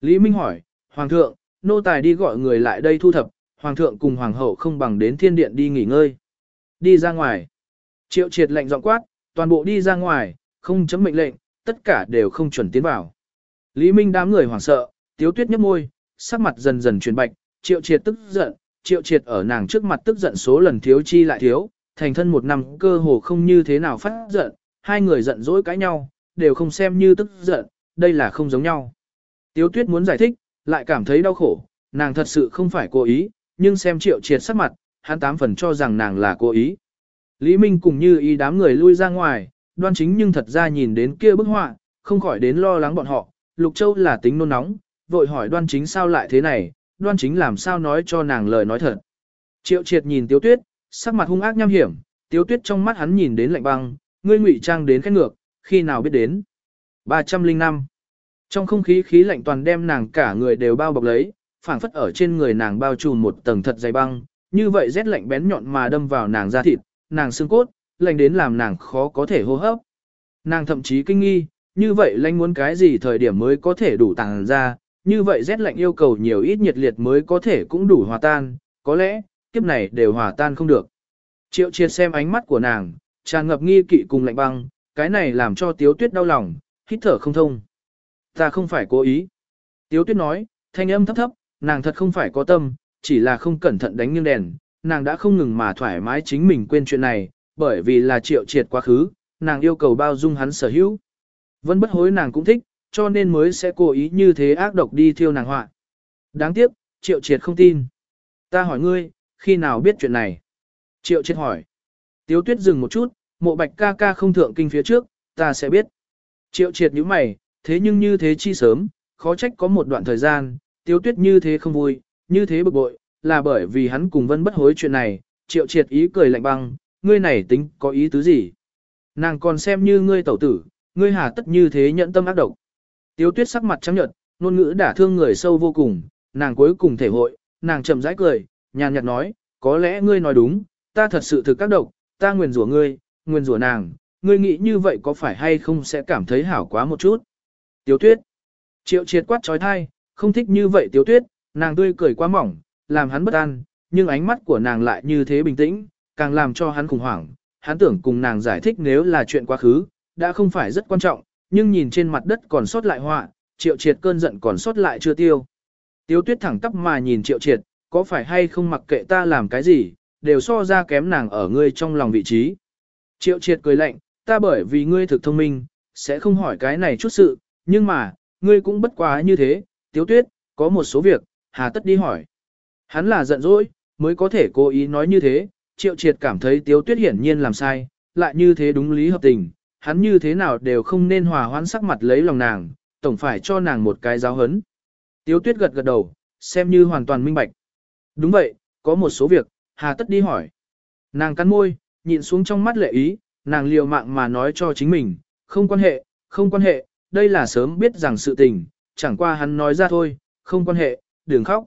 Lý Minh hỏi, Hoàng thượng, nô tài đi gọi người lại đây thu thập, Hoàng thượng cùng Hoàng hậu không bằng đến thiên điện đi nghỉ ngơi. Đi ra ngoài. Triệu triệt lệnh giọng quát, toàn bộ đi ra ngoài, không chấm mệnh lệnh, tất cả đều không chuẩn tiến vào. Lý Minh đám người hoảng sợ, tiếu tuyết nhếch môi, sắc mặt dần dần chuyển bạch, triệu triệt tức giận, triệu triệt ở nàng trước mặt tức giận số lần thiếu chi lại thiếu, thành thân một năm cơ hồ không như thế nào phát giận, hai người giận dỗi cãi nhau, đều không xem như tức giận, đây là không giống nhau. Tiếu tuyết muốn giải thích, lại cảm thấy đau khổ, nàng thật sự không phải cố ý, nhưng xem triệu triệt sắc mặt, hắn tám phần cho rằng nàng là cố ý. Lý Minh cùng như ý đám người lui ra ngoài, đoan chính nhưng thật ra nhìn đến kia bức họa, không khỏi đến lo lắng bọn họ, Lục Châu là tính nôn nóng, vội hỏi đoan chính sao lại thế này, đoan chính làm sao nói cho nàng lời nói thật. Triệu triệt nhìn tiếu tuyết, sắc mặt hung ác nham hiểm, tiếu tuyết trong mắt hắn nhìn đến lạnh băng, ngươi ngụy trang đến khét ngược, khi nào biết đến. 305 Trong không khí khí lạnh toàn đem nàng cả người đều bao bọc lấy, phảng phất ở trên người nàng bao trùm một tầng thật dày băng, như vậy rét lạnh bén nhọn mà đâm vào nàng da thịt, nàng xương cốt, lạnh đến làm nàng khó có thể hô hấp. Nàng thậm chí kinh nghi, như vậy lạnh muốn cái gì thời điểm mới có thể đủ tàng ra, như vậy rét lạnh yêu cầu nhiều ít nhiệt liệt mới có thể cũng đủ hòa tan, có lẽ, kiếp này đều hòa tan không được. Triệu triệt xem ánh mắt của nàng, tràn ngập nghi kỵ cùng lạnh băng, cái này làm cho tiếu tuyết đau lòng, hít thở không thông. Ta không phải cố ý. Tiếu tuyết nói, thanh âm thấp thấp, nàng thật không phải có tâm, chỉ là không cẩn thận đánh nghiêng đèn, nàng đã không ngừng mà thoải mái chính mình quên chuyện này, bởi vì là triệu triệt quá khứ, nàng yêu cầu bao dung hắn sở hữu. Vẫn bất hối nàng cũng thích, cho nên mới sẽ cố ý như thế ác độc đi thiêu nàng họa. Đáng tiếc, triệu triệt không tin. Ta hỏi ngươi, khi nào biết chuyện này? Triệu triệt hỏi. Tiếu tuyết dừng một chút, mộ bạch ca ca không thượng kinh phía trước, ta sẽ biết. Triệu triệt nhíu mày, thế nhưng như thế chi sớm, khó trách có một đoạn thời gian, tiếu tuyết như thế không vui, như thế bực bội, là bởi vì hắn cùng vân bất hối chuyện này, triệu triệt ý cười lạnh băng, ngươi này tính có ý tứ gì? Nàng còn xem như ngươi tẩu tử, ngươi hà tất như thế nhẫn tâm ác độc. Tiếu tuyết sắc mặt trắng nhợt, ngôn ngữ đả thương người sâu vô cùng, nàng cuối cùng thể hội, nàng chậm rãi cười, nhàn nhạt nói, có lẽ ngươi nói đúng, ta thật sự thực các độc, ta nguyền rủa ngươi, nguyền rủa nàng, ngươi nghĩ như vậy có phải hay không sẽ cảm thấy hảo quá một chút. Tiếu tuyết, triệu triệt quát trói thai, không thích như vậy tiếu tuyết, nàng tươi cười quá mỏng, làm hắn bất an, nhưng ánh mắt của nàng lại như thế bình tĩnh, càng làm cho hắn khủng hoảng, hắn tưởng cùng nàng giải thích nếu là chuyện quá khứ, đã không phải rất quan trọng, nhưng nhìn trên mặt đất còn sót lại họa, triệu triệt cơn giận còn sót lại chưa tiêu. Tiếu tuyết thẳng tắp mà nhìn triệu triệt, có phải hay không mặc kệ ta làm cái gì, đều so ra kém nàng ở ngươi trong lòng vị trí. Triệu triệt cười lạnh, ta bởi vì ngươi thực thông minh, sẽ không hỏi cái này chút sự, nhưng mà, ngươi cũng bất quá như thế, tiếu tuyết, có một số việc, hà tất đi hỏi. Hắn là giận dỗi, mới có thể cố ý nói như thế, triệu triệt cảm thấy tiếu tuyết hiển nhiên làm sai, lại như thế đúng lý hợp tình, hắn như thế nào đều không nên hòa hoãn sắc mặt lấy lòng nàng, tổng phải cho nàng một cái giáo hấn. Tiếu tuyết gật gật đầu, xem như hoàn toàn minh bạch. Đúng vậy, có một số việc, hà tất đi hỏi. Nàng cắn môi, nhịn xuống trong mắt lệ ý, nàng liều mạng mà nói cho chính mình, không quan hệ, không quan hệ, đây là sớm biết rằng sự tình, chẳng qua hắn nói ra thôi, không quan hệ, đừng khóc.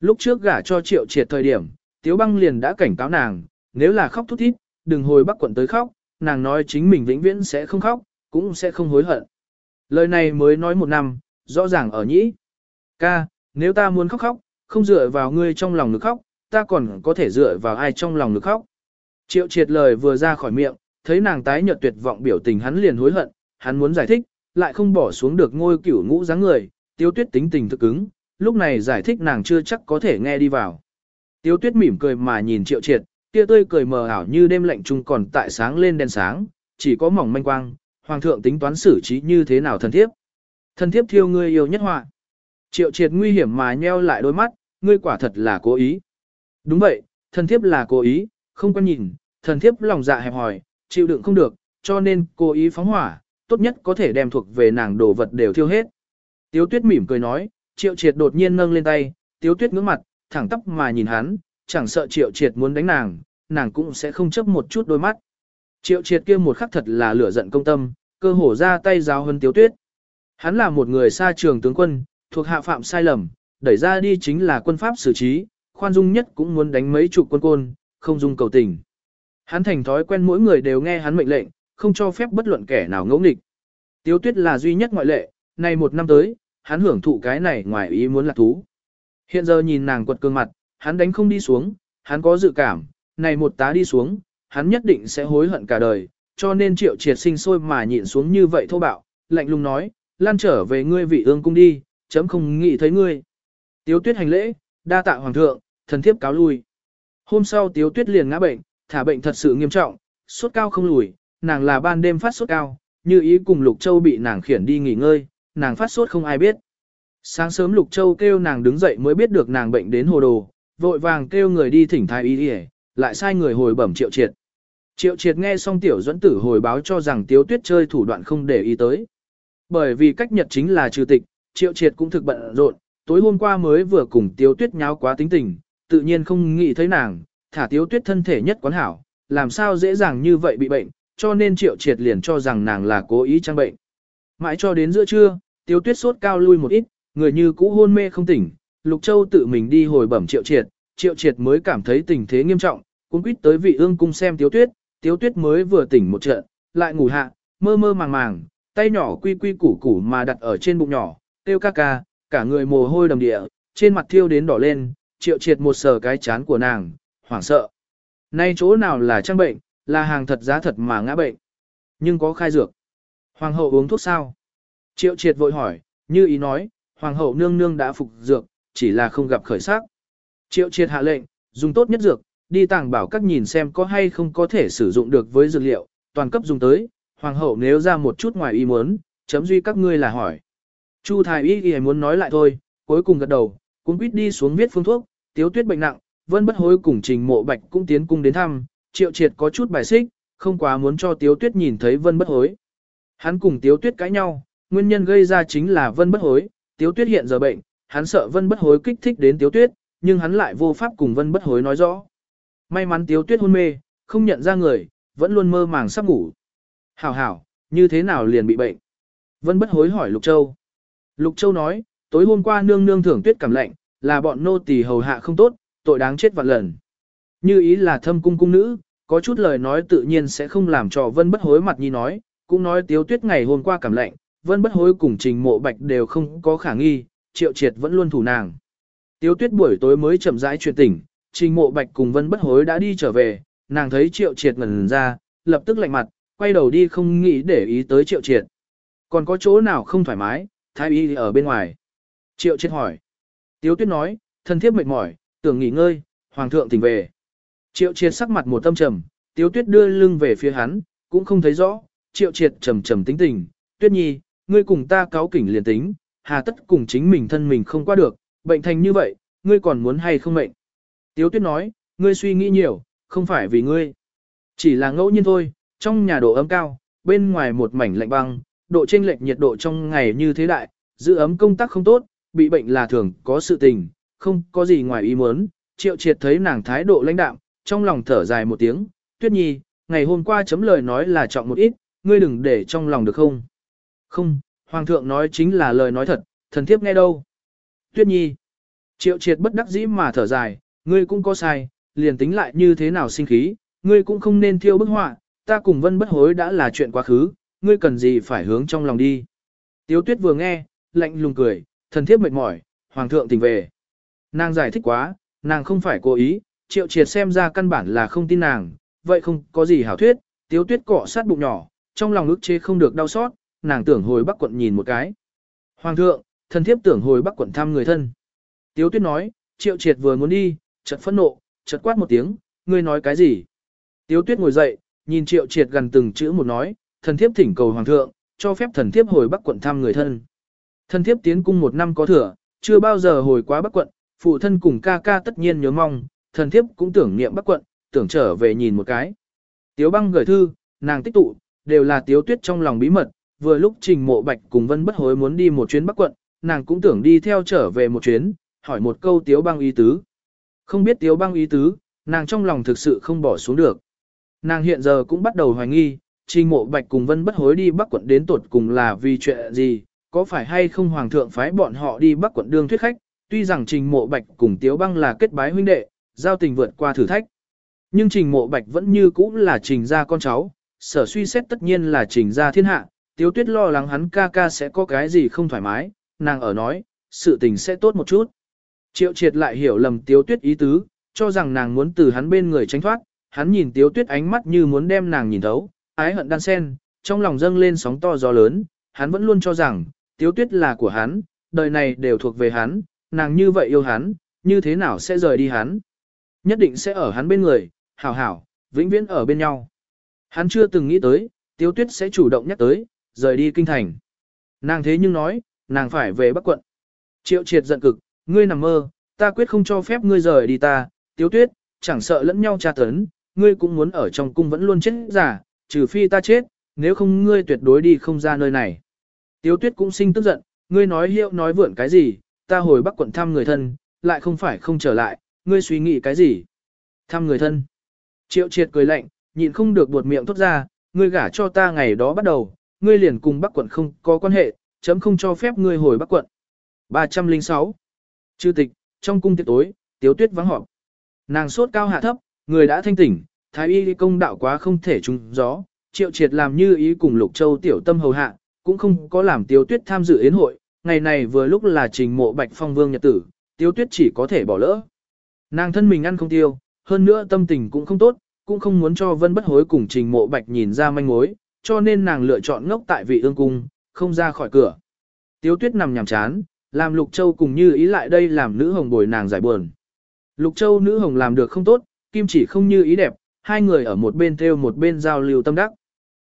Lúc trước gả cho triệu triệt thời điểm, Tiếu băng liền đã cảnh cáo nàng, nếu là khóc thút thít, đừng hồi bắc quận tới khóc, nàng nói chính mình vĩnh viễn sẽ không khóc, cũng sẽ không hối hận. Lời này mới nói một năm, rõ ràng ở nhĩ. Ca, nếu ta muốn khóc khóc, không dựa vào ngươi trong lòng nước khóc, ta còn có thể dựa vào ai trong lòng nước khóc. Triệu triệt lời vừa ra khỏi miệng, thấy nàng tái nhợt tuyệt vọng biểu tình hắn liền hối hận, hắn muốn giải thích, lại không bỏ xuống được ngôi cửu ngũ dáng người, tiêu tuyết tính tình thực cứng, lúc này giải thích nàng chưa chắc có thể nghe đi vào. Tiêu tuyết mỉm cười mà nhìn triệu triệt, Tia tươi cười mờ ảo như đêm lạnh trung còn tại sáng lên đèn sáng, chỉ có mỏng manh quang, hoàng thượng tính toán xử trí như thế nào thần thiếp. Thần thiếp thiêu ngươi yêu nhất họa. Triệu triệt nguy hiểm mà nheo lại đôi mắt, ngươi quả thật là cố ý. Đúng vậy, thần thiếp là cố ý, không quan nhìn, thần thiếp lòng dạ hẹp hòi, chịu đựng không được, cho nên cố ý phóng hỏa, tốt nhất có thể đem thuộc về nàng đồ vật đều thiêu hết. Tiếu tuyết mỉm cười nói, triệu triệt đột nhiên nâng lên tay, tiếu tuyết ngưỡng mặt, thẳng tắp mà nhìn hắn, chẳng sợ triệu triệt muốn đánh nàng, nàng cũng sẽ không chấp một chút đôi mắt. Triệu triệt kia một khắc thật là lửa giận công tâm, cơ hồ ra tay giáo hơn tiếu tuyết. Hắn là một người xa trường tướng quân, thuộc hạ phạm sai lầm, đẩy ra đi chính là quân pháp xử trí, khoan dung nhất cũng muốn đánh mấy chục quân côn, không dung cầu tình. Hắn thành thói quen mỗi người đều nghe hắn mệnh lệnh, không cho phép bất luận kẻ nào ngẫu nghịch. Tiếu tuyết là duy nhất ngoại lệ, này một năm tới, hắn hưởng thụ cái này ngoài ý muốn là thú. Hiện giờ nhìn nàng quật cương mặt, hắn đánh không đi xuống, hắn có dự cảm, này một tá đi xuống, hắn nhất định sẽ hối hận cả đời, cho nên triệu triệt sinh sôi mà nhịn xuống như vậy thô bạo, lạnh lùng nói, lan trở về ngươi vị ương cung đi, chấm không nghĩ thấy ngươi. Tiếu tuyết hành lễ, đa tạ hoàng thượng, thần thiếp cáo lui. Hôm sau tiếu tuyết liền ngã bệnh, thả bệnh thật sự nghiêm trọng, sốt cao không lùi, nàng là ban đêm phát sốt cao, như ý cùng Lục Châu bị nàng khiển đi nghỉ ngơi, nàng phát sốt không ai biết. Sáng sớm Lục Châu kêu nàng đứng dậy mới biết được nàng bệnh đến hồ đồ, vội vàng kêu người đi thỉnh thái y đi lại sai người hồi bẩm triệu triệt. Triệu triệt nghe xong tiểu dẫn tử hồi báo cho rằng tiếu tuyết chơi thủ đoạn không để ý tới. Bởi vì cách nhật chính là trừ tịch, triệu triệt cũng thực bận rộn, tối hôm qua mới vừa cùng tiếu tuyết nháo quá tính tình, tự nhiên không nghĩ thấy nàng, thả tiếu tuyết thân thể nhất quán hảo, làm sao dễ dàng như vậy bị bệnh, cho nên triệu triệt liền cho rằng nàng là cố ý trang bệnh. Mãi cho đến giữa trưa, tiếu tuyết sốt cao lui một ít, người như cũ hôn mê không tỉnh, Lục Châu tự mình đi hồi bẩm triệu triệt, triệu triệt mới cảm thấy tình thế nghiêm trọng, cũng quýt tới vị ương cung xem tiếu tuyết, tiếu tuyết mới vừa tỉnh một trận, lại ngủ hạ, mơ mơ màng màng, tay nhỏ quy quy củ củ mà đặt ở trên bụng nhỏ, tiêu ca ca, cả người mồ hôi đầm địa, trên mặt thiêu đến đỏ lên, triệu triệt một sờ cái chán của nàng, hoảng sợ. Nay chỗ nào là trang bệnh, là hàng thật giá thật mà ngã bệnh. Nhưng có khai dược. Hoàng hậu uống thuốc sao? Triệu triệt vội hỏi, như ý nói, hoàng hậu nương nương đã phục dược, chỉ là không gặp khởi sắc. Triệu triệt hạ lệnh, dùng tốt nhất dược, đi tàng bảo các nhìn xem có hay không có thể sử dụng được với dược liệu, toàn cấp dùng tới, hoàng hậu nếu ra một chút ngoài ý muốn, chấm duy các ngươi là hỏi. Chu thái y y muốn nói lại thôi, cuối cùng gật đầu, cũng quýt đi xuống viết phương thuốc, tiếu tuyết bệnh nặng, vân bất hối cùng trình mộ bạch cũng tiến cung đến thăm, triệu triệt có chút bài xích, không quá muốn cho tiếu tuyết nhìn thấy vân bất hối. Hắn cùng tiếu tuyết cãi nhau, nguyên nhân gây ra chính là vân bất hối, tiếu tuyết hiện giờ bệnh, hắn sợ vân bất hối kích thích đến tiếu tuyết, nhưng hắn lại vô pháp cùng vân bất hối nói rõ. May mắn tiếu tuyết hôn mê, không nhận ra người, vẫn luôn mơ màng sắp ngủ. Hảo hảo, như thế nào liền bị bệnh? Vân bất hối hỏi Lục Châu. Lục Châu nói, tối hôm qua nương nương thưởng tuyết cảm lạnh, là bọn nô tỳ hầu hạ không tốt, tội đáng chết vạn lần. Như ý là thâm cung cung nữ, có chút lời nói tự nhiên sẽ không làm cho vân bất hối mặt nhi nói, cũng nói tiếu tuyết ngày hôm qua cảm lạnh, vân bất hối cùng trình mộ bạch đều không có khả nghi, triệu triệt vẫn luôn thủ nàng. Tiếu tuyết buổi tối mới chậm rãi truyền tỉnh, trình mộ bạch cùng vân bất hối đã đi trở về, nàng thấy triệu triệt ngẩn ra, lập tức lạnh mặt, quay đầu đi không nghĩ để ý tới triệu triệt. Còn có chỗ nào không thoải mái, thái y ở bên ngoài. Triệu triệt hỏi. Tiếu tuyết nói, thân thiếp mệt mỏi, tưởng nghỉ ngơi, hoàng thượng tỉnh về. Triệu triệt sắc mặt một tâm trầm, tiếu tuyết đưa lưng về phía hắn, cũng không thấy rõ, triệu triệt trầm trầm tính tình, tuyết nhi, ngươi cùng ta cáo kỉnh liền tính, hà tất cùng chính mình thân mình không qua được, bệnh thành như vậy, ngươi còn muốn hay không mệnh. Tiếu tuyết nói, ngươi suy nghĩ nhiều, không phải vì ngươi. Chỉ là ngẫu nhiên thôi, trong nhà độ ấm cao, bên ngoài một mảnh lạnh băng, độ chênh lệch nhiệt độ trong ngày như thế đại, giữ ấm công tác không tốt, bị bệnh là thường có sự tình, không có gì ngoài ý muốn. Triệu triệt thấy nàng thái độ lãnh đạm, trong lòng thở dài một tiếng, tuyết nhi, ngày hôm qua chấm lời nói là trọng một ít, ngươi đừng để trong lòng được không? Không, hoàng thượng nói chính là lời nói thật, thần thiếp nghe đâu. Tuyết nhi, triệu triệt bất đắc dĩ mà thở dài, ngươi cũng có sai, liền tính lại như thế nào sinh khí, ngươi cũng không nên thiêu bức họa, ta cùng vân bất hối đã là chuyện quá khứ, ngươi cần gì phải hướng trong lòng đi. Tiếu tuyết vừa nghe, lạnh lùng cười, thần thiếp mệt mỏi, hoàng thượng tỉnh về. Nàng giải thích quá, nàng không phải cố ý, triệu triệt xem ra căn bản là không tin nàng, vậy không có gì hảo thuyết, tiếu tuyết cọ sát bụng nhỏ, trong lòng ức chế không được đau xót, nàng tưởng hồi bắc quận nhìn một cái. Hoàng thượng, thần thiếp tưởng hồi bắc quận thăm người thân. Tiếu tuyết nói, triệu triệt vừa muốn đi, chợt phẫn nộ, chợt quát một tiếng, ngươi nói cái gì? Tiếu tuyết ngồi dậy, nhìn triệu triệt gần từng chữ một nói, thần thiếp thỉnh cầu hoàng thượng, cho phép thần thiếp hồi bắc quận thăm người thân. Thần thiếp tiến cung một năm có thừa, chưa bao giờ hồi quá bắc quận, phụ thân cùng ca ca tất nhiên nhớ mong, thần thiếp cũng tưởng niệm bắc quận, tưởng trở về nhìn một cái. Tiếu băng gửi thư, nàng tích tụ, đều là tiếu tuyết trong lòng bí mật, vừa lúc trình mộ bạch cùng vân bất hối muốn đi một chuyến bắc quận, nàng cũng tưởng đi theo trở về một chuyến, hỏi một câu tiếu băng ý tứ. Không biết tiếu băng ý tứ, nàng trong lòng thực sự không bỏ xuống được. Nàng hiện giờ cũng bắt đầu hoài nghi, trình mộ bạch cùng vân bất hối đi bắc quận đến tột cùng là vì chuyện gì, có phải hay không hoàng thượng phái bọn họ đi bắc quận đương thuyết khách, tuy rằng trình mộ bạch cùng tiếu băng là kết bái huynh đệ, giao tình vượt qua thử thách. Nhưng trình mộ bạch vẫn như cũ là trình gia con cháu, sở suy xét tất nhiên là trình gia thiên hạ, tiếu tuyết lo lắng hắn ca ca sẽ có cái gì không thoải mái, nàng ở nói, sự tình sẽ tốt một chút. Triệu triệt lại hiểu lầm tiếu tuyết ý tứ, cho rằng nàng muốn từ hắn bên người tránh thoát, hắn nhìn tiếu tuyết ánh mắt như muốn đem nàng nhìn thấu, ái hận đan sen, trong lòng dâng lên sóng to gió lớn, hắn vẫn luôn cho rằng, tiếu tuyết là của hắn, đời này đều thuộc về hắn, nàng như vậy yêu hắn, như thế nào sẽ rời đi hắn. Nhất định sẽ ở hắn bên người, hảo hảo, vĩnh viễn ở bên nhau. Hắn chưa từng nghĩ tới, tiếu tuyết sẽ chủ động nhắc tới, rời đi kinh thành. Nàng thế nhưng nói, nàng phải về Bắc quận. Triệu triệt giận cực, ngươi nằm mơ, ta quyết không cho phép ngươi rời đi ta, tiếu tuyết, chẳng sợ lẫn nhau tra tấn, ngươi cũng muốn ở trong cung vẫn luôn chết giả, trừ phi ta chết, nếu không ngươi tuyệt đối đi không ra nơi này. Tiếu tuyết cũng sinh tức giận, ngươi nói hiệu nói vượn cái gì, ta hồi Bắc quận thăm người thân, lại không phải không trở lại, ngươi suy nghĩ cái gì? Thăm người thân. Triệu triệt cười lạnh, nhịn không được buột miệng thốt ra, ngươi gả cho ta ngày đó bắt đầu, ngươi liền cùng Bắc quận không có quan hệ, chấm không cho phép ngươi hồi Bắc quận. 306. Chư tịch, trong cung tiệc tối, tiếu tuyết vắng họp. Nàng sốt cao hạ thấp, người đã thanh tỉnh, thái y công đạo quá không thể trúng gió, triệu triệt làm như ý cùng lục châu tiểu tâm hầu hạ, cũng không có làm tiếu tuyết tham dự yến hội, ngày này vừa lúc là trình mộ bạch phong vương nhật tử, tiếu tuyết chỉ có thể bỏ lỡ. Nàng thân mình ăn không tiêu, hơn nữa tâm tình cũng không tốt, cũng không muốn cho vân bất hối cùng trình mộ bạch nhìn ra manh mối, cho nên nàng lựa chọn ngốc tại vị ương cung, không ra khỏi cửa. Tiếu tuyết nằm nhàm chán, làm Lục Châu cùng như ý lại đây làm nữ hồng bồi nàng giải buồn. Lục Châu nữ hồng làm được không tốt, Kim chỉ không như ý đẹp, hai người ở một bên theo một bên giao lưu tâm đắc.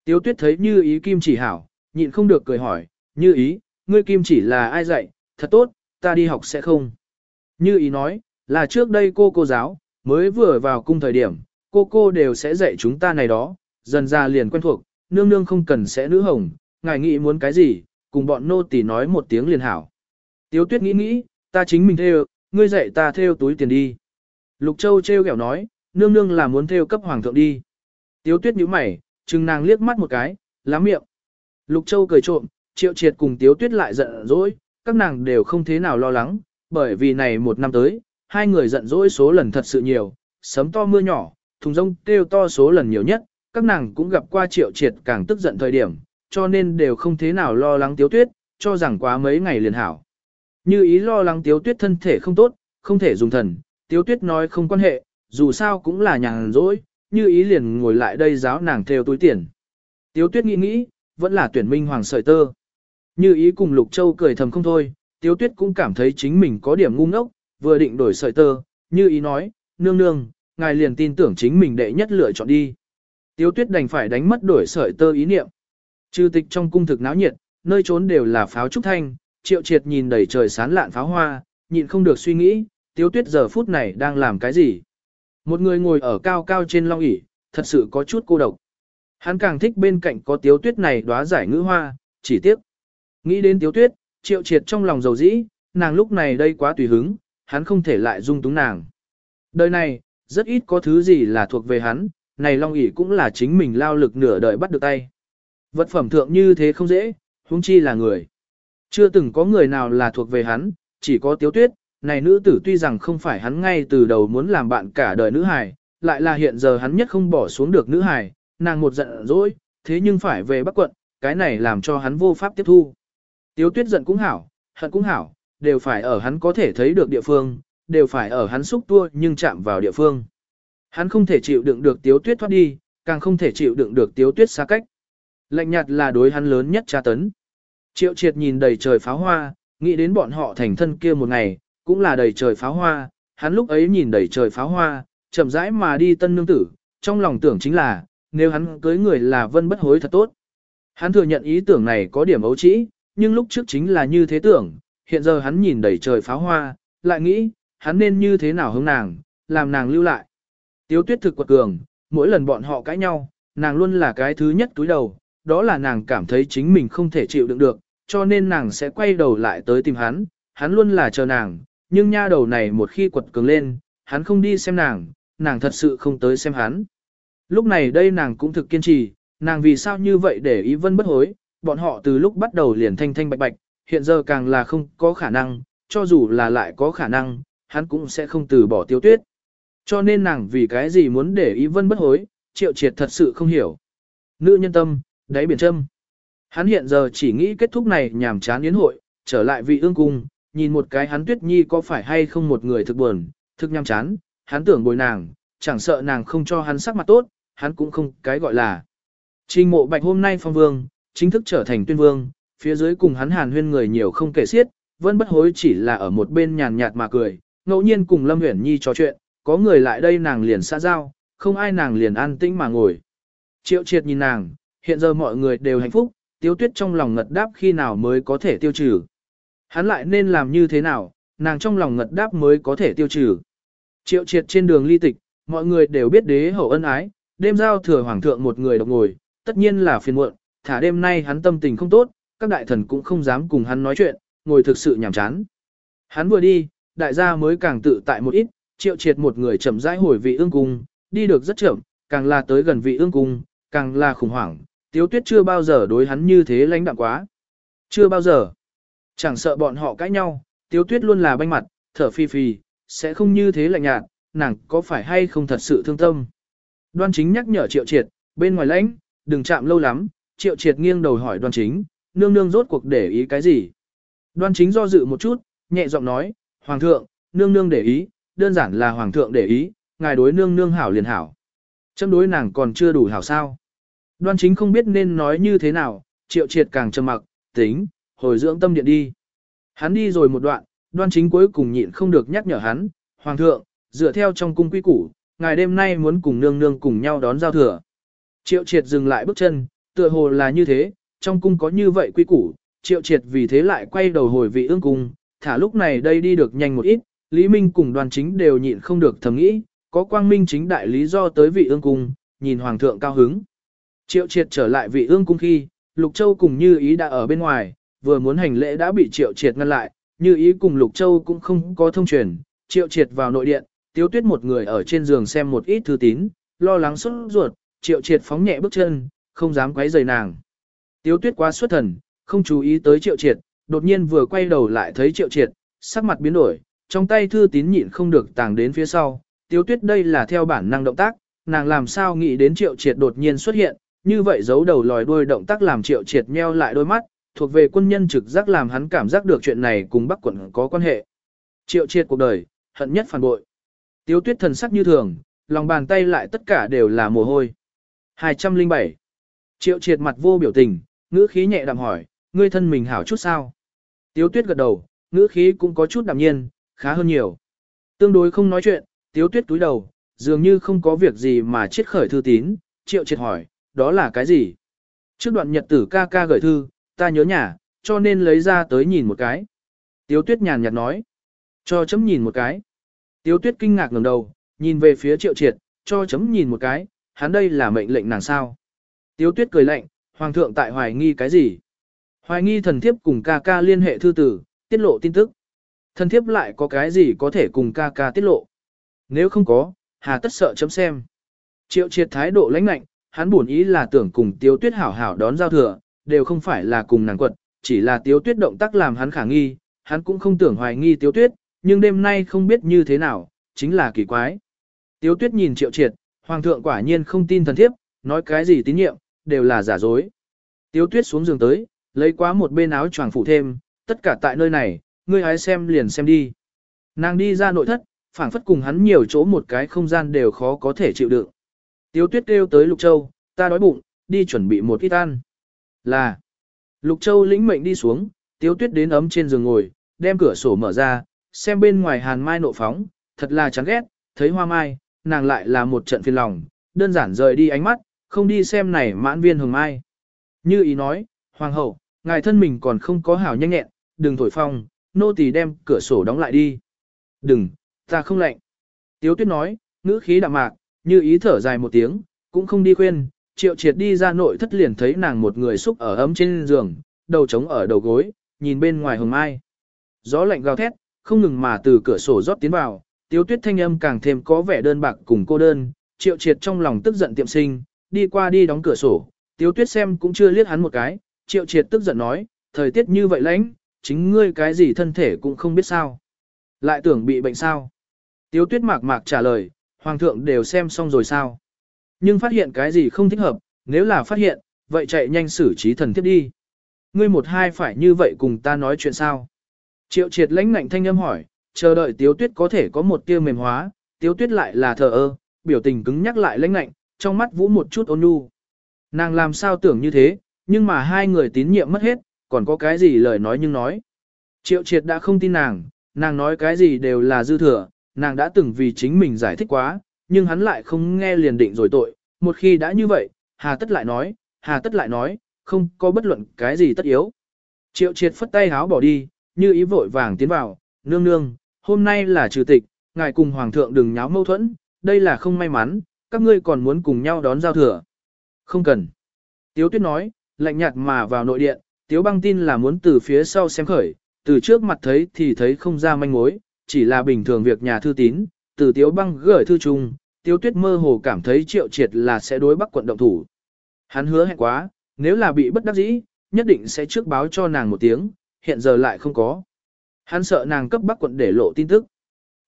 Tiếu tuyết thấy như ý Kim chỉ hảo, nhịn không được cười hỏi, như ý, ngươi Kim chỉ là ai dạy, thật tốt, ta đi học sẽ không. Như ý nói, là trước đây cô cô giáo, mới vừa vào cung thời điểm, cô cô đều sẽ dạy chúng ta này đó, dần ra liền quen thuộc, nương nương không cần sẽ nữ hồng, ngài nghĩ muốn cái gì, cùng bọn nô tỳ nói một tiếng liền hảo. Tiếu tuyết nghĩ nghĩ, ta chính mình theo, ngươi dạy ta theo túi tiền đi. Lục Châu treo kẹo nói, nương nương là muốn theo cấp hoàng thượng đi. Tiếu tuyết nhíu mày, chừng nàng liếc mắt một cái, lá miệng. Lục Châu cười trộm, triệu triệt cùng tiếu tuyết lại giận dỗi, các nàng đều không thế nào lo lắng, bởi vì này một năm tới, hai người giận dỗi số lần thật sự nhiều, sấm to mưa nhỏ, thùng rông kêu to số lần nhiều nhất, các nàng cũng gặp qua triệu triệt càng tức giận thời điểm, cho nên đều không thế nào lo lắng tiếu tuyết, cho rằng quá mấy ngày liền hảo. Như ý lo lắng tiếu tuyết thân thể không tốt, không thể dùng thần, tiếu tuyết nói không quan hệ, dù sao cũng là nhàn rỗi, như ý liền ngồi lại đây giáo nàng theo túi tiền. Tiếu tuyết nghĩ nghĩ, vẫn là tuyển minh hoàng sợi tơ. Như ý cùng Lục Châu cười thầm không thôi, tiếu tuyết cũng cảm thấy chính mình có điểm ngu ngốc, vừa định đổi sợi tơ, như ý nói, nương nương, ngài liền tin tưởng chính mình đệ nhất lựa chọn đi. Tiếu tuyết đành phải đánh mất đổi sợi tơ ý niệm. Trừ tịch trong cung thực náo nhiệt, nơi trốn đều là pháo trúc thanh, triệu triệt nhìn đầy trời sán lạn pháo hoa, nhịn không được suy nghĩ, tiếu tuyết giờ phút này đang làm cái gì. Một người ngồi ở cao cao trên long ỷ thật sự có chút cô độc. Hắn càng thích bên cạnh có tiếu tuyết này đóa giải ngữ hoa, chỉ tiếc. Nghĩ đến tiếu tuyết, triệu triệt trong lòng dầu dĩ, nàng lúc này đây quá tùy hứng, hắn không thể lại dung túng nàng. Đời này, rất ít có thứ gì là thuộc về hắn, này long ỷ cũng là chính mình lao lực nửa đời bắt được tay. Vật phẩm thượng như thế không dễ, huống chi là người. Chưa từng có người nào là thuộc về hắn, chỉ có tiếu tuyết, này nữ tử tuy rằng không phải hắn ngay từ đầu muốn làm bạn cả đời nữ hài, lại là hiện giờ hắn nhất không bỏ xuống được nữ hài, nàng một giận dỗi, thế nhưng phải về Bắc quận, cái này làm cho hắn vô pháp tiếp thu. Tiếu tuyết giận cũng hảo, hận cũng hảo, đều phải ở hắn có thể thấy được địa phương, đều phải ở hắn xúc tua nhưng chạm vào địa phương. Hắn không thể chịu đựng được tiếu tuyết thoát đi, càng không thể chịu đựng được tiếu tuyết xa cách. Lạnh nhạt là đối hắn lớn nhất tra tấn. Triệu triệt nhìn đầy trời pháo hoa, nghĩ đến bọn họ thành thân kia một ngày, cũng là đầy trời pháo hoa, hắn lúc ấy nhìn đầy trời pháo hoa, chậm rãi mà đi tân nương tử, trong lòng tưởng chính là, nếu hắn cưới người là vân bất hối thật tốt. Hắn thừa nhận ý tưởng này có điểm ấu trĩ, nhưng lúc trước chính là như thế tưởng, hiện giờ hắn nhìn đầy trời pháo hoa, lại nghĩ, hắn nên như thế nào hướng nàng, làm nàng lưu lại. Tiếu tuyết thực quật cường, mỗi lần bọn họ cãi nhau, nàng luôn là cái thứ nhất túi đầu, đó là nàng cảm thấy chính mình không thể chịu đựng được, cho nên nàng sẽ quay đầu lại tới tìm hắn, hắn luôn là chờ nàng, nhưng nha đầu này một khi quật cường lên, hắn không đi xem nàng, nàng thật sự không tới xem hắn. Lúc này đây nàng cũng thực kiên trì, nàng vì sao như vậy để ý vân bất hối, bọn họ từ lúc bắt đầu liền thanh thanh bạch bạch, hiện giờ càng là không có khả năng, cho dù là lại có khả năng, hắn cũng sẽ không từ bỏ tiêu tuyết. Cho nên nàng vì cái gì muốn để ý vân bất hối, triệu triệt thật sự không hiểu. Nữ nhân tâm, đáy biển châm. Hắn hiện giờ chỉ nghĩ kết thúc này nhàm chán yến hội, trở lại vị ương cung, nhìn một cái hắn tuyết nhi có phải hay không một người thực buồn, thực nhàm chán, hắn tưởng bồi nàng, chẳng sợ nàng không cho hắn sắc mặt tốt, hắn cũng không cái gọi là. Trình mộ bạch hôm nay phong vương, chính thức trở thành tuyên vương, phía dưới cùng hắn hàn huyên người nhiều không kể xiết, vân bất hối chỉ là ở một bên nhàn nhạt mà cười, ngẫu nhiên cùng Lâm Uyển Nhi trò chuyện, có người lại đây nàng liền xã giao, không ai nàng liền an tĩnh mà ngồi. Triệu triệt nhìn nàng, hiện giờ mọi người đều hạnh phúc, tiếu tuyết trong lòng ngật đáp khi nào mới có thể tiêu trừ. Hắn lại nên làm như thế nào, nàng trong lòng ngật đáp mới có thể tiêu trừ. Triệu triệt trên đường ly tịch, mọi người đều biết đế hậu ân ái, đêm giao thừa hoàng thượng một người độc ngồi, tất nhiên là phiền muộn, thả đêm nay hắn tâm tình không tốt, các đại thần cũng không dám cùng hắn nói chuyện, ngồi thực sự nhàm chán. Hắn vừa đi, đại gia mới càng tự tại một ít, triệu triệt một người chậm rãi hồi vị ương cung, đi được rất chậm, càng là tới gần vị ương cung, càng là khủng hoảng, tiếu tuyết chưa bao giờ đối hắn như thế lãnh đạm quá. Chưa bao giờ. Chẳng sợ bọn họ cãi nhau, tiếu tuyết luôn là banh mặt, thở phi phi, sẽ không như thế lạnh nhạt, nàng có phải hay không thật sự thương tâm. Đoan chính nhắc nhở triệu triệt, bên ngoài lãnh, đừng chạm lâu lắm, triệu triệt nghiêng đầu hỏi đoan chính, nương nương rốt cuộc để ý cái gì. Đoan chính do dự một chút, nhẹ giọng nói, Hoàng thượng, nương nương để ý, đơn giản là Hoàng thượng để ý, ngài đối nương nương hảo liền hảo. Châm đối nàng còn chưa đủ hảo sao. Đoan chính không biết nên nói như thế nào, triệu triệt càng trầm mặc, tính, hồi dưỡng tâm điện đi. Hắn đi rồi một đoạn, đoan chính cuối cùng nhịn không được nhắc nhở hắn, Hoàng thượng, dựa theo trong cung quy củ, ngài đêm nay muốn cùng nương nương cùng nhau đón giao thừa. Triệu triệt dừng lại bước chân, tựa hồ là như thế, trong cung có như vậy quy củ, triệu triệt vì thế lại quay đầu hồi vị ương cung, thả lúc này đây đi được nhanh một ít, Lý Minh cùng đoàn chính đều nhịn không được thầm nghĩ, có quang minh chính đại lý do tới vị ương cung, nhìn hoàng thượng cao hứng. Triệu triệt trở lại vị ương cung khi, Lục Châu cùng Như Ý đã ở bên ngoài, vừa muốn hành lễ đã bị Triệu triệt ngăn lại, Như Ý cùng Lục Châu cũng không có thông truyền, Triệu triệt vào nội điện, Tiếu Tuyết một người ở trên giường xem một ít thư tín, lo lắng xuất ruột, Triệu triệt phóng nhẹ bước chân, không dám quấy rầy nàng. Tiếu Tuyết quá xuất thần, không chú ý tới Triệu triệt, đột nhiên vừa quay đầu lại thấy Triệu triệt, sắc mặt biến đổi, trong tay thư tín nhịn không được tàng đến phía sau. Tiếu Tuyết đây là theo bản năng động tác, nàng làm sao nghĩ đến Triệu triệt đột nhiên xuất hiện, như vậy giấu đầu lòi đuôi động tác làm Triệu triệt nheo lại đôi mắt, thuộc về quân nhân trực giác làm hắn cảm giác được chuyện này cùng Bắc quận có quan hệ. Triệu triệt cuộc đời, hận nhất phản bội. Tiếu tuyết thần sắc như thường, lòng bàn tay lại tất cả đều là mồ hôi. 207. Triệu triệt mặt vô biểu tình, ngữ khí nhẹ đạm hỏi, ngươi thân mình hảo chút sao? Tiếu tuyết gật đầu, ngữ khí cũng có chút đạm nhiên, khá hơn nhiều. Tương đối không nói chuyện, tiếu tuyết túi đầu, dường như không có việc gì mà chết khởi thư tín, triệu triệt hỏi, đó là cái gì? Trước đoạn nhật tử ca ca gửi thư, ta nhớ nhà, cho nên lấy ra tới nhìn một cái. Tiếu tuyết nhàn nhạt nói, cho chấm nhìn một cái. Tiếu tuyết kinh ngạc ngẩng đầu, nhìn về phía triệu triệt, cho chấm nhìn một cái, hắn đây là mệnh lệnh nàng sao. Tiếu tuyết cười lạnh, hoàng thượng tại hoài nghi cái gì? Hoài nghi thần thiếp cùng ca ca liên hệ thư tử, tiết lộ tin tức. Thần thiếp lại có cái gì có thể cùng ca ca tiết lộ? Nếu không có, hà tất sợ chấm xem. Triệu triệt thái độ lãnh lạnh, hắn buồn ý là tưởng cùng tiếu tuyết hảo hảo đón giao thừa, đều không phải là cùng nàng quật, chỉ là tiếu tuyết động tác làm hắn khả nghi, hắn cũng không tưởng hoài nghi tiếu tuyết, nhưng đêm nay không biết như thế nào, chính là kỳ quái. Tiếu tuyết nhìn triệu triệt, hoàng thượng quả nhiên không tin thần thiếp, nói cái gì tín nhiệm, đều là giả dối. Tiếu tuyết xuống giường tới, lấy quá một bên áo choàng phủ thêm, tất cả tại nơi này, ngươi hãy xem liền xem đi. Nàng đi ra nội thất, phảng phất cùng hắn nhiều chỗ một cái không gian đều khó có thể chịu đựng. Tiếu tuyết kêu tới Lục Châu, ta đói bụng, đi chuẩn bị một ít ăn. Là, Lục Châu lĩnh mệnh đi xuống, tiếu tuyết đến ấm trên giường ngồi, đem cửa sổ mở ra, xem bên ngoài hàn mai nộ phóng, thật là chán ghét, thấy hoa mai, nàng lại là một trận phiền lòng, đơn giản rời đi ánh mắt, không đi xem này mãn viên hồng mai. Như ý nói, hoàng hậu, ngài thân mình còn không có hảo nhanh nhẹn, đừng thổi phong, nô tỳ đem cửa sổ đóng lại đi. Đừng, ta không lạnh. Tiếu tuyết nói, ngữ khí đạm mạc, như ý thở dài một tiếng, cũng không đi khuyên, triệu triệt đi ra nội thất liền thấy nàng một người xúc ở ấm trên giường, đầu trống ở đầu gối, nhìn bên ngoài hồng mai. Gió lạnh gào thét, không ngừng mà từ cửa sổ rót tiến vào, tiếu tuyết thanh âm càng thêm có vẻ đơn bạc cùng cô đơn, triệu triệt trong lòng tức giận tiệm sinh, đi qua đi đóng cửa sổ, tiếu tuyết xem cũng chưa liếc hắn một cái, triệu triệt tức giận nói, thời tiết như vậy lạnh chính ngươi cái gì thân thể cũng không biết sao. Lại tưởng bị bệnh sao. Tiếu tuyết mạc mạc trả lời, hoàng thượng đều xem xong rồi sao. Nhưng phát hiện cái gì không thích hợp, nếu là phát hiện, vậy chạy nhanh xử trí thần thiếp đi. Ngươi một hai phải như vậy cùng ta nói chuyện sao. Triệu triệt lãnh ngạnh thanh âm hỏi, chờ đợi tiếu tuyết có thể có một tia mềm hóa, tiếu tuyết lại là thờ ơ, biểu tình cứng nhắc lại lãnh ngạnh, trong mắt vũ một chút ôn nhu. Nàng làm sao tưởng như thế, nhưng mà hai người tín nhiệm mất hết, còn có cái gì lời nói nhưng nói. Triệu triệt đã không tin nàng, nàng nói cái gì đều là dư thừa, nàng đã từng vì chính mình giải thích quá, nhưng hắn lại không nghe liền định rồi tội, một khi đã như vậy, hà tất lại nói, hà tất lại nói, không có bất luận cái gì tất yếu. Triệu triệt phất tay háo bỏ đi, như ý vội vàng tiến vào, nương nương, hôm nay là trừ tịch, ngài cùng hoàng thượng đừng nháo mâu thuẫn, đây là không may mắn, các ngươi còn muốn cùng nhau đón giao thừa. Không cần. Tiếu tuyết nói, lạnh nhạt mà vào nội điện, tiếu băng tin là muốn từ phía sau xem khởi, từ trước mặt thấy thì thấy không ra manh mối, chỉ là bình thường việc nhà thư tín, từ tiếu băng gửi thư chung, tiếu tuyết mơ hồ cảm thấy triệu triệt là sẽ đối bắc quận động thủ. Hắn hứa hẹn quá, nếu là bị bất đắc dĩ, nhất định sẽ trước báo cho nàng một tiếng, hiện giờ lại không có. Hắn sợ nàng cấp bắc quận để lộ tin tức.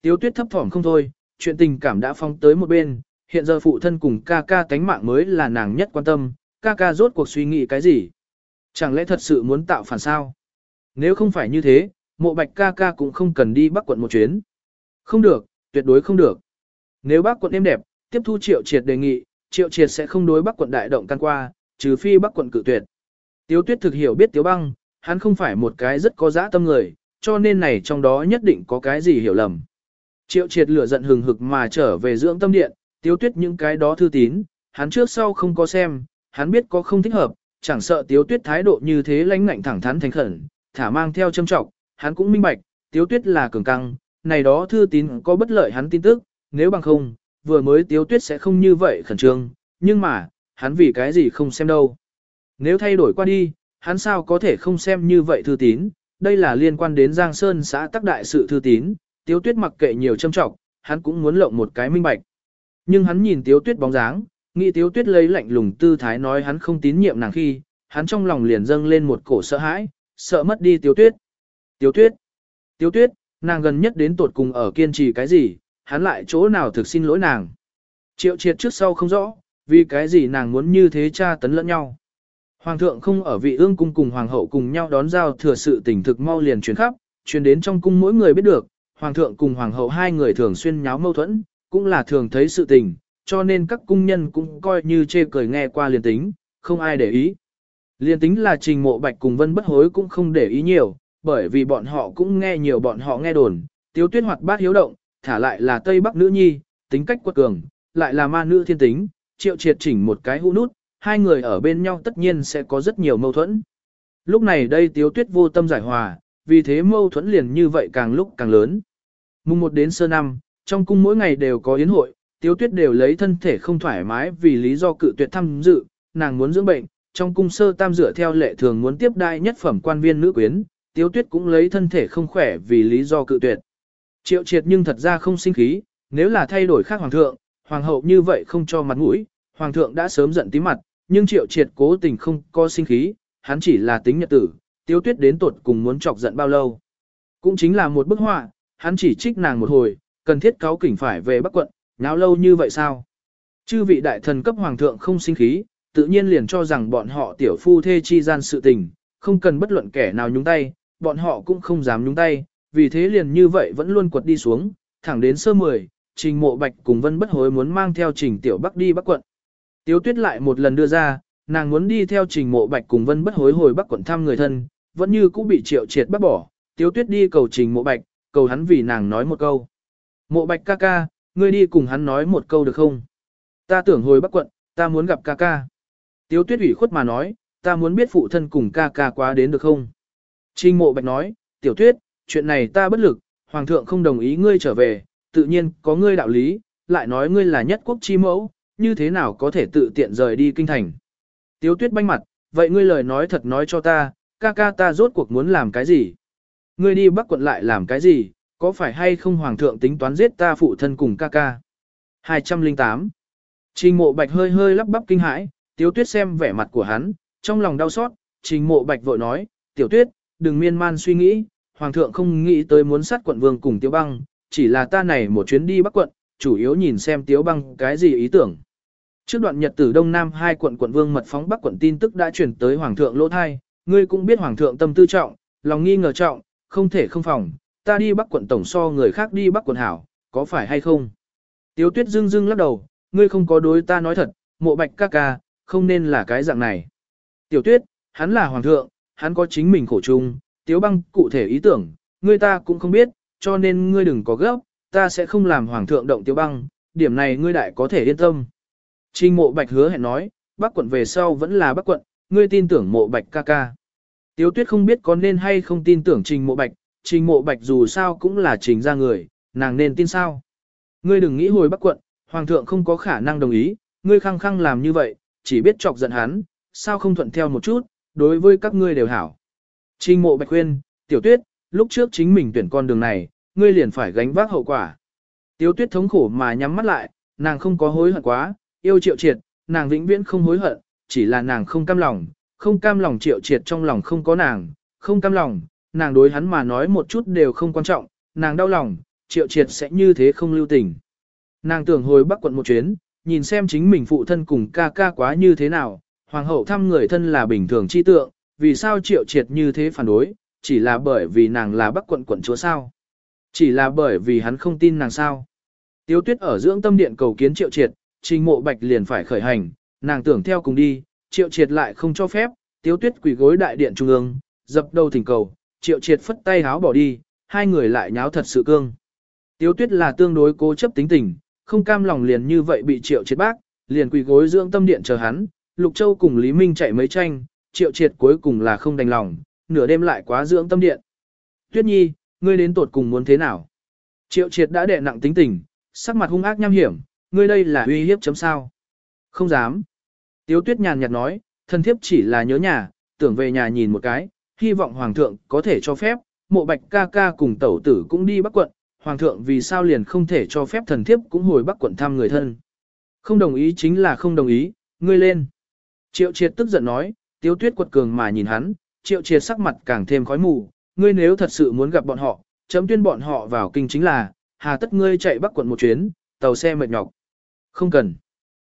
Tiếu tuyết thấp thỏm không thôi, chuyện tình cảm đã phong tới một bên, hiện giờ phụ thân cùng ca ca tánh mạng mới là nàng nhất quan tâm, ca ca rốt cuộc suy nghĩ cái gì. Chẳng lẽ thật sự muốn tạo phản sao? Nếu không phải như thế, mộ bạch ca ca cũng không cần đi bắc quận một chuyến. Không được, tuyệt đối không được. Nếu bắc quận êm đẹp, tiếp thu triệu triệt đề nghị, triệu triệt sẽ không đối bắc quận đại động can qua, trừ phi bắc quận cự tuyệt. Tiếu tuyết thực hiểu biết tiếu băng, hắn không phải một cái rất có dã tâm người, cho nên này trong đó nhất định có cái gì hiểu lầm. Triệu triệt lửa giận hừng hực mà trở về dưỡng tâm điện, tiếu tuyết những cái đó thư tín, hắn trước sau không có xem, hắn biết có không thích hợp, chẳng sợ tiếu tuyết thái độ như thế lãnh ngạnh thẳng thắn thành khẩn, thả mang theo châm trọng, hắn cũng minh bạch, tiếu tuyết là cường căng, này đó thư tín có bất lợi hắn tin tức, nếu bằng không, vừa mới tiếu tuyết sẽ không như vậy khẩn trương, nhưng mà, hắn vì cái gì không xem đâu. Nếu thay đổi qua đi, hắn sao có thể không xem như vậy thư tín, đây là liên quan đến Giang Sơn xã tắc đại sự thư tín, tiếu tuyết mặc kệ nhiều châm trọng, hắn cũng muốn lộng một cái minh bạch. Nhưng hắn nhìn tiếu tuyết bóng dáng, nghĩ tiếu tuyết lấy lạnh lùng tư thái nói hắn không tín nhiệm nàng khi, hắn trong lòng liền dâng lên một cổ sợ hãi, sợ mất đi tiếu tuyết. Tiếu tuyết, tiếu tuyết, nàng gần nhất đến tột cùng ở kiên trì cái gì, hắn lại chỗ nào thực xin lỗi nàng. Triệu triệt trước sau không rõ, vì cái gì nàng muốn như thế tra tấn lẫn nhau. Hoàng thượng không ở vị ương cung cùng hoàng hậu cùng nhau đón giao thừa sự tình thực mau liền truyền khắp, truyền đến trong cung mỗi người biết được, hoàng thượng cùng hoàng hậu hai người thường xuyên nháo mâu thuẫn, cũng là thường thấy sự tình, cho nên các cung nhân cũng coi như chê cười nghe qua liền tính, không ai để ý. Liên tính là trình mộ bạch cùng vân bất hối cũng không để ý nhiều, bởi vì bọn họ cũng nghe nhiều bọn họ nghe đồn, tiếu tuyết hoạt bát hiếu động, thả lại là Tây Bắc nữ nhi, tính cách quật cường, lại là ma nữ thiên tính, triệu triệt chỉnh một cái hũ nút, hai người ở bên nhau tất nhiên sẽ có rất nhiều mâu thuẫn. Lúc này đây tiếu tuyết vô tâm giải hòa, vì thế mâu thuẫn liền như vậy càng lúc càng lớn. Mùng 1 đến sơ năm, trong cung mỗi ngày đều có yến hội, tiếu tuyết đều lấy thân thể không thoải mái vì lý do cự tuyệt tham dự, nàng muốn dưỡng bệnh, trong cung sơ tam dựa theo lệ thường muốn tiếp đai nhất phẩm quan viên nữ quyến, tiếu tuyết cũng lấy thân thể không khỏe vì lý do cự tuyệt. Triệu triệt nhưng thật ra không sinh khí, nếu là thay đổi khác hoàng thượng, hoàng hậu như vậy không cho mặt mũi, hoàng thượng đã sớm giận tí mặt, nhưng triệu triệt cố tình không có sinh khí, hắn chỉ là tính nhật tử, tiếu tuyết đến tột cùng muốn chọc giận bao lâu. Cũng chính là một bức họa, hắn chỉ trích nàng một hồi, cần thiết cáo kỉnh phải về Bắc quận, náo lâu như vậy sao? Chư vị đại thần cấp hoàng thượng không sinh khí, tự nhiên liền cho rằng bọn họ tiểu phu thê chi gian sự tình, không cần bất luận kẻ nào nhúng tay, bọn họ cũng không dám nhúng tay, vì thế liền như vậy vẫn luôn quật đi xuống, thẳng đến sơ mười, trình mộ bạch cùng vân bất hối muốn mang theo trình tiểu bắc đi bắc quận. Tiếu tuyết lại một lần đưa ra, nàng muốn đi theo trình mộ bạch cùng vân bất hối hồi bắc quận thăm người thân, vẫn như cũ bị triệu triệt bắt bỏ, tiếu tuyết đi cầu trình mộ bạch, cầu hắn vì nàng nói một câu. Mộ bạch ca ca, ngươi đi cùng hắn nói một câu được không? Ta tưởng hồi bắc quận, ta muốn gặp ca ca. Tiếu tuyết ủy khuất mà nói, ta muốn biết phụ thân cùng ca ca quá đến được không? Trình mộ bạch nói, tiểu tuyết, chuyện này ta bất lực, hoàng thượng không đồng ý ngươi trở về, tự nhiên có ngươi đạo lý, lại nói ngươi là nhất quốc chi mẫu, như thế nào có thể tự tiện rời đi kinh thành. Tiếu tuyết banh mặt, vậy ngươi lời nói thật nói cho ta, ca ca ta rốt cuộc muốn làm cái gì? Ngươi đi bắc quận lại làm cái gì, có phải hay không hoàng thượng tính toán giết ta phụ thân cùng ca ca? 208. Trình mộ bạch hơi hơi lắp bắp kinh hãi, tiếu tuyết xem vẻ mặt của hắn, trong lòng đau xót, trình mộ bạch vội nói, tiểu tuyết, đừng miên man suy nghĩ, hoàng thượng không nghĩ tới muốn sát quận vương cùng Tiêu băng, chỉ là ta này một chuyến đi bắc quận, chủ yếu nhìn xem Tiêu băng cái gì ý tưởng. Trước đoạn nhật tử Đông Nam hai quận quận vương mật phóng Bắc quận tin tức đã chuyển tới Hoàng thượng lỗ thai, ngươi cũng biết Hoàng thượng tâm tư trọng, lòng nghi ngờ trọng, không thể không phòng, ta đi Bắc quận tổng so người khác đi Bắc quận hảo, có phải hay không? Tiếu tuyết dưng dưng lắc đầu, ngươi không có đối ta nói thật, mộ bạch ca ca, không nên là cái dạng này. Tiểu tuyết, hắn là Hoàng thượng, hắn có chính mình khổ chung, tiếu băng cụ thể ý tưởng, ngươi ta cũng không biết, cho nên ngươi đừng có gấp, ta sẽ không làm hoàng thượng động tiếu băng, điểm này ngươi đại có thể yên tâm. Trình mộ bạch hứa hẹn nói, bác quận về sau vẫn là bác quận, ngươi tin tưởng mộ bạch ca ca. Tiếu tuyết không biết có nên hay không tin tưởng trình mộ bạch, trình mộ bạch dù sao cũng là trình ra người, nàng nên tin sao. Ngươi đừng nghĩ hồi bắc quận, hoàng thượng không có khả năng đồng ý, ngươi khăng khăng làm như vậy, chỉ biết chọc giận hắn, sao không thuận theo một chút, đối với các ngươi đều hảo. Trình mộ bạch khuyên, tiểu tuyết, lúc trước chính mình tuyển con đường này, ngươi liền phải gánh vác hậu quả. Tiểu tuyết thống khổ mà nhắm mắt lại, nàng không có hối hận quá, yêu triệu triệt, nàng vĩnh viễn không hối hận, chỉ là nàng không cam lòng, không cam lòng triệu triệt trong lòng không có nàng, không cam lòng, nàng đối hắn mà nói một chút đều không quan trọng, nàng đau lòng, triệu triệt sẽ như thế không lưu tình. Nàng tưởng hồi bắc quận một chuyến, nhìn xem chính mình phụ thân cùng ca ca quá như thế nào, hoàng hậu thăm người thân là bình thường chi tượng, vì sao triệu triệt như thế phản đối, chỉ là bởi vì nàng là bắc quận quận chúa sao. Chỉ là bởi vì hắn không tin nàng sao. Tiếu tuyết ở dưỡng tâm điện cầu kiến triệu triệt, trình mộ bạch liền phải khởi hành, nàng tưởng theo cùng đi, triệu triệt lại không cho phép, tiếu tuyết quỳ gối đại điện trung ương, dập đầu thỉnh cầu, triệu triệt phất tay háo bỏ đi, hai người lại nháo thật sự cương. Tiếu tuyết là tương đối cố chấp tính tình, không cam lòng liền như vậy bị triệu triệt bác, liền quỳ gối dưỡng tâm điện chờ hắn, Lục Châu cùng Lý Minh chạy mấy tranh, triệu triệt cuối cùng là không đành lòng, nửa đêm lại quá dưỡng tâm điện. Tuyết nhi, ngươi đến tột cùng muốn thế nào? Triệu triệt đã đè nặng tính tình, sắc mặt hung ác nham hiểm, ngươi đây là uy hiếp chấm sao? Không dám. Tiếu tuyết nhàn nhạt nói, thân thiếp chỉ là nhớ nhà, tưởng về nhà nhìn một cái, hy vọng hoàng thượng có thể cho phép, mộ bạch ca ca cùng tẩu tử cũng đi bắc quận, hoàng thượng vì sao liền không thể cho phép thần thiếp cũng hồi bắc quận thăm người thân. Không đồng ý chính là không đồng ý, ngươi lên. Triệu triệt tức giận nói, tiếu tuyết quật cường mà nhìn hắn, triệu triệt sắc mặt càng thêm khói mù, ngươi nếu thật sự muốn gặp bọn họ, chấm tuyên bọn họ vào kinh chính là, hà tất ngươi chạy bắc quận một chuyến, tàu xe mệt nhọc. Không cần.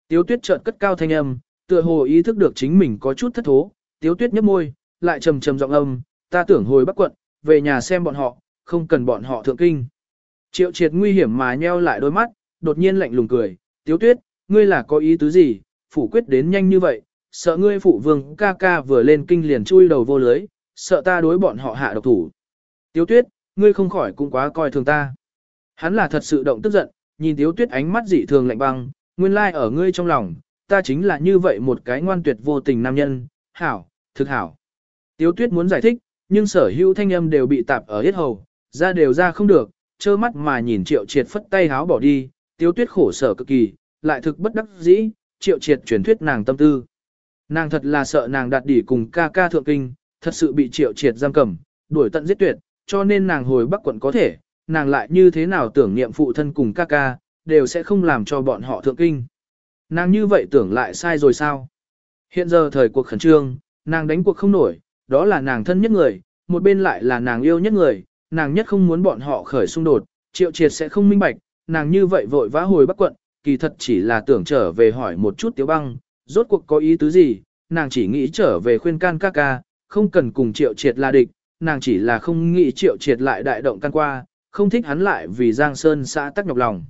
Tiếu tuyết chợt cất cao thanh âm, tựa hồ ý thức được chính mình có chút thất thố, tiếu tuyết nhấp môi, lại trầm trầm giọng âm, ta tưởng hồi bắc quận, về nhà xem bọn họ, không cần bọn họ thượng kinh. Triệu triệt nguy hiểm mà nheo lại đôi mắt, đột nhiên lạnh lùng cười, tiếu tuyết, ngươi là có ý tứ gì, phủ quyết đến nhanh như vậy, sợ ngươi phụ vương ca ca vừa lên kinh liền chui đầu vô lưới, sợ ta đối bọn họ hạ độc thủ. Tiếu tuyết, ngươi không khỏi cũng quá coi thường ta. Hắn là thật sự động tức giận, nhìn tiếu tuyết ánh mắt dị thường lạnh băng, nguyên lai ở ngươi trong lòng, ta chính là như vậy một cái ngoan tuyệt vô tình nam nhân, hảo, thực hảo. Tiếu tuyết muốn giải thích, nhưng sở hữu thanh âm đều bị tạp ở hết hầu, ra đều ra không được, trơ mắt mà nhìn triệu triệt phất tay háo bỏ đi, tiếu tuyết khổ sở cực kỳ, lại thực bất đắc dĩ, triệu triệt truyền thuyết nàng tâm tư. Nàng thật là sợ nàng đạt đỉ cùng ca ca thượng kinh, thật sự bị triệu triệt giam cầm, đuổi tận giết tuyệt, cho nên nàng hồi bắc quận có thể, nàng lại như thế nào tưởng niệm phụ thân cùng ca ca, đều sẽ không làm cho bọn họ thượng kinh. Nàng như vậy tưởng lại sai rồi sao? Hiện giờ thời cuộc khẩn trương, nàng đánh cuộc không nổi, đó là nàng thân nhất người, một bên lại là nàng yêu nhất người, nàng nhất không muốn bọn họ khởi xung đột, triệu triệt sẽ không minh bạch, nàng như vậy vội vã hồi bắc quận, kỳ thật chỉ là tưởng trở về hỏi một chút tiếu băng, rốt cuộc có ý tứ gì, nàng chỉ nghĩ trở về khuyên can ca ca, không cần cùng triệu triệt là địch, nàng chỉ là không nghĩ triệu triệt lại đại động can qua, không thích hắn lại vì Giang Sơn xã tắc nhọc lòng.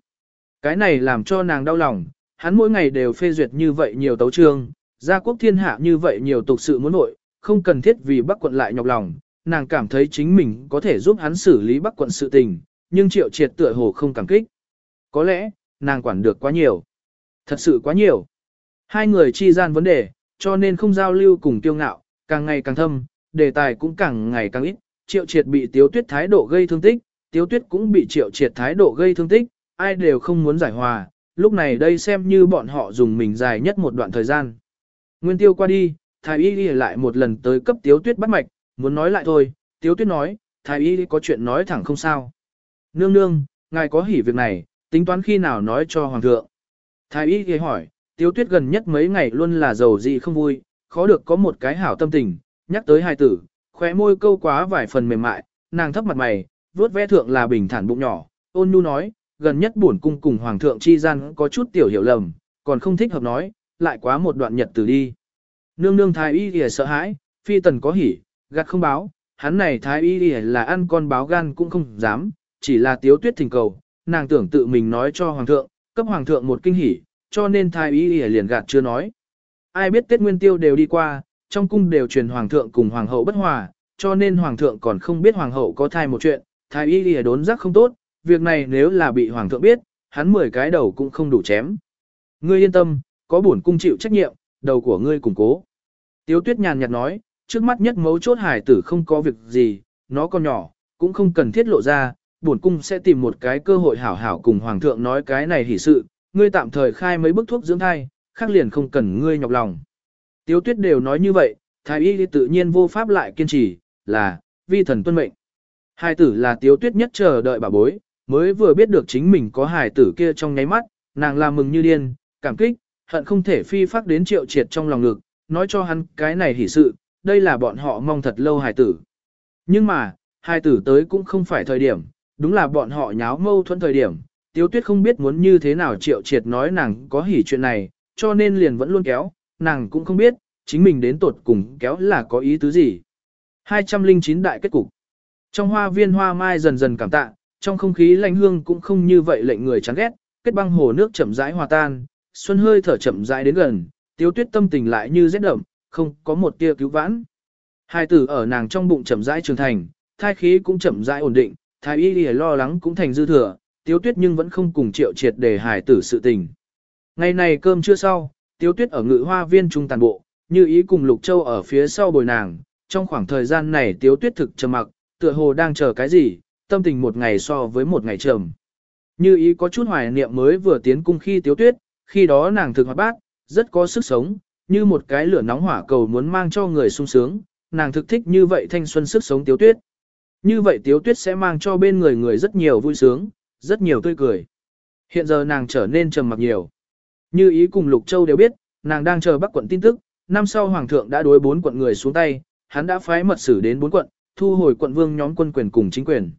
Cái này làm cho nàng đau lòng, hắn mỗi ngày đều phê duyệt như vậy nhiều tấu trương, gia quốc thiên hạ như vậy nhiều tục sự muốn nội, không cần thiết vì bắc quận lại nhọc lòng, nàng cảm thấy chính mình có thể giúp hắn xử lý bắc quận sự tình, nhưng triệu triệt tựa hồ không cảm kích. Có lẽ, nàng quản được quá nhiều. Thật sự quá nhiều. Hai người chi gian vấn đề, cho nên không giao lưu cùng tiêu ngạo, càng ngày càng thâm, đề tài cũng càng ngày càng ít. Triệu triệt bị tiếu tuyết thái độ gây thương tích, tiếu tuyết cũng bị triệu triệt thái độ gây thương tích, ai đều không muốn giải hòa, lúc này đây xem như bọn họ dùng mình dài nhất một đoạn thời gian. Nguyên tiêu qua đi, thái y đi lại một lần tới cấp tiếu tuyết bắt mạch, muốn nói lại thôi, tiếu tuyết nói, thái y có chuyện nói thẳng không sao. Nương nương, ngài có hỉ việc này, tính toán khi nào nói cho hoàng thượng. Thái y thì hỏi, tiếu tuyết gần nhất mấy ngày luôn là giàu gì không vui, khó được có một cái hảo tâm tình, nhắc tới hai tử, khóe môi câu quá vài phần mềm mại, nàng thấp mặt mày, vuốt ve thượng là bình thản bụng nhỏ, ôn nhu nói, gần nhất bổn cung cùng hoàng thượng chi gian có chút tiểu hiểu lầm, còn không thích hợp nói, lại quá một đoạn nhật từ đi. Nương nương thái y thì sợ hãi, phi tần có hỉ, gạt không báo, hắn này thái y thì là ăn con báo gan cũng không dám, chỉ là tiếu tuyết thỉnh cầu, nàng tưởng tự mình nói cho hoàng thượng, cấp hoàng thượng một kinh hỉ, cho nên thái y thì liền gạt chưa nói. Ai biết Tết Nguyên Tiêu đều đi qua, trong cung đều truyền hoàng thượng cùng hoàng hậu bất hòa, cho nên hoàng thượng còn không biết hoàng hậu có thai một chuyện, thái y lìa đốn giác không tốt, việc này nếu là bị hoàng thượng biết, hắn 10 cái đầu cũng không đủ chém. Ngươi yên tâm, có bổn cung chịu trách nhiệm, đầu của ngươi củng cố. Tiếu tuyết nhàn nhạt nói, trước mắt nhất mấu chốt hải tử không có việc gì, nó còn nhỏ, cũng không cần thiết lộ ra, bổn cung sẽ tìm một cái cơ hội hảo hảo cùng hoàng thượng nói cái này hỉ sự, ngươi tạm thời khai mấy bức thuốc dưỡng thai, khác liền không cần ngươi nhọc lòng. Tiếu tuyết đều nói như vậy, thái y tự nhiên vô pháp lại kiên trì, là, vi thần tuân mệnh. Hai tử là tiếu tuyết nhất chờ đợi bà bối, mới vừa biết được chính mình có hài tử kia trong nháy mắt, nàng làm mừng như điên, cảm kích, hận không thể phi phát đến triệu triệt trong lòng ngực, nói cho hắn cái này hỉ sự, đây là bọn họ mong thật lâu hài tử. Nhưng mà, hài tử tới cũng không phải thời điểm, đúng là bọn họ nháo mâu thuẫn thời điểm, tiếu tuyết không biết muốn như thế nào triệu triệt nói nàng có hỉ chuyện này, cho nên liền vẫn luôn kéo, nàng cũng không biết, chính mình đến tột cùng kéo là có ý tứ gì. 209 đại kết cục. Trong hoa viên hoa mai dần dần cảm tạ, trong không khí lạnh hương cũng không như vậy lệnh người chán ghét, kết băng hồ nước chậm rãi hòa tan, xuân hơi thở chậm rãi đến gần, tiếu tuyết tâm tình lại như rét đậm, không có một tia cứu vãn. Hai tử ở nàng trong bụng chậm rãi trưởng thành, thai khí cũng chậm rãi ổn định, thái y lìa lo lắng cũng thành dư thừa, tiếu tuyết nhưng vẫn không cùng triệu triệt để hài tử sự tình. Ngày này cơm chưa sau, tiếu tuyết ở ngự hoa viên trung tàn bộ, như ý cùng lục châu ở phía sau bồi nàng, trong khoảng thời gian này tiếu tuyết thực trầm mặc, tựa hồ đang chờ cái gì, tâm tình một ngày so với một ngày trầm. Như ý có chút hoài niệm mới vừa tiến cung khi tiếu tuyết, khi đó nàng thực hoạt bát, rất có sức sống, như một cái lửa nóng hỏa cầu muốn mang cho người sung sướng, nàng thực thích như vậy thanh xuân sức sống tiếu tuyết. Như vậy tiếu tuyết sẽ mang cho bên người người rất nhiều vui sướng, rất nhiều tươi cười. Hiện giờ nàng trở nên trầm mặc nhiều. Như ý cùng Lục Châu đều biết, nàng đang chờ bắc quận tin tức, năm sau hoàng thượng đã đối bốn quận người xuống tay, hắn đã phái mật sử đến bốn quận, thu hồi quận vương nhóm quân quyền cùng chính quyền.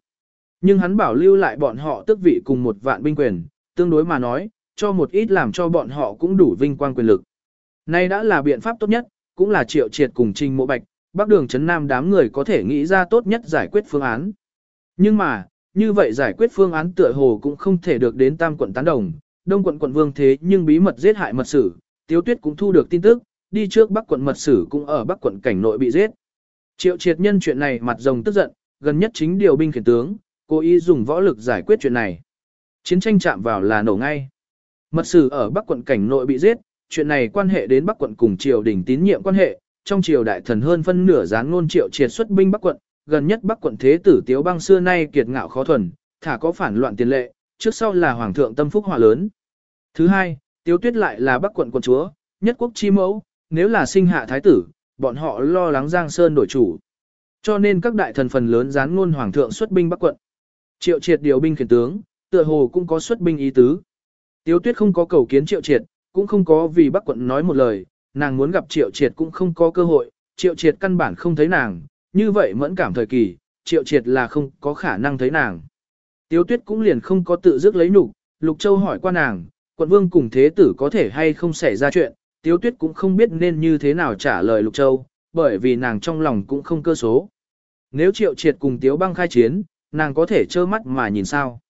Nhưng hắn bảo lưu lại bọn họ tước vị cùng một vạn binh quyền, tương đối mà nói, cho một ít làm cho bọn họ cũng đủ vinh quang quyền lực. Nay đã là biện pháp tốt nhất, cũng là triệu triệt cùng trình mộ bạch, bắc đường chấn nam đám người có thể nghĩ ra tốt nhất giải quyết phương án. Nhưng mà, như vậy giải quyết phương án tựa hồ cũng không thể được đến tam quận tán đồng, đông quận quận vương thế nhưng bí mật giết hại mật sử, tiếu tuyết cũng thu được tin tức, đi trước bắc quận mật sử cũng ở bắc quận cảnh nội bị giết. Triệu triệt nhân chuyện này mặt rồng tức giận, gần nhất chính điều binh khiển tướng, cố ý dùng võ lực giải quyết chuyện này. Chiến tranh chạm vào là nổ ngay. Mật sử ở Bắc quận cảnh nội bị giết, chuyện này quan hệ đến Bắc quận cùng triều đình tín nhiệm quan hệ, trong triều đại thần hơn phân nửa gián ngôn triệu triệt xuất binh Bắc quận, gần nhất Bắc quận thế tử Tiếu Bang xưa nay kiệt ngạo khó thuần, thả có phản loạn tiền lệ, trước sau là hoàng thượng tâm phúc hòa lớn. Thứ hai, Tiếu Tuyết lại là Bắc quận quận chúa, nhất quốc chi mẫu, nếu là sinh hạ thái tử, bọn họ lo lắng Giang Sơn đổi chủ. Cho nên các đại thần phần lớn gián ngôn hoàng thượng xuất binh Bắc quận. Triệu triệt điều binh khiển tướng, tựa hồ cũng có xuất binh ý tứ. Tiếu tuyết không có cầu kiến triệu triệt, cũng không có vì Bắc quận nói một lời, nàng muốn gặp triệu triệt cũng không có cơ hội, triệu triệt căn bản không thấy nàng, như vậy mẫn cảm thời kỳ, triệu triệt là không có khả năng thấy nàng. Tiếu tuyết cũng liền không có tự dứt lấy nụ. Lục Châu hỏi qua nàng, quận vương cùng thế tử có thể hay không xảy ra chuyện, Tiếu tuyết cũng không biết nên như thế nào trả lời Lục Châu, bởi vì nàng trong lòng cũng không cơ số. Nếu triệu triệt cùng Tiếu băng khai chiến, nàng có thể trơ mắt mà nhìn sao.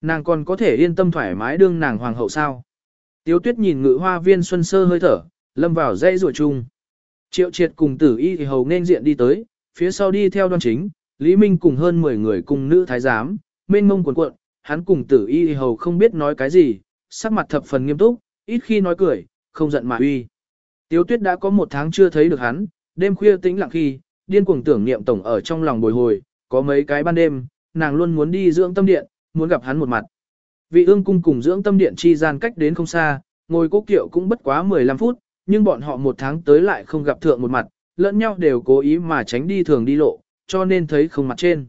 Nàng còn có thể yên tâm thoải mái đương nàng hoàng hậu sao. Tiếu tuyết nhìn ngự hoa viên xuân sơ hơi thở, lâm vào dây rùa chung. Triệu triệt cùng tử y thì hầu nên diện đi tới, phía sau đi theo đoan chính, Lý Minh cùng hơn 10 người cùng nữ thái giám, mênh mông cuộn cuộn, hắn cùng tử y thì hầu không biết nói cái gì, sắc mặt thập phần nghiêm túc, ít khi nói cười, không giận mà uy. Tiếu tuyết đã có một tháng chưa thấy được hắn, đêm khuya tĩnh lặng khi, điên cuồng tưởng niệm tổng ở trong lòng bồi hồi, có mấy cái ban đêm, nàng luôn muốn đi dưỡng tâm điện, muốn gặp hắn một mặt. Vị ương cung cùng dưỡng tâm điện chi gian cách đến không xa, ngồi cố kiệu cũng bất quá 15 phút, nhưng bọn họ một tháng tới lại không gặp thượng một mặt, lẫn nhau đều cố ý mà tránh đi thường đi lộ, cho nên thấy không mặt trên.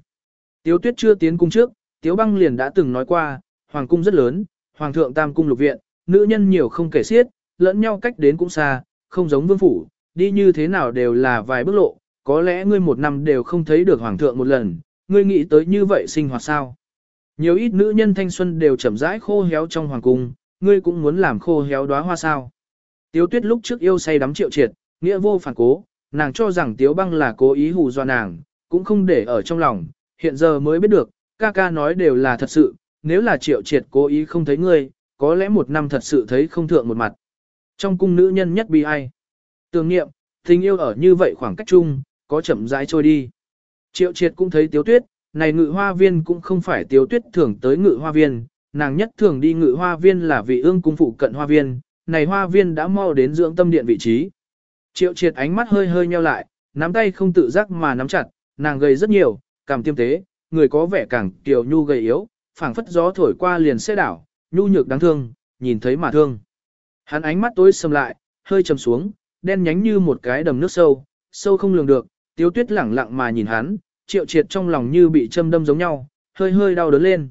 Tiếu tuyết chưa tiến cung trước, Tiếu băng liền đã từng nói qua, hoàng cung rất lớn, hoàng thượng tam cung lục viện, nữ nhân nhiều không kể xiết, lẫn nhau cách đến cũng xa, không giống vương phủ, đi như thế nào đều là vài bước lộ, có lẽ ngươi một năm đều không thấy được hoàng thượng một lần, ngươi nghĩ tới như vậy sinh hoạt sao? Nhiều ít nữ nhân thanh xuân đều chậm rãi khô héo trong hoàng cung, ngươi cũng muốn làm khô héo đóa hoa sao? Tiếu tuyết lúc trước yêu say đắm triệu triệt, nghĩa vô phản cố, nàng cho rằng tiếu băng là cố ý hù dọa nàng, cũng không để ở trong lòng, hiện giờ mới biết được, ca ca nói đều là thật sự, nếu là triệu triệt cố ý không thấy ngươi, có lẽ một năm thật sự thấy không thượng một mặt. Trong cung nữ nhân nhất bi ai. Tưởng niệm, Tình yêu ở như vậy khoảng cách chung, có chậm rãi trôi đi. Triệu triệt cũng thấy tiếu tuyết, này ngự hoa viên cũng không phải tiếu tuyết thường tới ngự hoa viên, nàng nhất thường đi ngự hoa viên là vị ương cung phụ cận hoa viên, này hoa viên đã mau đến dưỡng tâm điện vị trí. Triệu triệt ánh mắt hơi hơi nheo lại, nắm tay không tự giác mà nắm chặt, nàng gầy rất nhiều, cảm tiêm tế, người có vẻ càng tiểu nhu gầy yếu, phảng phất gió thổi qua liền xe đảo, nhu nhược đáng thương, nhìn thấy mà thương. Hắn ánh mắt tối sầm lại, hơi trầm xuống, đen nhánh như một cái đầm nước sâu, sâu không lường được, tiếu tuyết lẳng lặng mà nhìn hắn, triệu triệt trong lòng như bị châm đâm giống nhau, hơi hơi đau đớn lên.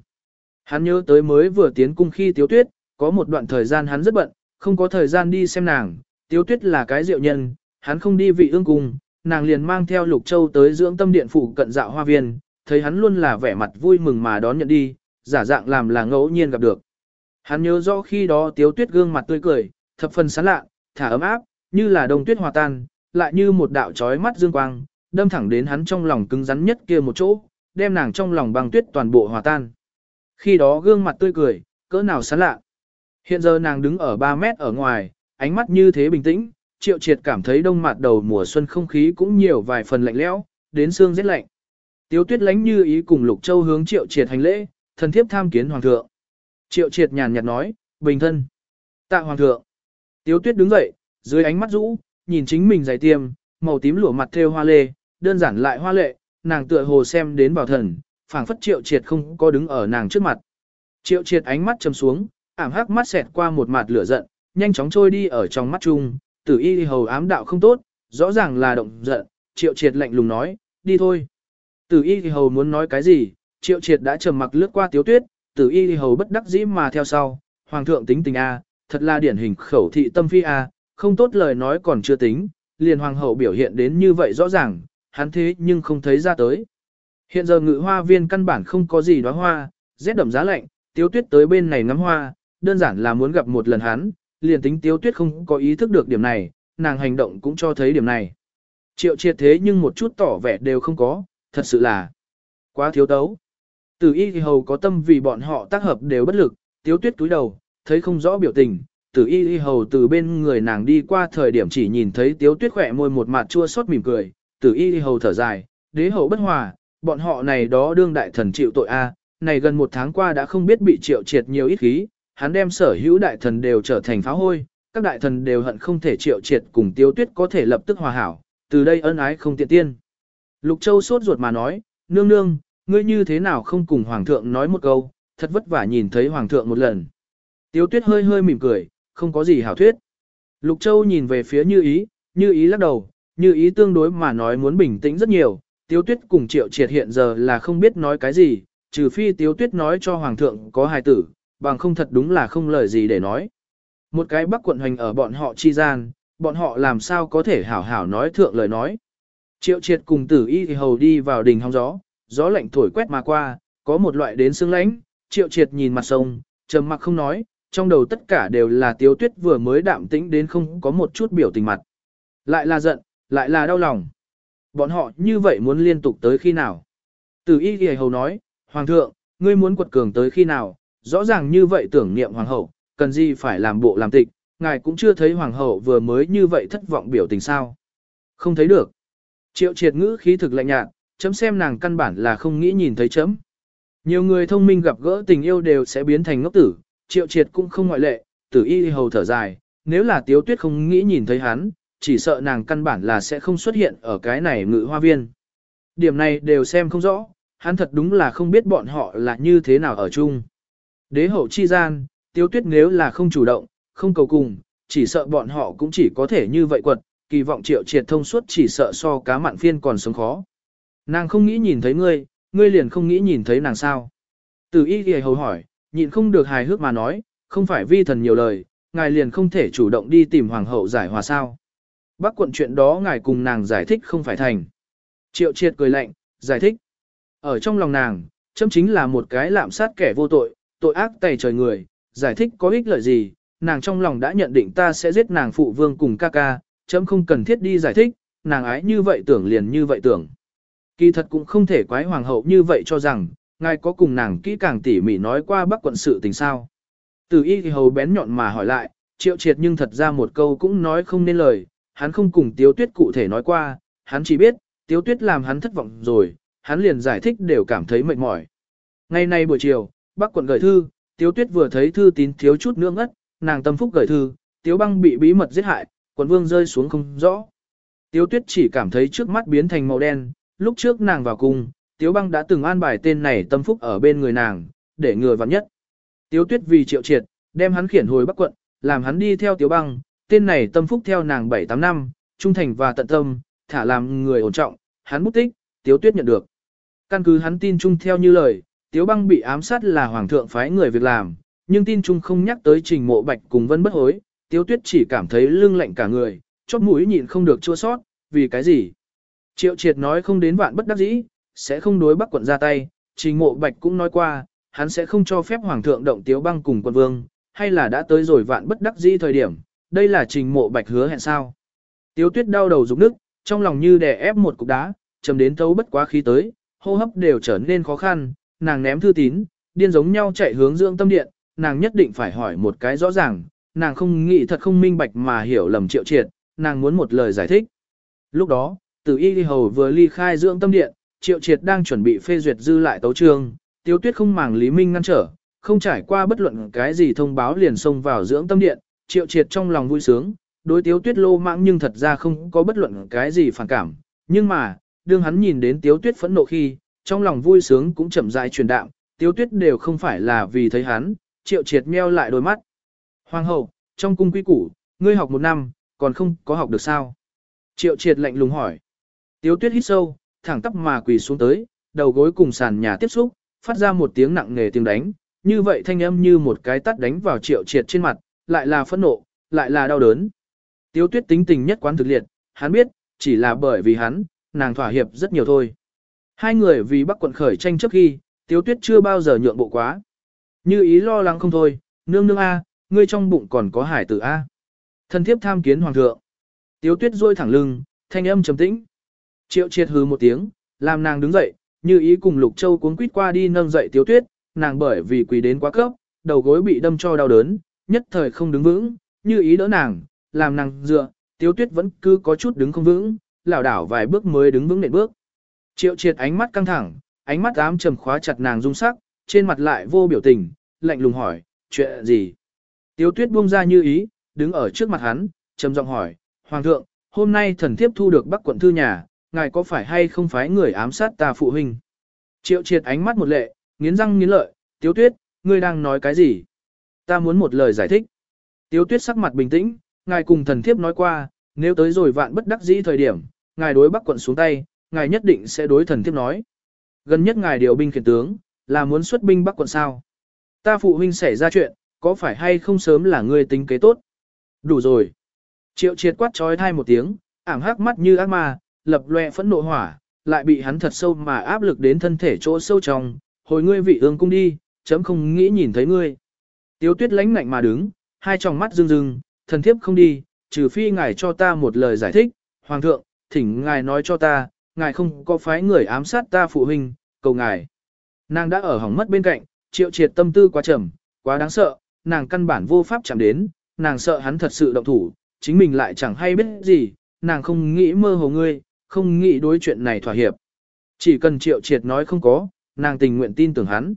Hắn nhớ tới mới vừa tiến cung khi tiếu tuyết, có một đoạn thời gian hắn rất bận, không có thời gian đi xem nàng, tiếu tuyết là cái diệu nhân, hắn không đi vị ương cung, nàng liền mang theo lục châu tới dưỡng tâm điện phủ cận dạo hoa viên, thấy hắn luôn là vẻ mặt vui mừng mà đón nhận đi, giả dạng làm là ngẫu nhiên gặp được. Hắn nhớ rõ khi đó tiếu tuyết gương mặt tươi cười, thập phần sán lạ, thả ấm áp, như là đông tuyết hòa tan, lại như một đạo trói mắt dương quang, đâm thẳng đến hắn trong lòng cứng rắn nhất kia một chỗ, đem nàng trong lòng băng tuyết toàn bộ hòa tan. Khi đó gương mặt tươi cười, cỡ nào sán lạ. Hiện giờ nàng đứng ở 3 mét ở ngoài, ánh mắt như thế bình tĩnh, triệu triệt cảm thấy đông mặt đầu mùa xuân không khí cũng nhiều vài phần lạnh lẽo, đến xương rét lạnh. Tiếu tuyết lánh như ý cùng Lục Châu hướng triệu triệt hành lễ, thần thiếp tham kiến hoàng thượng. Triệu triệt nhàn nhạt nói, bình thân. Tạ hoàng thượng. Tiếu tuyết đứng dậy, dưới ánh mắt rũ, nhìn chính mình giày tiêm, màu tím lụa mặt thêu hoa lê, đơn giản lại hoa lệ, nàng tựa hồ xem đến bảo thần, phảng phất triệu triệt không có đứng ở nàng trước mặt. Triệu triệt ánh mắt chầm xuống, ảm hắc mắt xẹt qua một mặt lửa giận, nhanh chóng trôi đi ở trong mắt chung, tử y hầu ám đạo không tốt, rõ ràng là động giận, triệu triệt lạnh lùng nói, đi thôi. Tử y hầu muốn nói cái gì, triệu triệt đã trầm mặc lướt qua tiếu tuyết, tử y hầu bất đắc dĩ mà theo sau, hoàng thượng tính tình A, thật là điển hình khẩu thị tâm phi A, không tốt lời nói còn chưa tính, liền hoàng hậu biểu hiện đến như vậy rõ ràng, hắn thế nhưng không thấy ra tới. Hiện giờ ngự hoa viên căn bản không có gì đóa hoa, rét đậm giá lạnh, tiếu tuyết tới bên này ngắm hoa, đơn giản là muốn gặp một lần hắn, liền tính tiếu tuyết không có ý thức được điểm này, nàng hành động cũng cho thấy điểm này. Triệu triệt thế nhưng một chút tỏ vẻ đều không có, thật sự là quá thiếu tấu. Từ y thì hầu có tâm vì bọn họ tác hợp đều bất lực, tiếu tuyết túi đầu, thấy không rõ biểu tình. Từ y y hầu từ bên người nàng đi qua thời điểm chỉ nhìn thấy tiếu tuyết khỏe môi một mặt chua xót mỉm cười, Tử y hầu thở dài, đế hậu bất hòa, bọn họ này đó đương đại thần chịu tội a, này gần một tháng qua đã không biết bị triệu triệt nhiều ít khí, hắn đem sở hữu đại thần đều trở thành pháo hôi, các đại thần đều hận không thể triệu triệt cùng tiêu tuyết có thể lập tức hòa hảo, từ đây ân ái không tiện tiên. Lục Châu sốt ruột mà nói, nương nương, ngươi như thế nào không cùng hoàng thượng nói một câu, thật vất vả nhìn thấy hoàng thượng một lần. Tiêu tuyết hơi hơi mỉm cười, không có gì hảo thuyết. Lục Châu nhìn về phía như ý, như ý lắc đầu, như ý tương đối mà nói muốn bình tĩnh rất nhiều, Tiêu Tuyết cùng Triệu Triệt hiện giờ là không biết nói cái gì, trừ phi Tiêu Tuyết nói cho Hoàng thượng có hài tử, bằng không thật đúng là không lời gì để nói. Một cái bắc quận hoành ở bọn họ chi gian, bọn họ làm sao có thể hảo hảo nói thượng lời nói. Triệu Triệt cùng tử y thì hầu đi vào đình hóng gió, gió lạnh thổi quét mà qua, có một loại đến sương lãnh, Triệu Triệt nhìn mặt sông, trầm mặc không nói, trong đầu tất cả đều là Tiêu Tuyết vừa mới đạm tĩnh đến không có một chút biểu tình mặt. Lại là giận, lại là đau lòng. Bọn họ như vậy muốn liên tục tới khi nào? Từ y ghi hầu nói, Hoàng thượng, ngươi muốn quật cường tới khi nào? Rõ ràng như vậy tưởng niệm Hoàng hậu, cần gì phải làm bộ làm tịch, ngài cũng chưa thấy Hoàng hậu vừa mới như vậy thất vọng biểu tình sao. Không thấy được. Triệu triệt ngữ khí thực lạnh nhạt, chấm xem nàng căn bản là không nghĩ nhìn thấy chấm. Nhiều người thông minh gặp gỡ tình yêu đều sẽ biến thành ngốc tử, triệu triệt cũng không ngoại lệ, tử y hầu thở dài, nếu là tiếu tuyết không nghĩ nhìn thấy hắn, chỉ sợ nàng căn bản là sẽ không xuất hiện ở cái này ngự hoa viên. Điểm này đều xem không rõ, hắn thật đúng là không biết bọn họ là như thế nào ở chung. Đế hậu chi gian, tiêu tuyết nếu là không chủ động, không cầu cùng, chỉ sợ bọn họ cũng chỉ có thể như vậy quật, kỳ vọng triệu triệt thông suốt chỉ sợ so cá mặn phiên còn sống khó. Nàng không nghĩ nhìn thấy ngươi, ngươi liền không nghĩ nhìn thấy nàng sao. Từ y ghi hầu hỏi, nhịn không được hài hước mà nói, không phải vi thần nhiều lời, ngài liền không thể chủ động đi tìm hoàng hậu giải hòa sao. Bác quận chuyện đó ngài cùng nàng giải thích không phải thành. Triệu triệt cười lạnh, giải thích. Ở trong lòng nàng, chấm chính là một cái lạm sát kẻ vô tội, tội ác tày trời người, giải thích có ích lợi gì, nàng trong lòng đã nhận định ta sẽ giết nàng phụ vương cùng ca ca, chấm không cần thiết đi giải thích, nàng ái như vậy tưởng liền như vậy tưởng. Kỳ thật cũng không thể quái hoàng hậu như vậy cho rằng, ngài có cùng nàng kỹ càng tỉ mỉ nói qua bắc quận sự tình sao. Từ y thì hầu bén nhọn mà hỏi lại, triệu triệt nhưng thật ra một câu cũng nói không nên lời, hắn không cùng Tiếu Tuyết cụ thể nói qua, hắn chỉ biết, Tiếu Tuyết làm hắn thất vọng rồi, hắn liền giải thích đều cảm thấy mệt mỏi. Ngày nay buổi chiều, bác quận gửi thư, Tiếu Tuyết vừa thấy thư tín thiếu chút nữa ngất, nàng tâm phúc gửi thư, Tiếu băng bị bí mật giết hại, quận vương rơi xuống không rõ. Tiếu Tuyết chỉ cảm thấy trước mắt biến thành màu đen, lúc trước nàng vào cung, Tiếu băng đã từng an bài tên này tâm phúc ở bên người nàng, để ngừa vặn nhất. Tiếu Tuyết vì triệu triệt, đem hắn khiển hồi bắc quận, làm hắn đi theo Tiếu băng, tên này tâm phúc theo nàng 7-8 năm, trung thành và tận tâm, thả làm người ổn trọng, hắn bút tích, Tiếu Tuyết nhận được. Căn cứ hắn tin chung theo như lời, Tiếu băng bị ám sát là hoàng thượng phái người việc làm, nhưng tin chung không nhắc tới trình mộ bạch cùng vân bất hối, Tiếu Tuyết chỉ cảm thấy lưng lạnh cả người, chóp mũi nhịn không được chua sót, vì cái gì? Triệu triệt nói không đến vạn bất đắc dĩ, sẽ không đối bắc quận ra tay, trình mộ bạch cũng nói qua, hắn sẽ không cho phép hoàng thượng động tiếu băng cùng quân vương, hay là đã tới rồi vạn bất đắc dĩ thời điểm, đây là trình mộ bạch hứa hẹn sao. Tiếu tuyết đau đầu rụng nước, trong lòng như đè ép một cục đá, chầm đến thấu bất quá khí tới, hô hấp đều trở nên khó khăn, nàng ném thư tín, điên giống nhau chạy hướng dưỡng tâm điện, nàng nhất định phải hỏi một cái rõ ràng, nàng không nghĩ thật không minh bạch mà hiểu lầm triệu triệt, nàng muốn một lời giải thích. Lúc đó, từ y đi hầu vừa ly khai dưỡng tâm điện, triệu triệt đang chuẩn bị phê duyệt dư lại tấu trương, tiêu tuyết không màng lý minh ngăn trở, không trải qua bất luận cái gì thông báo liền xông vào dưỡng tâm điện, triệu triệt trong lòng vui sướng, đối tiếu tuyết lô mãng nhưng thật ra không có bất luận cái gì phản cảm, nhưng mà, đương hắn nhìn đến tiếu tuyết phẫn nộ khi, trong lòng vui sướng cũng chậm rãi truyền đạm, tiếu tuyết đều không phải là vì thấy hắn, triệu triệt meo lại đôi mắt. Hoàng hậu, trong cung quy củ, ngươi học một năm, còn không có học được sao? Triệu triệt lạnh lùng hỏi. Tiếu tuyết hít sâu, thẳng tắp mà quỳ xuống tới, đầu gối cùng sàn nhà tiếp xúc, phát ra một tiếng nặng nề tiếng đánh, như vậy thanh âm như một cái tắt đánh vào triệu triệt trên mặt, lại là phẫn nộ, lại là đau đớn. Tiếu tuyết tính tình nhất quán thực liệt, hắn biết, chỉ là bởi vì hắn, nàng thỏa hiệp rất nhiều thôi. Hai người vì bắc quận khởi tranh trước khi, tiếu tuyết chưa bao giờ nhượng bộ quá. Như ý lo lắng không thôi, nương nương A, ngươi trong bụng còn có hải tử A. Thân thiếp tham kiến hoàng thượng. Tiếu tuyết duỗi thẳng lưng, thanh âm trầm tĩnh. Triệu triệt hừ một tiếng, làm nàng đứng dậy, như ý cùng Lục Châu cuốn quýt qua đi nâng dậy Tiếu Tuyết, nàng bởi vì quỳ đến quá cấp, đầu gối bị đâm cho đau đớn, nhất thời không đứng vững, như ý đỡ nàng, làm nàng dựa, Tiếu Tuyết vẫn cứ có chút đứng không vững, lảo đảo vài bước mới đứng vững nệm bước. Triệu Triệt ánh mắt căng thẳng, ánh mắt ám trầm khóa chặt nàng dung sắc, trên mặt lại vô biểu tình, lạnh lùng hỏi, chuyện gì? Tiếu Tuyết buông ra như ý, đứng ở trước mặt hắn, trầm giọng hỏi, Hoàng thượng, hôm nay thần thiếp thu được Bắc quận thư nhà, ngài có phải hay không phái người ám sát ta phụ huynh? Triệu triệt ánh mắt một lệ, nghiến răng nghiến lợi, tiếu tuyết, ngươi đang nói cái gì? Ta muốn một lời giải thích. Tiếu tuyết sắc mặt bình tĩnh, ngài cùng thần thiếp nói qua, nếu tới rồi vạn bất đắc dĩ thời điểm, ngài đối bắc quận xuống tay, ngài nhất định sẽ đối thần thiếp nói. Gần nhất ngài điều binh khiển tướng, là muốn xuất binh bắc quận sao? Ta phụ huynh xảy ra chuyện, có phải hay không sớm là ngươi tính kế tốt? Đủ rồi. Triệu triệt quát trói thai một tiếng, ảm hắc mắt như ác ma, lập loe phẫn nộ hỏa, lại bị hắn thật sâu mà áp lực đến thân thể chỗ sâu trong, hồi ngươi vị ương cung đi, chấm không nghĩ nhìn thấy ngươi. Tiếu tuyết lánh ngạnh mà đứng, hai tròng mắt rưng rưng, thần thiếp không đi, trừ phi ngài cho ta một lời giải thích, hoàng thượng, thỉnh ngài nói cho ta, ngài không có phái người ám sát ta phụ huynh, cầu ngài. Nàng đã ở hỏng mất bên cạnh, triệu triệt tâm tư quá trầm, quá đáng sợ, nàng căn bản vô pháp chạm đến, nàng sợ hắn thật sự động thủ, chính mình lại chẳng hay biết gì, nàng không nghĩ mơ hồ ngươi, không nghĩ đối chuyện này thỏa hiệp. Chỉ cần triệu triệt nói không có, nàng tình nguyện tin tưởng hắn.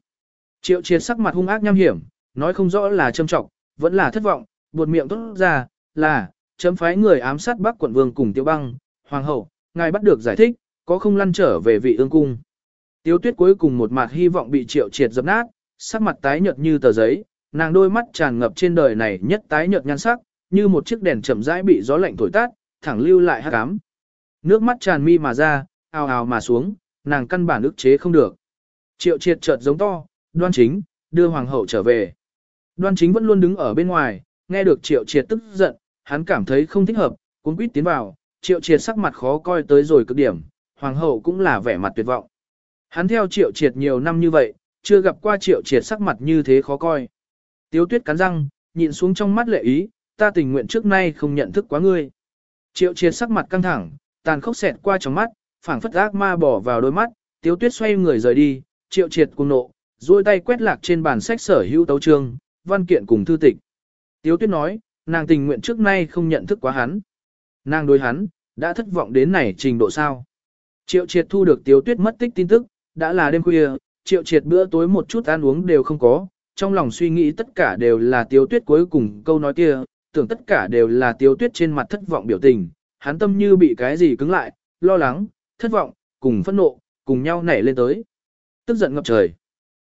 Triệu triệt sắc mặt hung ác nham hiểm, nói không rõ là châm trọng, vẫn là thất vọng, buột miệng tốt ra, là, chấm phái người ám sát bắc quận vương cùng tiêu băng, hoàng hậu, ngài bắt được giải thích, có không lăn trở về vị ương cung. Tiêu tuyết cuối cùng một mặt hy vọng bị triệu triệt dập nát, sắc mặt tái nhợt như tờ giấy, nàng đôi mắt tràn ngập trên đời này nhất tái nhợt nhan sắc, như một chiếc đèn chậm rãi bị gió lạnh thổi tắt, thẳng lưu lại hát cám. Nước mắt tràn mi mà ra, ào ào mà xuống, nàng căn bản ức chế không được. Triệu triệt chợt giống to, đoan chính, đưa hoàng hậu trở về. Đoan chính vẫn luôn đứng ở bên ngoài, nghe được triệu triệt tức giận, hắn cảm thấy không thích hợp, cuốn quýt tiến vào, triệu triệt sắc mặt khó coi tới rồi cực điểm, hoàng hậu cũng là vẻ mặt tuyệt vọng. Hắn theo triệu triệt nhiều năm như vậy, chưa gặp qua triệu triệt sắc mặt như thế khó coi. Tiếu tuyết cắn răng, nhịn xuống trong mắt lệ ý, ta tình nguyện trước nay không nhận thức quá ngươi. Triệu triệt sắc mặt căng thẳng, tàn khốc xẹt qua trong mắt, phảng phất ác ma bỏ vào đôi mắt, tiếu tuyết xoay người rời đi, triệu triệt cùng nộ, duỗi tay quét lạc trên bàn sách sở hữu tấu trương, văn kiện cùng thư tịch. Tiếu tuyết nói, nàng tình nguyện trước nay không nhận thức quá hắn. Nàng đối hắn, đã thất vọng đến này trình độ sao. Triệu triệt thu được tiếu tuyết mất tích tin tức, đã là đêm khuya, triệu triệt bữa tối một chút ăn uống đều không có, trong lòng suy nghĩ tất cả đều là tiếu tuyết cuối cùng câu nói kia, tưởng tất cả đều là tiếu tuyết trên mặt thất vọng biểu tình, hắn tâm như bị cái gì cứng lại, lo lắng, thất vọng, cùng phẫn nộ, cùng nhau nảy lên tới. Tức giận ngập trời.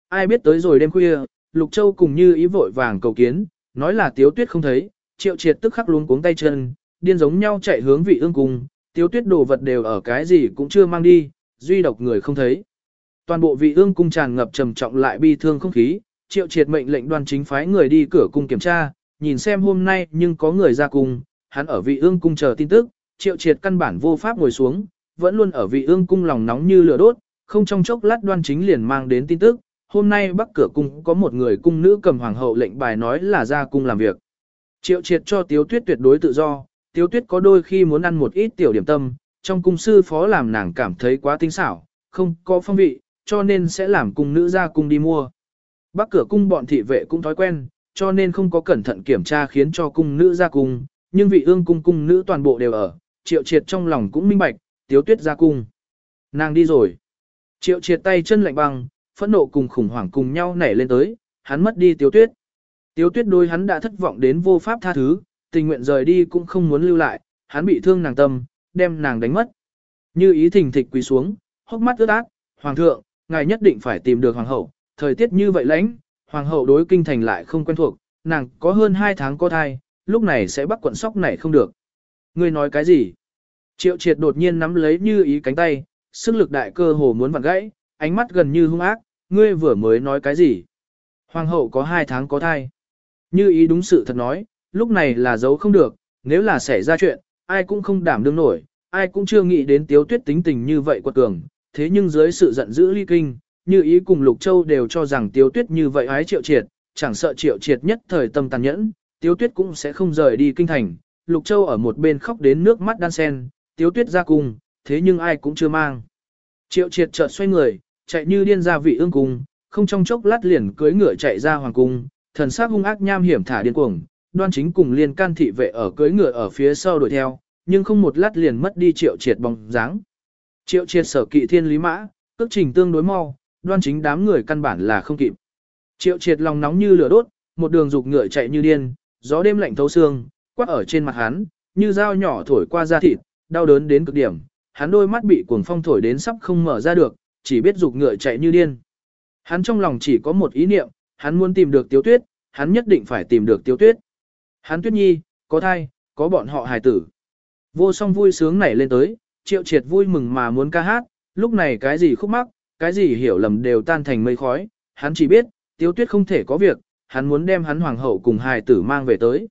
Ai biết tới rồi đêm khuya, Lục Châu cùng như ý vội vàng cầu kiến, nói là tiếu tuyết không thấy, triệu triệt tức khắc luống cuống tay chân, điên giống nhau chạy hướng vị ương cung, tiếu tuyết đồ vật đều ở cái gì cũng chưa mang đi, duy độc người không thấy. Toàn bộ vị ương cung tràn ngập trầm trọng lại bi thương không khí, triệu triệt mệnh lệnh đoàn chính phái người đi cửa cung kiểm tra, nhìn xem hôm nay nhưng có người ra cung, hắn ở vị ương cung chờ tin tức, triệu triệt căn bản vô pháp ngồi xuống, vẫn luôn ở vị ương cung lòng nóng như lửa đốt, không trong chốc lát đoan chính liền mang đến tin tức, hôm nay bắc cửa cung có một người cung nữ cầm hoàng hậu lệnh bài nói là ra cung làm việc. Triệu triệt cho tiếu tuyết tuyệt đối tự do, tiếu tuyết có đôi khi muốn ăn một ít tiểu điểm tâm, trong cung sư phó làm nàng cảm thấy quá tinh xảo, không có phong vị, cho nên sẽ làm cung nữ ra cung đi mua. Bắc cửa cung bọn thị vệ cũng thói quen, cho nên không có cẩn thận kiểm tra khiến cho cung nữ ra cung, nhưng vị ương cung cung nữ toàn bộ đều ở, triệu triệt trong lòng cũng minh bạch, tiếu tuyết ra cung. Nàng đi rồi. Triệu triệt tay chân lạnh băng, phẫn nộ cùng khủng hoảng cùng nhau nảy lên tới, hắn mất đi tiếu tuyết. Tiếu tuyết đôi hắn đã thất vọng đến vô pháp tha thứ, tình nguyện rời đi cũng không muốn lưu lại, hắn bị thương nàng tâm, đem nàng đánh mất. Như ý thình thịch quỳ xuống, hốc mắt ướt át, hoàng thượng, ngài nhất định phải tìm được hoàng hậu, thời tiết như vậy lãnh, hoàng hậu đối kinh thành lại không quen thuộc, nàng có hơn 2 tháng có thai, lúc này sẽ bắt quận sóc này không được. Ngươi nói cái gì? Triệu triệt đột nhiên nắm lấy như ý cánh tay, sức lực đại cơ hồ muốn vặn gãy, ánh mắt gần như hung ác, ngươi vừa mới nói cái gì? Hoàng hậu có hai tháng có thai. Như ý đúng sự thật nói, lúc này là giấu không được, nếu là xảy ra chuyện, ai cũng không đảm đương nổi, ai cũng chưa nghĩ đến tiếu tuyết tính tình như vậy quật cường, thế nhưng dưới sự giận dữ ly kinh, như ý cùng Lục Châu đều cho rằng tiếu tuyết như vậy ái triệu triệt, chẳng sợ triệu triệt nhất thời tâm tàn nhẫn, tiếu tuyết cũng sẽ không rời đi kinh thành. Lục Châu ở một bên khóc đến nước mắt đan sen, tiếu tuyết ra cùng, thế nhưng ai cũng chưa mang. Triệu triệt chợt xoay người, chạy như điên ra vị ương cung, không trong chốc lát liền cưới ngựa chạy ra hoàng cung, thần sắc hung ác nham hiểm thả điên cuồng, đoan chính cùng liên can thị vệ ở cưới ngựa ở phía sau đuổi theo, nhưng không một lát liền mất đi triệu triệt bóng dáng. Triệu triệt sở kỵ thiên lý mã, cước trình tương đối mau, đoan chính đám người căn bản là không kịp. Triệu triệt lòng nóng như lửa đốt, một đường dục ngựa chạy như điên, gió đêm lạnh thấu xương, quát ở trên mặt hắn, như dao nhỏ thổi qua da thịt, đau đớn đến cực điểm, hắn đôi mắt bị cuồng phong thổi đến sắp không mở ra được, chỉ biết dục ngựa chạy như điên. Hắn trong lòng chỉ có một ý niệm, hắn muốn tìm được Tiếu Tuyết, hắn nhất định phải tìm được Tiếu Tuyết. Hắn Tuyết Nhi, có thai, có bọn họ hài tử. Vô song vui sướng nảy lên tới, triệu triệt vui mừng mà muốn ca hát, lúc này cái gì khúc mắc, cái gì hiểu lầm đều tan thành mây khói, hắn chỉ biết, Tiếu Tuyết không thể có việc, hắn muốn đem hắn hoàng hậu cùng hài tử mang về tới.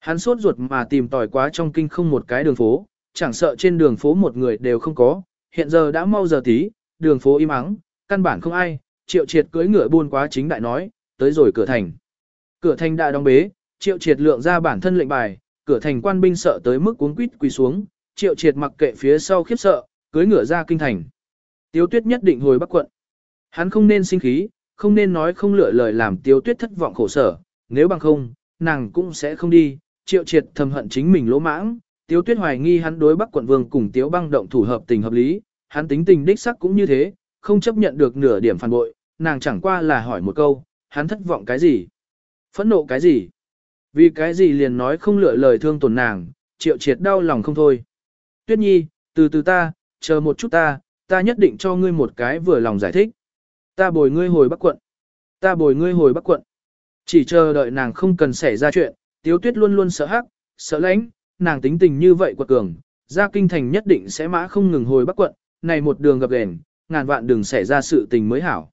Hắn sốt ruột mà tìm tòi quá trong kinh không một cái đường phố, chẳng sợ trên đường phố một người đều không có, hiện giờ đã mau giờ tí, đường phố im ắng, căn bản không ai, triệu triệt cưỡi ngựa buôn quá chính đại nói, tới rồi cửa thành. Cửa thành đã đóng bế, triệu triệt lượng ra bản thân lệnh bài, cửa thành quan binh sợ tới mức cuốn quýt quỳ xuống, triệu triệt mặc kệ phía sau khiếp sợ, cưỡi ngựa ra kinh thành. Tiêu tuyết nhất định hồi bắc quận. Hắn không nên sinh khí, không nên nói không lựa lời làm tiêu tuyết thất vọng khổ sở, nếu bằng không, nàng cũng sẽ không đi, triệu triệt thầm hận chính mình lỗ mãng, tiêu tuyết hoài nghi hắn đối bắc quận vương cùng tiếu băng động thủ hợp tình hợp lý, hắn tính tình đích sắc cũng như thế, không chấp nhận được nửa điểm phản bội, nàng chẳng qua là hỏi một câu, hắn thất vọng cái gì? Phẫn nộ cái gì? Vì cái gì liền nói không lựa lời thương tổn nàng, triệu triệt đau lòng không thôi. Tuyết nhi, từ từ ta, chờ một chút ta, ta nhất định cho ngươi một cái vừa lòng giải thích. Ta bồi ngươi hồi bắc quận. Ta bồi ngươi hồi bắc quận. Chỉ chờ đợi nàng không cần xảy ra chuyện, tiếu tuyết luôn luôn sợ hắc, sợ lãnh, nàng tính tình như vậy quật cường, ra kinh thành nhất định sẽ mã không ngừng hồi bắc quận, này một đường gặp đèn, ngàn vạn đừng xảy ra sự tình mới hảo.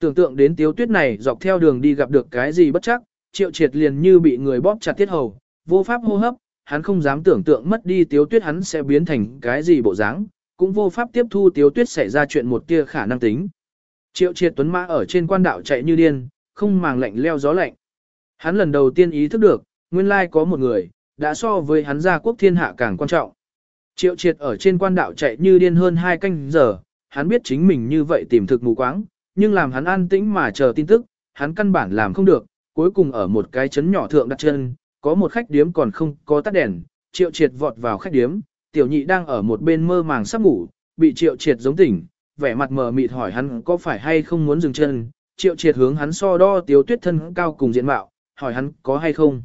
Tưởng tượng đến tiếu tuyết này dọc theo đường đi gặp được cái gì bất chắc, triệu triệt liền như bị người bóp chặt tiết hầu, vô pháp hô hấp, hắn không dám tưởng tượng mất đi tiếu tuyết hắn sẽ biến thành cái gì bộ dáng, cũng vô pháp tiếp thu tiếu tuyết xảy ra chuyện một tia khả năng tính. Triệu triệt tuấn mã ở trên quan đạo chạy như điên, không màng lạnh leo gió lạnh. Hắn lần đầu tiên ý thức được, nguyên lai có một người, đã so với hắn gia quốc thiên hạ càng quan trọng. Triệu triệt ở trên quan đạo chạy như điên hơn hai canh giờ, hắn biết chính mình như vậy tìm thực mù quáng, nhưng làm hắn an tĩnh mà chờ tin tức, hắn căn bản làm không được, cuối cùng ở một cái chấn nhỏ thượng đặt chân, có một khách điếm còn không có tắt đèn, triệu triệt vọt vào khách điếm, tiểu nhị đang ở một bên mơ màng sắp ngủ, bị triệu triệt giống tỉnh, vẻ mặt mờ mịt hỏi hắn có phải hay không muốn dừng chân, triệu triệt hướng hắn so đo tiếu tuyết thân cao cùng diện mạo, hỏi hắn có hay không.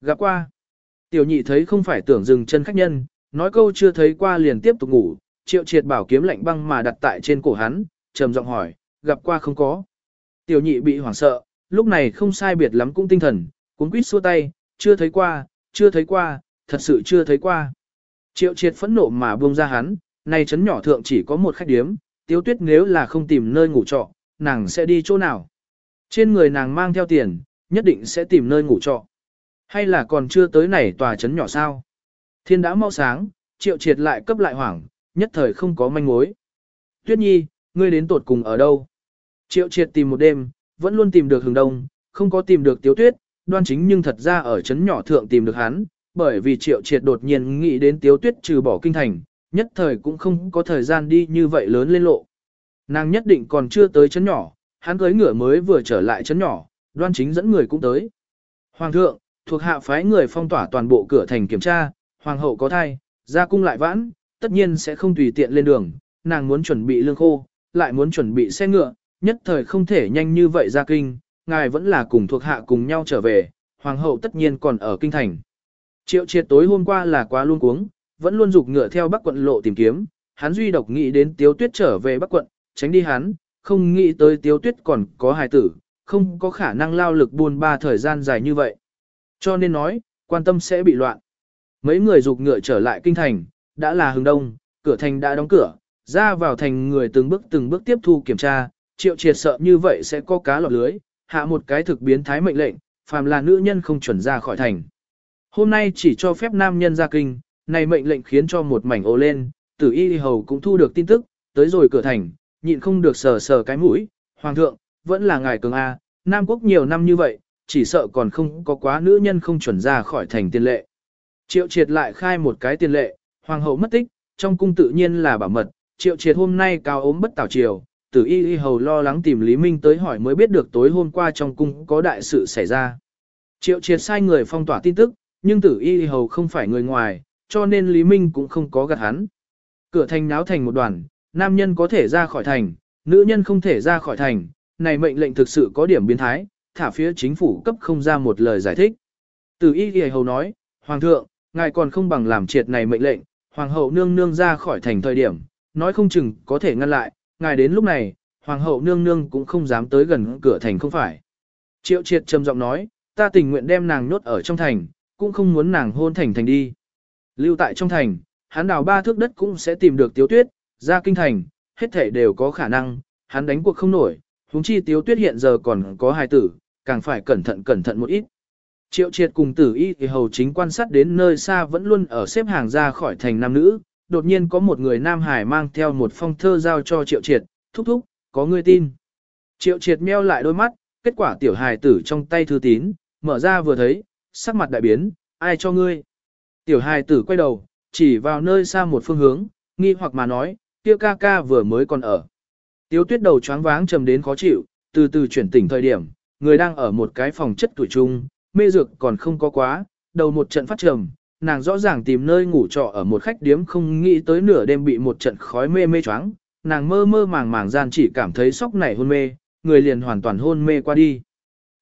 Gặp qua. Tiểu nhị thấy không phải tưởng dừng chân khách nhân, nói câu chưa thấy qua liền tiếp tục ngủ, triệu triệt bảo kiếm lạnh băng mà đặt tại trên cổ hắn, trầm giọng hỏi, gặp qua không có. Tiểu nhị bị hoảng sợ, lúc này không sai biệt lắm cũng tinh thần, cuốn quýt xua tay, chưa thấy qua, chưa thấy qua, thật sự chưa thấy qua. Triệu triệt phẫn nộ mà buông ra hắn, này chấn nhỏ thượng chỉ có một khách điếm, tiêu tuyết nếu là không tìm nơi ngủ trọ, nàng sẽ đi chỗ nào? Trên người nàng mang theo tiền, nhất định sẽ tìm nơi ngủ trọ. Hay là còn chưa tới này tòa chấn nhỏ sao? Thiên đã mau sáng, triệu triệt lại cấp lại hoảng, nhất thời không có manh mối. Tuyết nhi, ngươi đến tột cùng ở đâu? Triệu triệt tìm một đêm, vẫn luôn tìm được hướng đông, không có tìm được tiếu tuyết, đoan chính nhưng thật ra ở chấn nhỏ thượng tìm được hắn, bởi vì triệu triệt đột nhiên nghĩ đến tiếu tuyết trừ bỏ kinh thành, nhất thời cũng không có thời gian đi như vậy lớn lên lộ. Nàng nhất định còn chưa tới chấn nhỏ, hắn cưới ngựa mới vừa trở lại chấn nhỏ, đoan chính dẫn người cũng tới. Hoàng thượng, thuộc hạ phái người phong tỏa toàn bộ cửa thành kiểm tra, hoàng hậu có thai, ra cung lại vãn, tất nhiên sẽ không tùy tiện lên đường, nàng muốn chuẩn bị lương khô, lại muốn chuẩn bị xe ngựa, nhất thời không thể nhanh như vậy ra kinh, ngài vẫn là cùng thuộc hạ cùng nhau trở về, hoàng hậu tất nhiên còn ở kinh thành. Triệu triệt tối hôm qua là quá luôn cuống, vẫn luôn dục ngựa theo bắc quận lộ tìm kiếm, hắn duy độc nghĩ đến tiếu tuyết trở về bắc quận, tránh đi hắn, không nghĩ tới tiếu tuyết còn có hài tử, không có khả năng lao lực buôn ba thời gian dài như vậy. Cho nên nói, quan tâm sẽ bị loạn. Mấy người dục ngựa trở lại kinh thành, đã là hướng đông, cửa thành đã đóng cửa, ra vào thành người từng bước từng bước tiếp thu kiểm tra, triệu triệt sợ như vậy sẽ có cá lọt lưới, hạ một cái thực biến thái mệnh lệnh, phàm là nữ nhân không chuẩn ra khỏi thành. Hôm nay chỉ cho phép nam nhân ra kinh, này mệnh lệnh khiến cho một mảnh ô lên, tử y hầu cũng thu được tin tức, tới rồi cửa thành, nhịn không được sờ sờ cái mũi, hoàng thượng, vẫn là ngài cường A, Nam Quốc nhiều năm như vậy, chỉ sợ còn không có quá nữ nhân không chuẩn ra khỏi thành tiền lệ. Triệu triệt lại khai một cái tiền lệ, hoàng hậu mất tích, trong cung tự nhiên là bảo mật, triệu triệt hôm nay cao ốm bất tảo triều, tử y y hầu lo lắng tìm Lý Minh tới hỏi mới biết được tối hôm qua trong cung có đại sự xảy ra. Triệu triệt sai người phong tỏa tin tức, nhưng tử y y hầu không phải người ngoài, cho nên Lý Minh cũng không có gạt hắn. Cửa thành náo thành một đoàn, nam nhân có thể ra khỏi thành, nữ nhân không thể ra khỏi thành, này mệnh lệnh thực sự có điểm biến thái, thả phía chính phủ cấp không ra một lời giải thích. Tử y y hầu nói, Hoàng thượng, ngài còn không bằng làm triệt này mệnh lệnh, Hoàng hậu nương nương ra khỏi thành thời điểm, nói không chừng có thể ngăn lại, ngài đến lúc này, Hoàng hậu nương nương cũng không dám tới gần cửa thành không phải. Triệu triệt trầm giọng nói, ta tình nguyện đem nàng nhốt ở trong thành, cũng không muốn nàng hôn thành thành đi. Lưu tại trong thành, hắn đào ba thước đất cũng sẽ tìm được tiếu tuyết, ra kinh thành, hết thể đều có khả năng, hắn đánh cuộc không nổi, huống chi tiếu tuyết hiện giờ còn có hài tử, càng phải cẩn thận cẩn thận một ít. Triệu triệt cùng tử y thì hầu chính quan sát đến nơi xa vẫn luôn ở xếp hàng ra khỏi thành nam nữ, đột nhiên có một người nam hải mang theo một phong thơ giao cho triệu triệt, thúc thúc, có người tin. Triệu triệt meo lại đôi mắt, kết quả tiểu hài tử trong tay thư tín, mở ra vừa thấy, sắc mặt đại biến, ai cho ngươi. Tiểu hài tử quay đầu, chỉ vào nơi xa một phương hướng, nghi hoặc mà nói, kia ca ca vừa mới còn ở. Tiếu tuyết đầu choáng váng trầm đến khó chịu, từ từ chuyển tỉnh thời điểm, người đang ở một cái phòng chất tuổi trung, mê dược còn không có quá, đầu một trận phát trầm, nàng rõ ràng tìm nơi ngủ trọ ở một khách điếm không nghĩ tới nửa đêm bị một trận khói mê mê choáng, nàng mơ mơ màng màng gian chỉ cảm thấy sốc nảy hôn mê, người liền hoàn toàn hôn mê qua đi.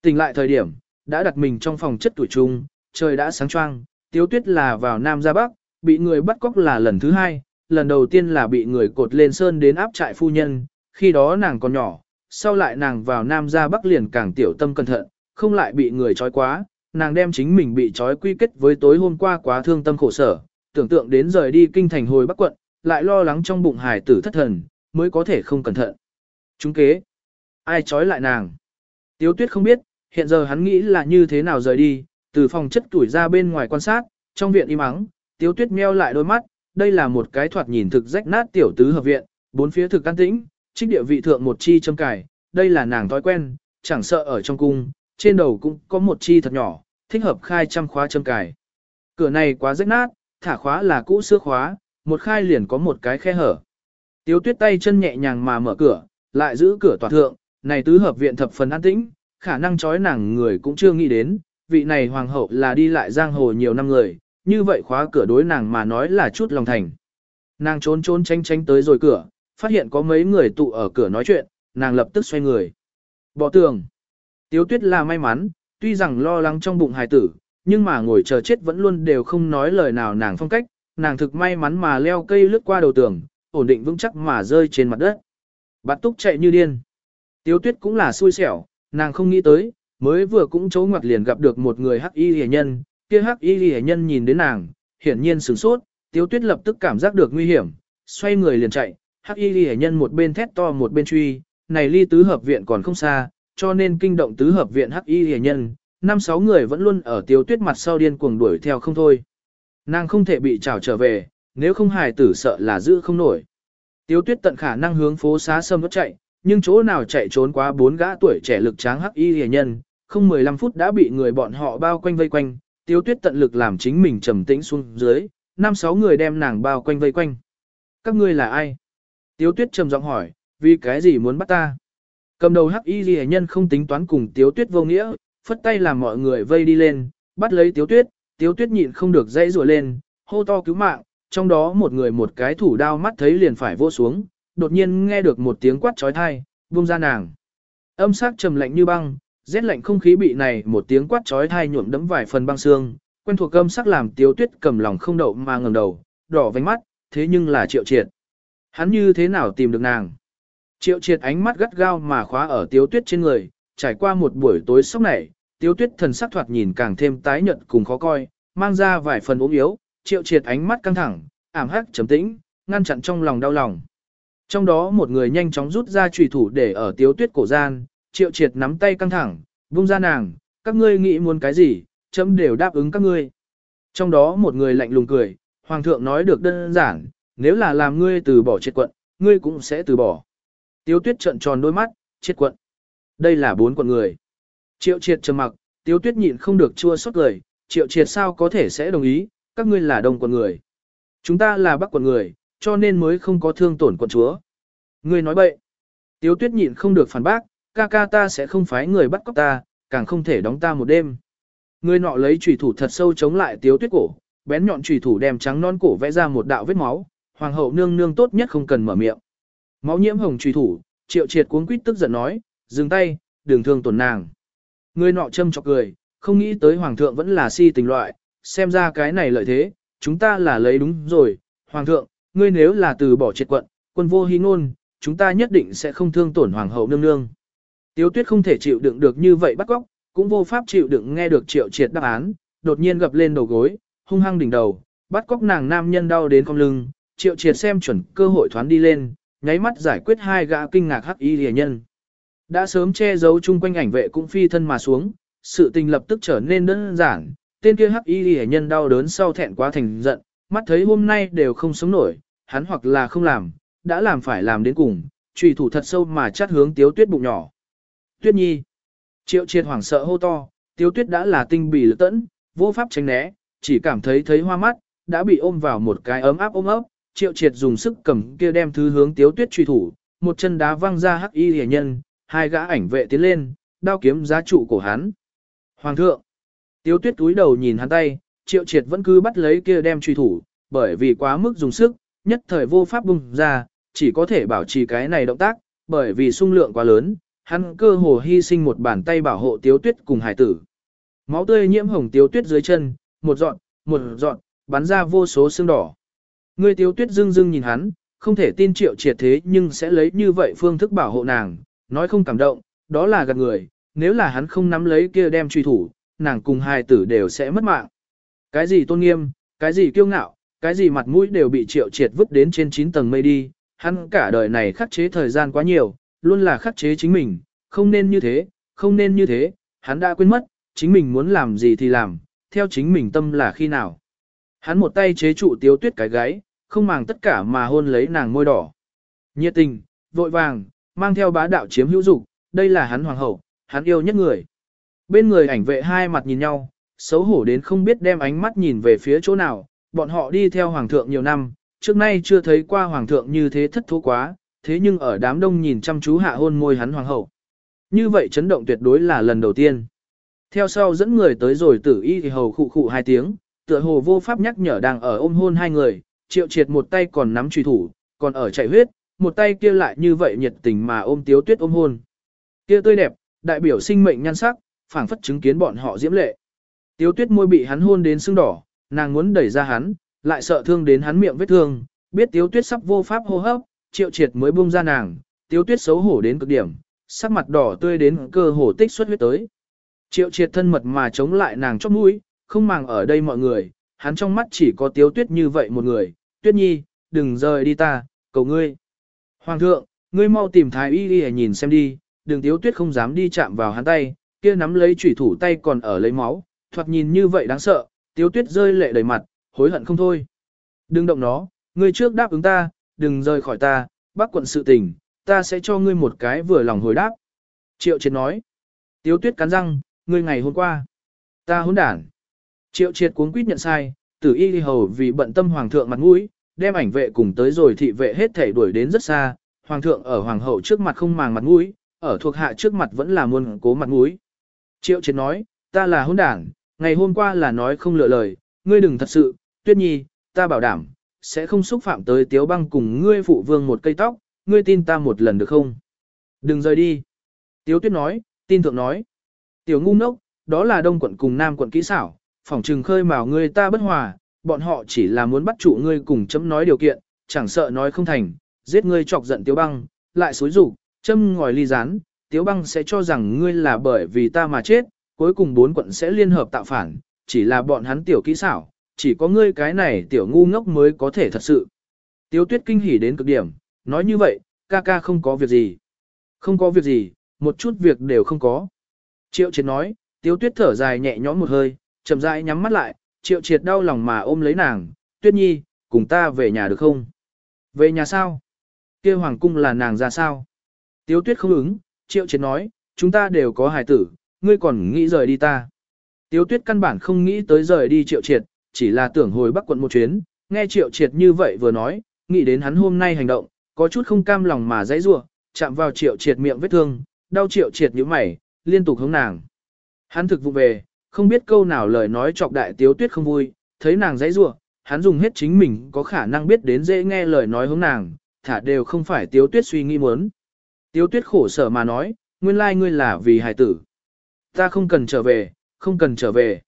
Tỉnh lại thời điểm, đã đặt mình trong phòng chất tuổi trung, trời đã sáng choang, tiếu tuyết là vào Nam ra Bắc, bị người bắt cóc là lần thứ hai, lần đầu tiên là bị người cột lên sơn đến áp trại phu nhân, khi đó nàng còn nhỏ, sau lại nàng vào Nam ra Bắc liền càng tiểu tâm cẩn thận, không lại bị người trói quá, nàng đem chính mình bị trói quy kết với tối hôm qua quá thương tâm khổ sở, tưởng tượng đến rời đi kinh thành hồi Bắc quận, lại lo lắng trong bụng hài tử thất thần, mới có thể không cẩn thận. Chúng kế, ai trói lại nàng? Tiếu tuyết không biết, hiện giờ hắn nghĩ là như thế nào rời đi, từ phòng chất tuổi ra bên ngoài quan sát, trong viện im ắng, tiếu tuyết meo lại đôi mắt, đây là một cái thoạt nhìn thực rách nát tiểu tứ hợp viện, bốn phía thực an tĩnh, trích địa vị thượng một chi châm cải, đây là nàng thói quen, chẳng sợ ở trong cung, trên đầu cũng có một chi thật nhỏ, thích hợp khai trăm khóa châm cài. Cửa này quá rách nát, thả khóa là cũ xưa khóa, một khai liền có một cái khe hở. Tiếu tuyết tay chân nhẹ nhàng mà mở cửa, lại giữ cửa tòa thượng, này tứ hợp viện thập phần an tĩnh, khả năng trói nàng người cũng chưa nghĩ đến, vị này hoàng hậu là đi lại giang hồ nhiều năm người, như vậy khóa cửa đối nàng mà nói là chút lòng thành. Nàng trốn trốn tránh tránh tới rồi cửa, phát hiện có mấy người tụ ở cửa nói chuyện, nàng lập tức xoay người. Bỏ tường. Tiếu tuyết là may mắn, tuy rằng lo lắng trong bụng hài tử, nhưng mà ngồi chờ chết vẫn luôn đều không nói lời nào nàng phong cách, nàng thực may mắn mà leo cây lướt qua đầu tường, ổn định vững chắc mà rơi trên mặt đất. Bạt túc chạy như điên. Tiếu tuyết cũng là xui xẻo, nàng không nghĩ tới, mới vừa cũng chấu ngoặt liền gặp được một người hắc y hề nhân, kia hắc y hề nhân nhìn đến nàng, hiển nhiên sửng sốt, tiếu tuyết lập tức cảm giác được nguy hiểm, xoay người liền chạy, hắc y hề nhân một bên thét to một bên truy, này ly tứ hợp viện còn không xa, cho nên kinh động tứ hợp viện hắc y hề nhân, năm sáu người vẫn luôn ở tiêu tuyết mặt sau điên cuồng đuổi theo không thôi. Nàng không thể bị trảo trở về, nếu không hài tử sợ là giữ không nổi. tiêu tuyết tận khả năng hướng phố xá sâm chạy, nhưng chỗ nào chạy trốn quá bốn gã tuổi trẻ lực tráng hắc y hề nhân, không 15 phút đã bị người bọn họ bao quanh vây quanh, tiêu tuyết tận lực làm chính mình trầm tĩnh xuống dưới, năm sáu người đem nàng bao quanh vây quanh. Các ngươi là ai? tiêu tuyết trầm giọng hỏi, vì cái gì muốn bắt ta? Cầm đầu hắc y ghi nhân không tính toán cùng tiếu tuyết vô nghĩa, phất tay làm mọi người vây đi lên, bắt lấy tiếu tuyết, tiếu tuyết nhịn không được dãy rủa lên, hô to cứu mạng, trong đó một người một cái thủ đao mắt thấy liền phải vô xuống, đột nhiên nghe được một tiếng quát trói thai, buông ra nàng. Âm sắc trầm lạnh như băng, rét lạnh không khí bị này một tiếng quát trói thai nhuộm đẫm vài phần băng xương, quen thuộc âm sắc làm tiếu tuyết cầm lòng không đậu mà ngẩng đầu, đỏ vánh mắt, thế nhưng là triệu triệt. Hắn như thế nào tìm được nàng? Triệu triệt ánh mắt gắt gao mà khóa ở tiếu tuyết trên người, trải qua một buổi tối sốc này, tiếu tuyết thần sắc thoạt nhìn càng thêm tái nhợt cùng khó coi, mang ra vài phần ốm yếu, triệu triệt ánh mắt căng thẳng, ảm hắc trầm tĩnh, ngăn chặn trong lòng đau lòng. Trong đó một người nhanh chóng rút ra trùy thủ để ở tiếu tuyết cổ gian, triệu triệt nắm tay căng thẳng, vung ra nàng, các ngươi nghĩ muốn cái gì, chấm đều đáp ứng các ngươi. Trong đó một người lạnh lùng cười, hoàng thượng nói được đơn giản, nếu là làm ngươi từ bỏ triệt quận, ngươi cũng sẽ từ bỏ. Tiếu tuyết trợn tròn đôi mắt, triệt quận. Đây là bốn quận người. Triệu triệt trầm mặc, tiếu tuyết nhịn không được chua xót lời, triệu triệt sao có thể sẽ đồng ý, các ngươi là đông quận người. Chúng ta là bắc quận người, cho nên mới không có thương tổn quận chúa. Ngươi nói bậy. Tiếu tuyết nhịn không được phản bác, ca ca ta sẽ không phái người bắt cóc ta, càng không thể đóng ta một đêm. Người nọ lấy chủy thủ thật sâu chống lại tiếu tuyết cổ, bén nhọn chủy thủ đem trắng non cổ vẽ ra một đạo vết máu, hoàng hậu nương nương tốt nhất không cần mở miệng. Máu nhiễm hồng truy thủ, triệu triệt cuống quýt tức giận nói, dừng tay, đừng thương tổn nàng. Người nọ châm chọc cười, không nghĩ tới hoàng thượng vẫn là si tình loại, xem ra cái này lợi thế, chúng ta là lấy đúng rồi, hoàng thượng, ngươi nếu là từ bỏ triệt quận, quân vô hy ngôn, chúng ta nhất định sẽ không thương tổn hoàng hậu nương nương. Tiếu tuyết không thể chịu đựng được như vậy bắt góc, cũng vô pháp chịu đựng nghe được triệu triệt đáp án, đột nhiên gập lên đầu gối, hung hăng đỉnh đầu, bắt cóc nàng nam nhân đau đến cong lưng, triệu triệt xem chuẩn cơ hội thoán đi lên, nháy mắt giải quyết hai gã kinh ngạc hắc y rìa nhân. Đã sớm che giấu chung quanh ảnh vệ cũng phi thân mà xuống, sự tình lập tức trở nên đơn giản, tên kia hắc y rìa nhân đau đớn sau thẹn quá thành giận, mắt thấy hôm nay đều không sống nổi, hắn hoặc là không làm, đã làm phải làm đến cùng, trùy thủ thật sâu mà chát hướng tiếu tuyết bụng nhỏ. Tuyết nhi. Triệu triệt hoảng sợ hô to, tiếu tuyết đã là tinh bì lực tẫn, vô pháp tránh né, chỉ cảm thấy thấy hoa mắt, đã bị ôm vào một cái ấm áp ôm ấp. Triệu triệt dùng sức cầm kia đem thứ hướng tiếu tuyết truy thủ, một chân đá văng ra hắc y hề nhân, hai gã ảnh vệ tiến lên, đao kiếm giá trụ cổ hắn. Hoàng thượng. Tiếu tuyết túi đầu nhìn hắn tay, triệu triệt vẫn cứ bắt lấy kia đem truy thủ, bởi vì quá mức dùng sức, nhất thời vô pháp bung ra, chỉ có thể bảo trì cái này động tác, bởi vì sung lượng quá lớn, hắn cơ hồ hy sinh một bàn tay bảo hộ tiếu tuyết cùng hải tử. Máu tươi nhiễm hồng tiếu tuyết dưới chân, một dọn, một dọn, bắn ra vô số xương đỏ. Người tiếu tuyết dưng dưng nhìn hắn, không thể tin triệu triệt thế nhưng sẽ lấy như vậy phương thức bảo hộ nàng, nói không cảm động, đó là gạt người, nếu là hắn không nắm lấy kia đem truy thủ, nàng cùng hai tử đều sẽ mất mạng. Cái gì tôn nghiêm, cái gì kiêu ngạo, cái gì mặt mũi đều bị triệu triệt vứt đến trên 9 tầng mây đi, hắn cả đời này khắc chế thời gian quá nhiều, luôn là khắc chế chính mình, không nên như thế, không nên như thế, hắn đã quên mất, chính mình muốn làm gì thì làm, theo chính mình tâm là khi nào. Hắn một tay chế trụ tiếu tuyết cái gáy, không màng tất cả mà hôn lấy nàng môi đỏ. Nhiệt tình, vội vàng, mang theo bá đạo chiếm hữu dục, đây là hắn hoàng hậu, hắn yêu nhất người. Bên người ảnh vệ hai mặt nhìn nhau, xấu hổ đến không biết đem ánh mắt nhìn về phía chỗ nào, bọn họ đi theo hoàng thượng nhiều năm, trước nay chưa thấy qua hoàng thượng như thế thất thú quá, thế nhưng ở đám đông nhìn chăm chú hạ hôn môi hắn hoàng hậu. Như vậy chấn động tuyệt đối là lần đầu tiên. Theo sau dẫn người tới rồi tử y thì hầu khụ khụ hai tiếng, tựa hồ vô pháp nhắc nhở đang ở ôm hôn hai người, triệu triệt một tay còn nắm truy thủ, còn ở chạy huyết, một tay kia lại như vậy nhiệt tình mà ôm tiếu tuyết ôm hôn. Kia tươi đẹp, đại biểu sinh mệnh nhan sắc, phảng phất chứng kiến bọn họ diễm lệ. Tiếu tuyết môi bị hắn hôn đến sưng đỏ, nàng muốn đẩy ra hắn, lại sợ thương đến hắn miệng vết thương, biết tiếu tuyết sắp vô pháp hô hấp, triệu triệt mới buông ra nàng, tiếu tuyết xấu hổ đến cực điểm, sắc mặt đỏ tươi đến cơ hồ tích xuất huyết tới. Triệu triệt thân mật mà chống lại nàng chóp mũi, không màng ở đây mọi người, hắn trong mắt chỉ có tiếu tuyết như vậy một người, tuyết nhi, đừng rời đi ta, cầu ngươi. Hoàng thượng, ngươi mau tìm thái y đi nhìn xem đi, đừng tiếu tuyết không dám đi chạm vào hắn tay, kia nắm lấy chủy thủ tay còn ở lấy máu, thoạt nhìn như vậy đáng sợ, tiếu tuyết rơi lệ đầy mặt, hối hận không thôi. Đừng động nó, ngươi trước đáp ứng ta, đừng rời khỏi ta, bác quận sự tình, ta sẽ cho ngươi một cái vừa lòng hồi đáp. Triệu triệt nói, tiếu tuyết cắn răng, ngươi ngày hôm qua, ta hỗn đản. Triệu triệt cuốn quýt nhận sai, tử y hầu vì bận tâm hoàng thượng mặt mũi, đem ảnh vệ cùng tới rồi thị vệ hết thể đuổi đến rất xa, hoàng thượng ở hoàng hậu trước mặt không màng mặt mũi, ở thuộc hạ trước mặt vẫn là muôn cố mặt mũi. Triệu triệt nói, ta là hôn đảng, ngày hôm qua là nói không lựa lời, ngươi đừng thật sự, tuyết nhi, ta bảo đảm, sẽ không xúc phạm tới tiếu băng cùng ngươi phụ vương một cây tóc, ngươi tin ta một lần được không? Đừng rời đi. Tiếu tuyết nói, tin thượng nói. Tiểu ngu ngốc, đó là đông quận cùng nam quận kỹ xảo, phỏng trừng khơi mào ngươi ta bất hòa, bọn họ chỉ là muốn bắt chủ ngươi cùng chấm nói điều kiện, chẳng sợ nói không thành, giết ngươi chọc giận tiếu băng, lại xối rủ, châm ngòi ly rán, tiếu băng sẽ cho rằng ngươi là bởi vì ta mà chết, cuối cùng bốn quận sẽ liên hợp tạo phản, chỉ là bọn hắn tiểu kỹ xảo, chỉ có ngươi cái này tiểu ngu ngốc mới có thể thật sự. Tiếu tuyết kinh hỉ đến cực điểm, nói như vậy, ca ca không có việc gì. Không có việc gì, một chút việc đều không có. Triệu Chiến nói, tiếu tuyết thở dài nhẹ nhõm một hơi, chậm rãi nhắm mắt lại, triệu triệt đau lòng mà ôm lấy nàng, tuyết nhi, cùng ta về nhà được không? Về nhà sao? kia hoàng cung là nàng ra sao? Tiếu tuyết không ứng, triệu triệt nói, chúng ta đều có hài tử, ngươi còn nghĩ rời đi ta. Tiếu tuyết căn bản không nghĩ tới rời đi triệu triệt, chỉ là tưởng hồi bắc quận một chuyến, nghe triệu triệt như vậy vừa nói, nghĩ đến hắn hôm nay hành động, có chút không cam lòng mà dãy rua, chạm vào triệu triệt miệng vết thương, đau triệu triệt như mày, liên tục hướng nàng. Hắn thực vụ về, không biết câu nào lời nói chọc đại tiếu tuyết không vui, thấy nàng dãy rủa, hắn dùng hết chính mình có khả năng biết đến dễ nghe lời nói hướng nàng, thả đều không phải tiếu tuyết suy nghĩ muốn. Tiếu tuyết khổ sở mà nói, nguyên lai ngươi là vì hài tử. Ta không cần trở về, không cần trở về.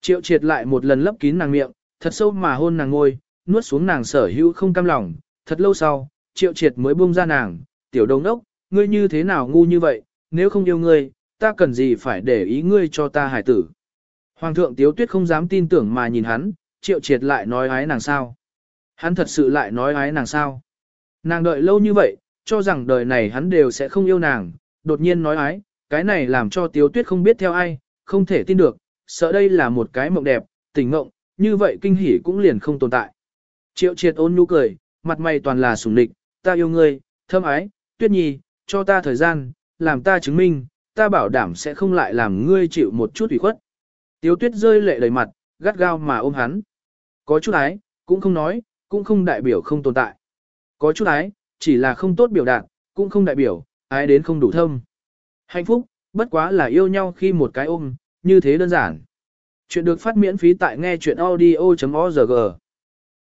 Triệu triệt lại một lần lấp kín nàng miệng, thật sâu mà hôn nàng ngôi, nuốt xuống nàng sở hữu không cam lòng. Thật lâu sau, triệu triệt mới buông ra nàng, tiểu đông đốc, ngươi như thế nào ngu như vậy, nếu không yêu ngươi, ta cần gì phải để ý ngươi cho ta hài tử. Hoàng thượng tiếu tuyết không dám tin tưởng mà nhìn hắn, triệu triệt lại nói ái nàng sao. Hắn thật sự lại nói ái nàng sao. Nàng đợi lâu như vậy, cho rằng đời này hắn đều sẽ không yêu nàng, đột nhiên nói ái, cái này làm cho tiếu tuyết không biết theo ai, không thể tin được, sợ đây là một cái mộng đẹp, tình mộng, như vậy kinh hỉ cũng liền không tồn tại. Triệu triệt ôn nhu cười, mặt mày toàn là sủng địch, ta yêu ngươi, thâm ái, tuyết nhi, cho ta thời gian, làm ta chứng minh, ta bảo đảm sẽ không lại làm ngươi chịu một chút ủy khuất. Tiếu tuyết rơi lệ đầy mặt, gắt gao mà ôm hắn. Có chút ái, cũng không nói, cũng không đại biểu không tồn tại. Có chút ái, chỉ là không tốt biểu đạt, cũng không đại biểu, ái đến không đủ thâm. Hạnh phúc, bất quá là yêu nhau khi một cái ôm, như thế đơn giản. Chuyện được phát miễn phí tại nghe chuyện audio.org